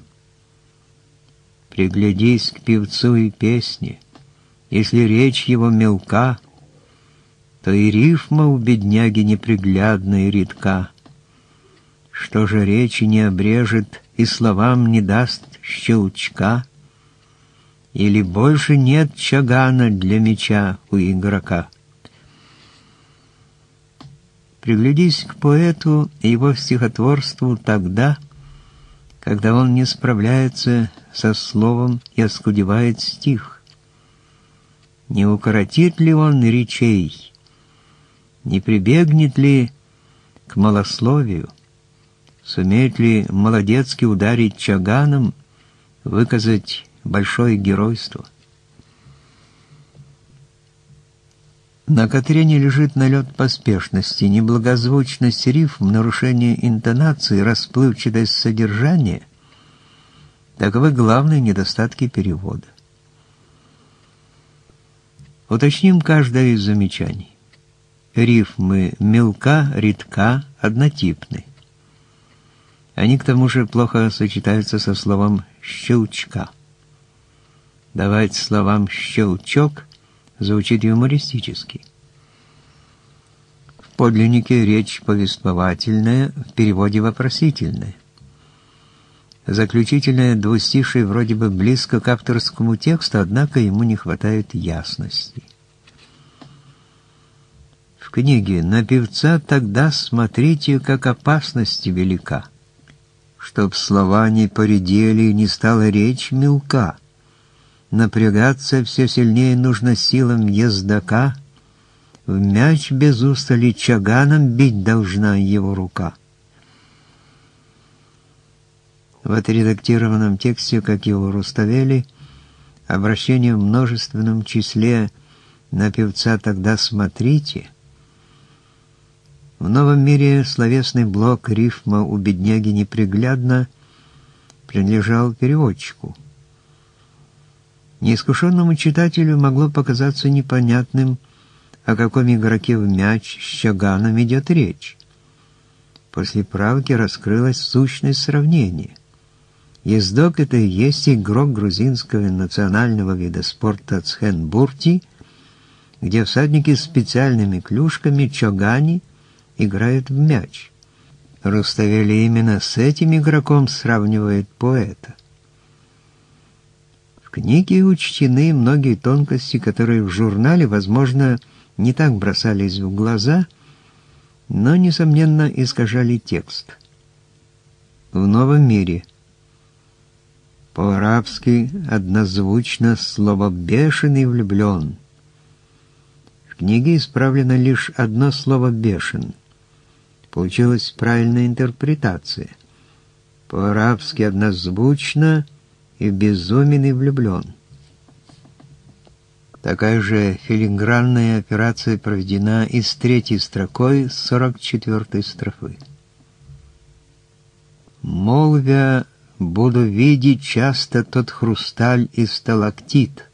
Приглядись к певцу и песне, если речь его мелка, то и рифма у бедняги неприглядна и редка. Что же речи не обрежет и словам не даст щелчка, или больше нет чагана для меча у игрока. Приглядись к поэту и его стихотворству тогда, когда он не справляется со словом и оскудевает стих. Не укоротит ли он речей, не прибегнет ли к малословию, Сумеет ли молодецкий ударить чаганом, выказать большое геройство? На Катрине лежит налет поспешности, неблагозвучность рифм, нарушение интонации, расплывчатость содержания — таковы главные недостатки перевода. Уточним каждое из замечаний. Рифмы мелка, редка, однотипны. Они к тому же плохо сочетаются со словом «щелчка». Давать словам «щелчок» звучит юмористически. В подлиннике речь повествовательная, в переводе вопросительная. Заключительное двустишие вроде бы близко к авторскому тексту, однако ему не хватает ясности. В книге «На певца тогда смотрите, как опасность велика» чтоб слова не поредели и не стала речь мелка. Напрягаться все сильнее нужно силам ездока, в мяч без устали чаганом бить должна его рука. В отредактированном тексте, как его Руставели, обращение в множественном числе на певца тогда смотрите — в новом мире словесный блок рифма у бедняги неприглядно принадлежал переводчику. Неискушенному читателю могло показаться непонятным, о каком игроке в мяч с Чаганом идет речь. После правки раскрылось сущность сравнения. Ездок — это и есть игрок грузинского национального вида спорта Цхенбурти, где всадники с специальными клюшками чогани играют в мяч. Руставели именно с этим игроком сравнивает поэта. В книге учтены многие тонкости, которые в журнале, возможно, не так бросались в глаза, но, несомненно, искажали текст. В новом мире – по-арабски однозвучно слово «бешеный» влюблен. В книге исправлено лишь одно слово «бешен». Получилась правильная интерпретация. По-арабски однозвучно и безумен и влюблен. Такая же филигранная операция проведена и с третьей строкой 44-й строфы. Молвя буду видеть часто тот хрусталь и сталактит.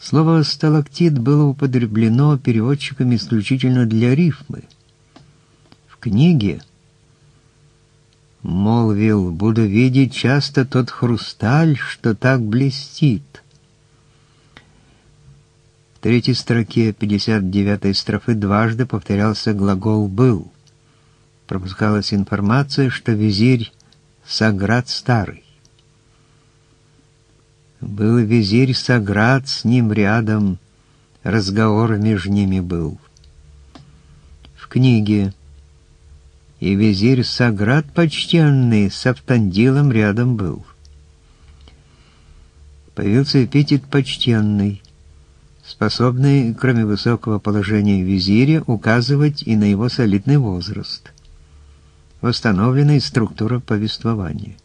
Слово «сталактит» было употреблено переводчиками исключительно для рифмы. В книге молвил, буду видеть часто тот хрусталь, что так блестит. В третьей строке 59-й строфы дважды повторялся глагол «был» пропускалась информация, что визирь Саград старый. Был визирь Саград с ним рядом, разговор между ними был. В книге и визирь Саград почтенный с Автандилом рядом был. Появился эпитет «почтенный», способный, кроме высокого положения визиря, указывать и на его солидный возраст – восстановлена структура повествования.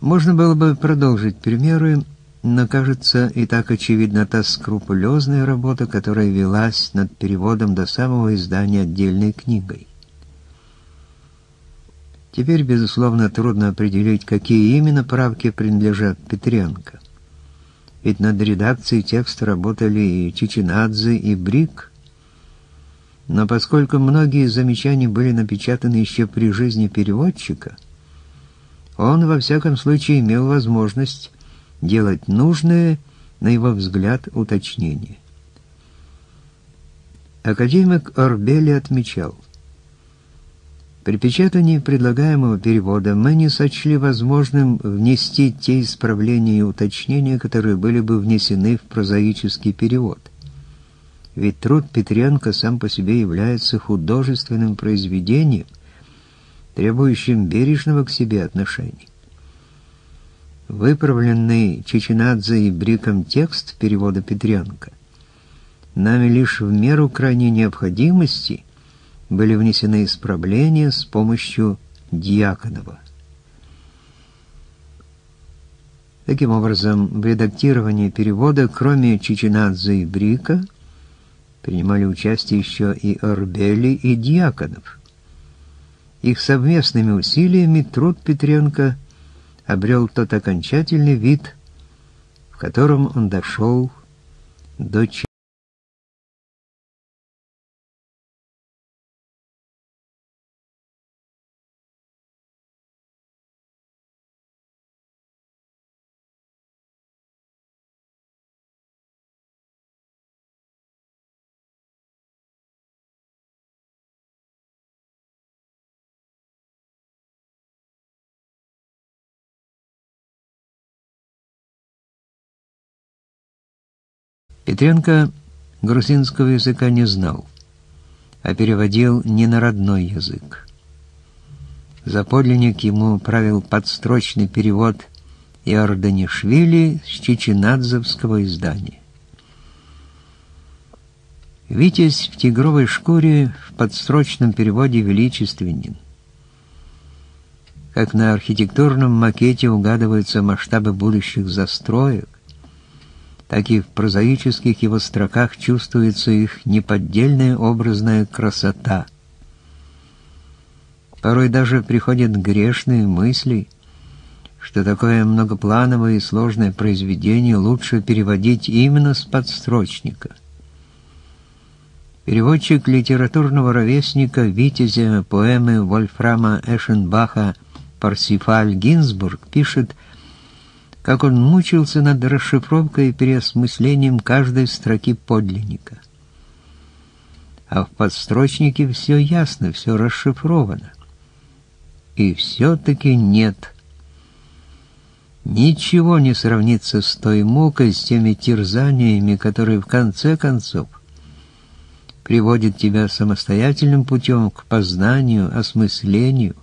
Можно было бы продолжить примеры, но, кажется, и так очевидна та скрупулезная работа, которая велась над переводом до самого издания отдельной книгой. Теперь, безусловно, трудно определить, какие именно правки принадлежат Петренко. Ведь над редакцией текста работали и Чичинадзе, и Брик – но поскольку многие замечания были напечатаны еще при жизни переводчика, он, во всяком случае, имел возможность делать нужные, на его взгляд, уточнения. Академик Орбели отмечал, при печатании предлагаемого перевода мы не сочли возможным внести те исправления и уточнения, которые были бы внесены в прозаический перевод ведь труд Петренко сам по себе является художественным произведением, требующим бережного к себе отношения. Выправленный Чеченадзе и Бриком текст перевода Петренко нами лишь в меру крайней необходимости были внесены исправления с помощью Дьяконова. Таким образом, в редактировании перевода, кроме Чеченадзе и Брика, принимали участие еще и Орбели и Дьяконов. Их совместными усилиями труд Петренко обрел тот окончательный вид, в котором он дошел до Петренко грузинского языка не знал, а переводил не на родной язык. За подлинник ему правил подстрочный перевод Иорданишвили с чеченадзовского издания. Витязь в тигровой шкуре в подстрочном переводе величественен. Как на архитектурном макете угадываются масштабы будущих застроек, так и в прозаических его строках чувствуется их неподдельная образная красота. Порой даже приходят грешные мысли, что такое многоплановое и сложное произведение лучше переводить именно с подстрочника. Переводчик литературного ровесника Витязя поэмы Вольфрама Эшенбаха Парсифаль Гинзбург пишет, как он мучился над расшифровкой и переосмыслением каждой строки подлинника. А в подстрочнике все ясно, все расшифровано. И все-таки нет. Ничего не сравнится с той мукой, с теми терзаниями, которые в конце концов приводит тебя самостоятельным путем к познанию, осмыслению,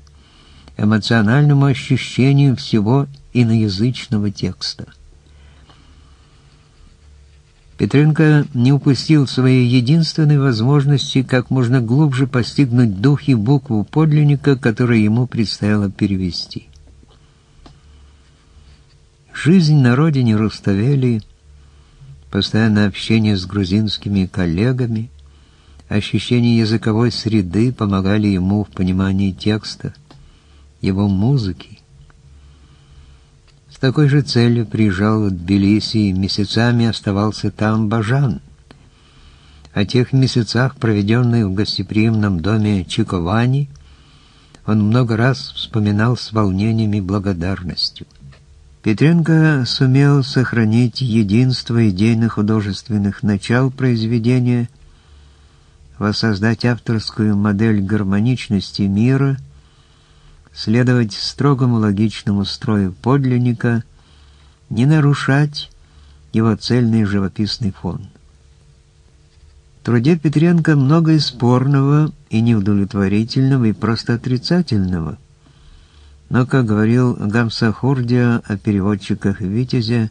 эмоциональному ощущению всего иноязычного текста. Петренко не упустил своей единственной возможности как можно глубже постигнуть дух и букву подлинника, который ему предстояло перевести. Жизнь на родине Руставели, постоянное общение с грузинскими коллегами — Ощущение языковой среды помогали ему в понимании текста, его музыки. С такой же целью приезжал в Тбилиси и месяцами оставался там Бажан. О тех месяцах, проведенных в гостеприимном доме Чиковани, он много раз вспоминал с волнением и благодарностью. Петренко сумел сохранить единство идейно-художественных начал произведения воссоздать авторскую модель гармоничности мира, следовать строгому логичному строю подлинника, не нарушать его цельный живописный фон. В труде Петренко много и спорного, и неудовлетворительного, и просто отрицательного. Но, как говорил Гамсахурдия о переводчиках Витязя,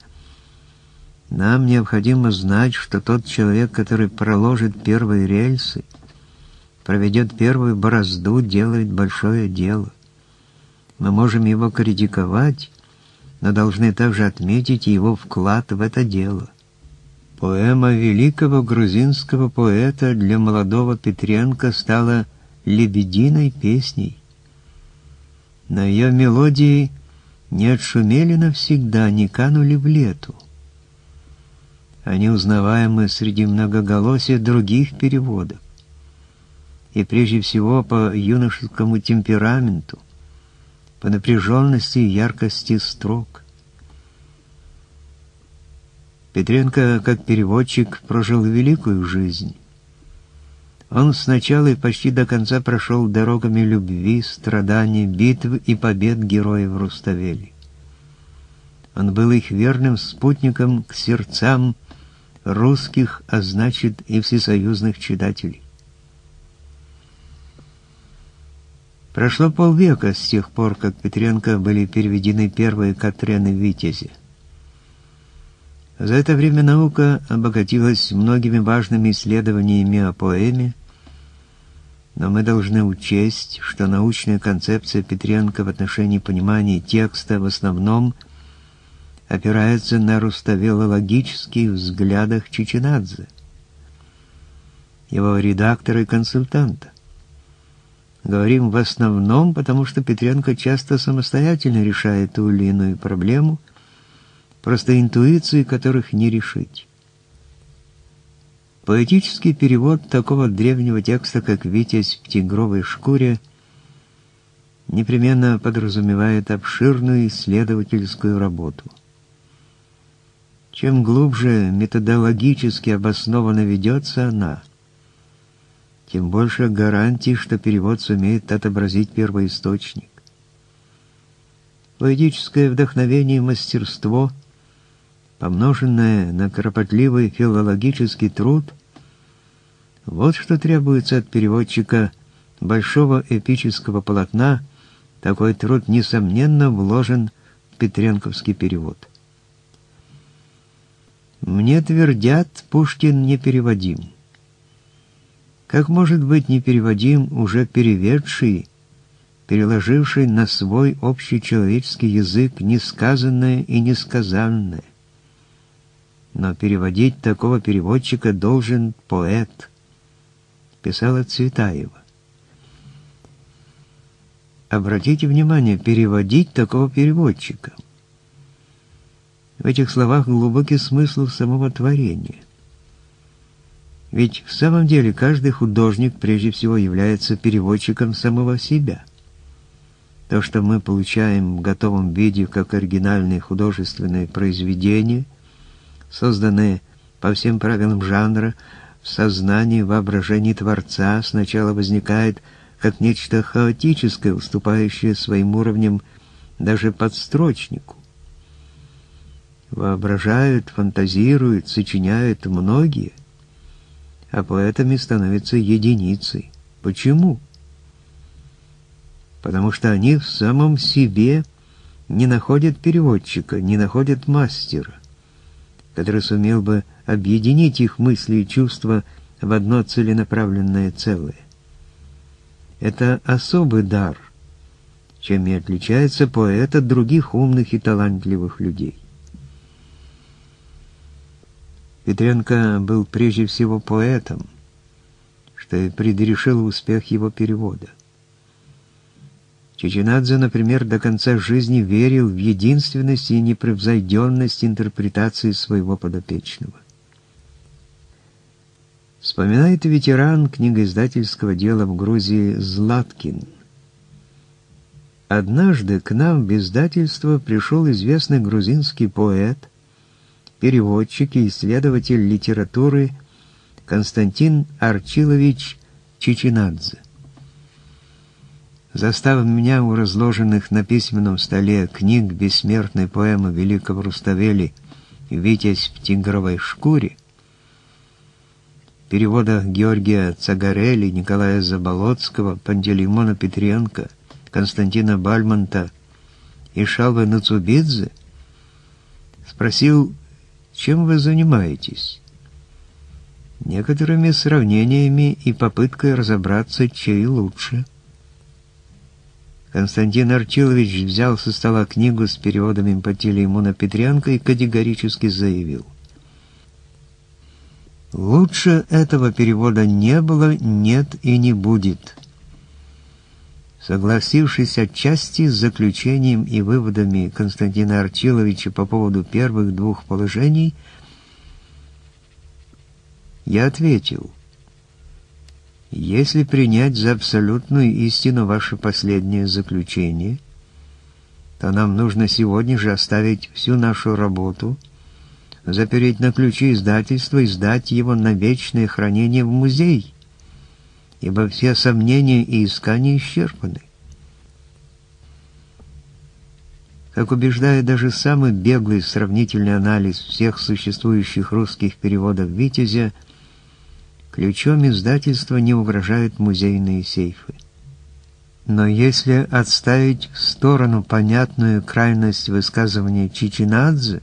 нам необходимо знать, что тот человек, который проложит первые рельсы, проведет первую борозду, делает большое дело. Мы можем его критиковать, но должны также отметить его вклад в это дело. Поэма великого грузинского поэта для молодого Петренко стала лебединой песней. На ее мелодии не отшумели навсегда, не канули в лету. Они узнаваемы среди многоголосия других переводов. И прежде всего по юношескому темпераменту, по напряженности и яркости строк. Петренко, как переводчик, прожил великую жизнь. Он сначала и почти до конца прошел дорогами любви, страданий, битв и побед героев Руставели. Он был их верным спутником к сердцам русских, а значит и всесоюзных читателей. Прошло полвека с тех пор, как Петренко были переведены первые Катрены Витязи. За это время наука обогатилась многими важными исследованиями о поэме, но мы должны учесть, что научная концепция Петренко в отношении понимания текста в основном – опирается на руставелологических взглядах Чичинадзе, его редактора и консультанта. Говорим в основном, потому что Петренко часто самостоятельно решает ту или иную проблему, просто интуиции которых не решить. Поэтический перевод такого древнего текста, как «Витязь в тигровой шкуре», непременно подразумевает обширную исследовательскую работу – чем глубже методологически обоснованно ведется она, тем больше гарантий, что перевод сумеет отобразить первоисточник. Поэтическое вдохновение и мастерство, помноженное на кропотливый филологический труд, вот что требуется от переводчика большого эпического полотна, такой труд, несомненно, вложен в Петренковский перевод. Мне твердят, Пушкин непереводим. Как может быть непереводим уже переведший, переложивший на свой общечеловеческий язык несказанное и несказанное? Но переводить такого переводчика должен поэт, писала Цветаева. Обратите внимание, переводить такого переводчика. В этих словах глубокий смысл самого творения. Ведь в самом деле каждый художник прежде всего является переводчиком самого себя. То, что мы получаем в готовом виде как оригинальные художественные произведения, созданные по всем правилам жанра, в сознании, воображении Творца сначала возникает как нечто хаотическое, уступающее своим уровням даже подстрочнику. Воображают, фантазируют, сочиняют многие – а поэтами становятся единицей. Почему? Потому что они в самом себе не находят переводчика, не находят мастера, который сумел бы объединить их мысли и чувства в одно целенаправленное целое. Это особый дар, чем и отличается поэт от других умных и талантливых людей. Петренко был прежде всего поэтом, что и предрешило успех его перевода. Чеченадзе, например, до конца жизни верил в единственность и непревзойденность интерпретации своего подопечного. Вспоминает ветеран книгоиздательского дела в Грузии Златкин. Однажды к нам в издательство пришел известный грузинский поэт – переводчик и исследователь литературы Константин Арчилович Чичинадзе. Застав меня у разложенных на письменном столе книг бессмертной поэмы великого Руставели «Витязь в тигровой шкуре», переводах Георгия Цагарели, Николая Заболоцкого, Пантелеймона Петренко, Константина Бальмонта и Шалвы Нацубидзе, спросил, чем вы занимаетесь? Некоторыми сравнениями и попыткой разобраться, чей лучше. Константин Арчилович взял со стола книгу с переводами по Телеймуна Петренко и категорически заявил. Лучше этого перевода не было, нет и не будет. Согласившись отчасти с заключением и выводами Константина Арчиловича по поводу первых двух положений, я ответил, если принять за абсолютную истину ваше последнее заключение, то нам нужно сегодня же оставить всю нашу работу, запереть на ключи издательства и сдать его на вечное хранение в музей ибо все сомнения и искания исчерпаны. Как убеждает даже самый беглый сравнительный анализ всех существующих русских переводов «Витязя», ключом издательства не угрожают музейные сейфы. Но если отставить в сторону понятную крайность высказывания Чичинадзе,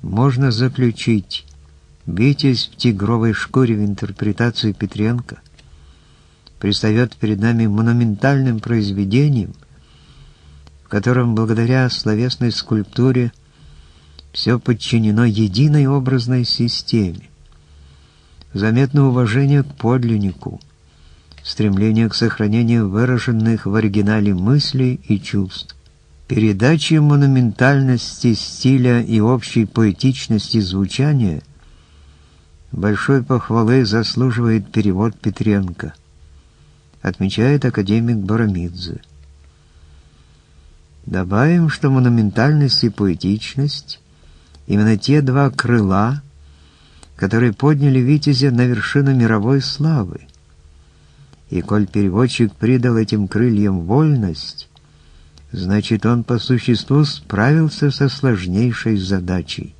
можно заключить «Витязь в тигровой шкуре» в интерпретации Петренко предстает перед нами монументальным произведением, в котором благодаря словесной скульптуре все подчинено единой образной системе. Заметно уважение к подлиннику, стремление к сохранению выраженных в оригинале мыслей и чувств, передачи монументальности стиля и общей поэтичности звучания большой похвалы заслуживает перевод Петренко – отмечает академик Барамидзе. Добавим, что монументальность и поэтичность — именно те два крыла, которые подняли Витязя на вершину мировой славы. И коль переводчик придал этим крыльям вольность, значит, он по существу справился со сложнейшей задачей.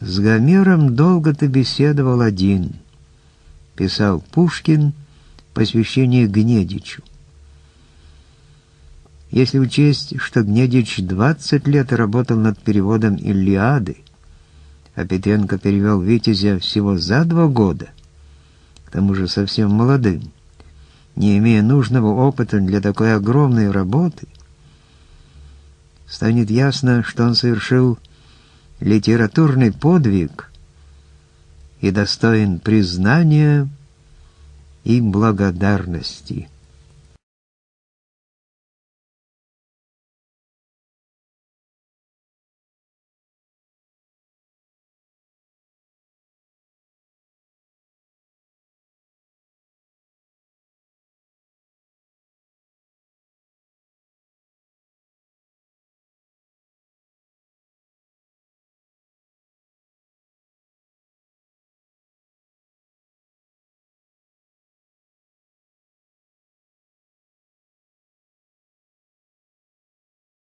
С Гомером долго ты беседовал один — писал Пушкин посвящение Гнедичу. Если учесть, что Гнедич 20 лет работал над переводом «Илиады», а Петренко перевел «Витязя» всего за два года, к тому же совсем молодым, не имея нужного опыта для такой огромной работы, станет ясно, что он совершил литературный подвиг – и достоин признания и благодарности.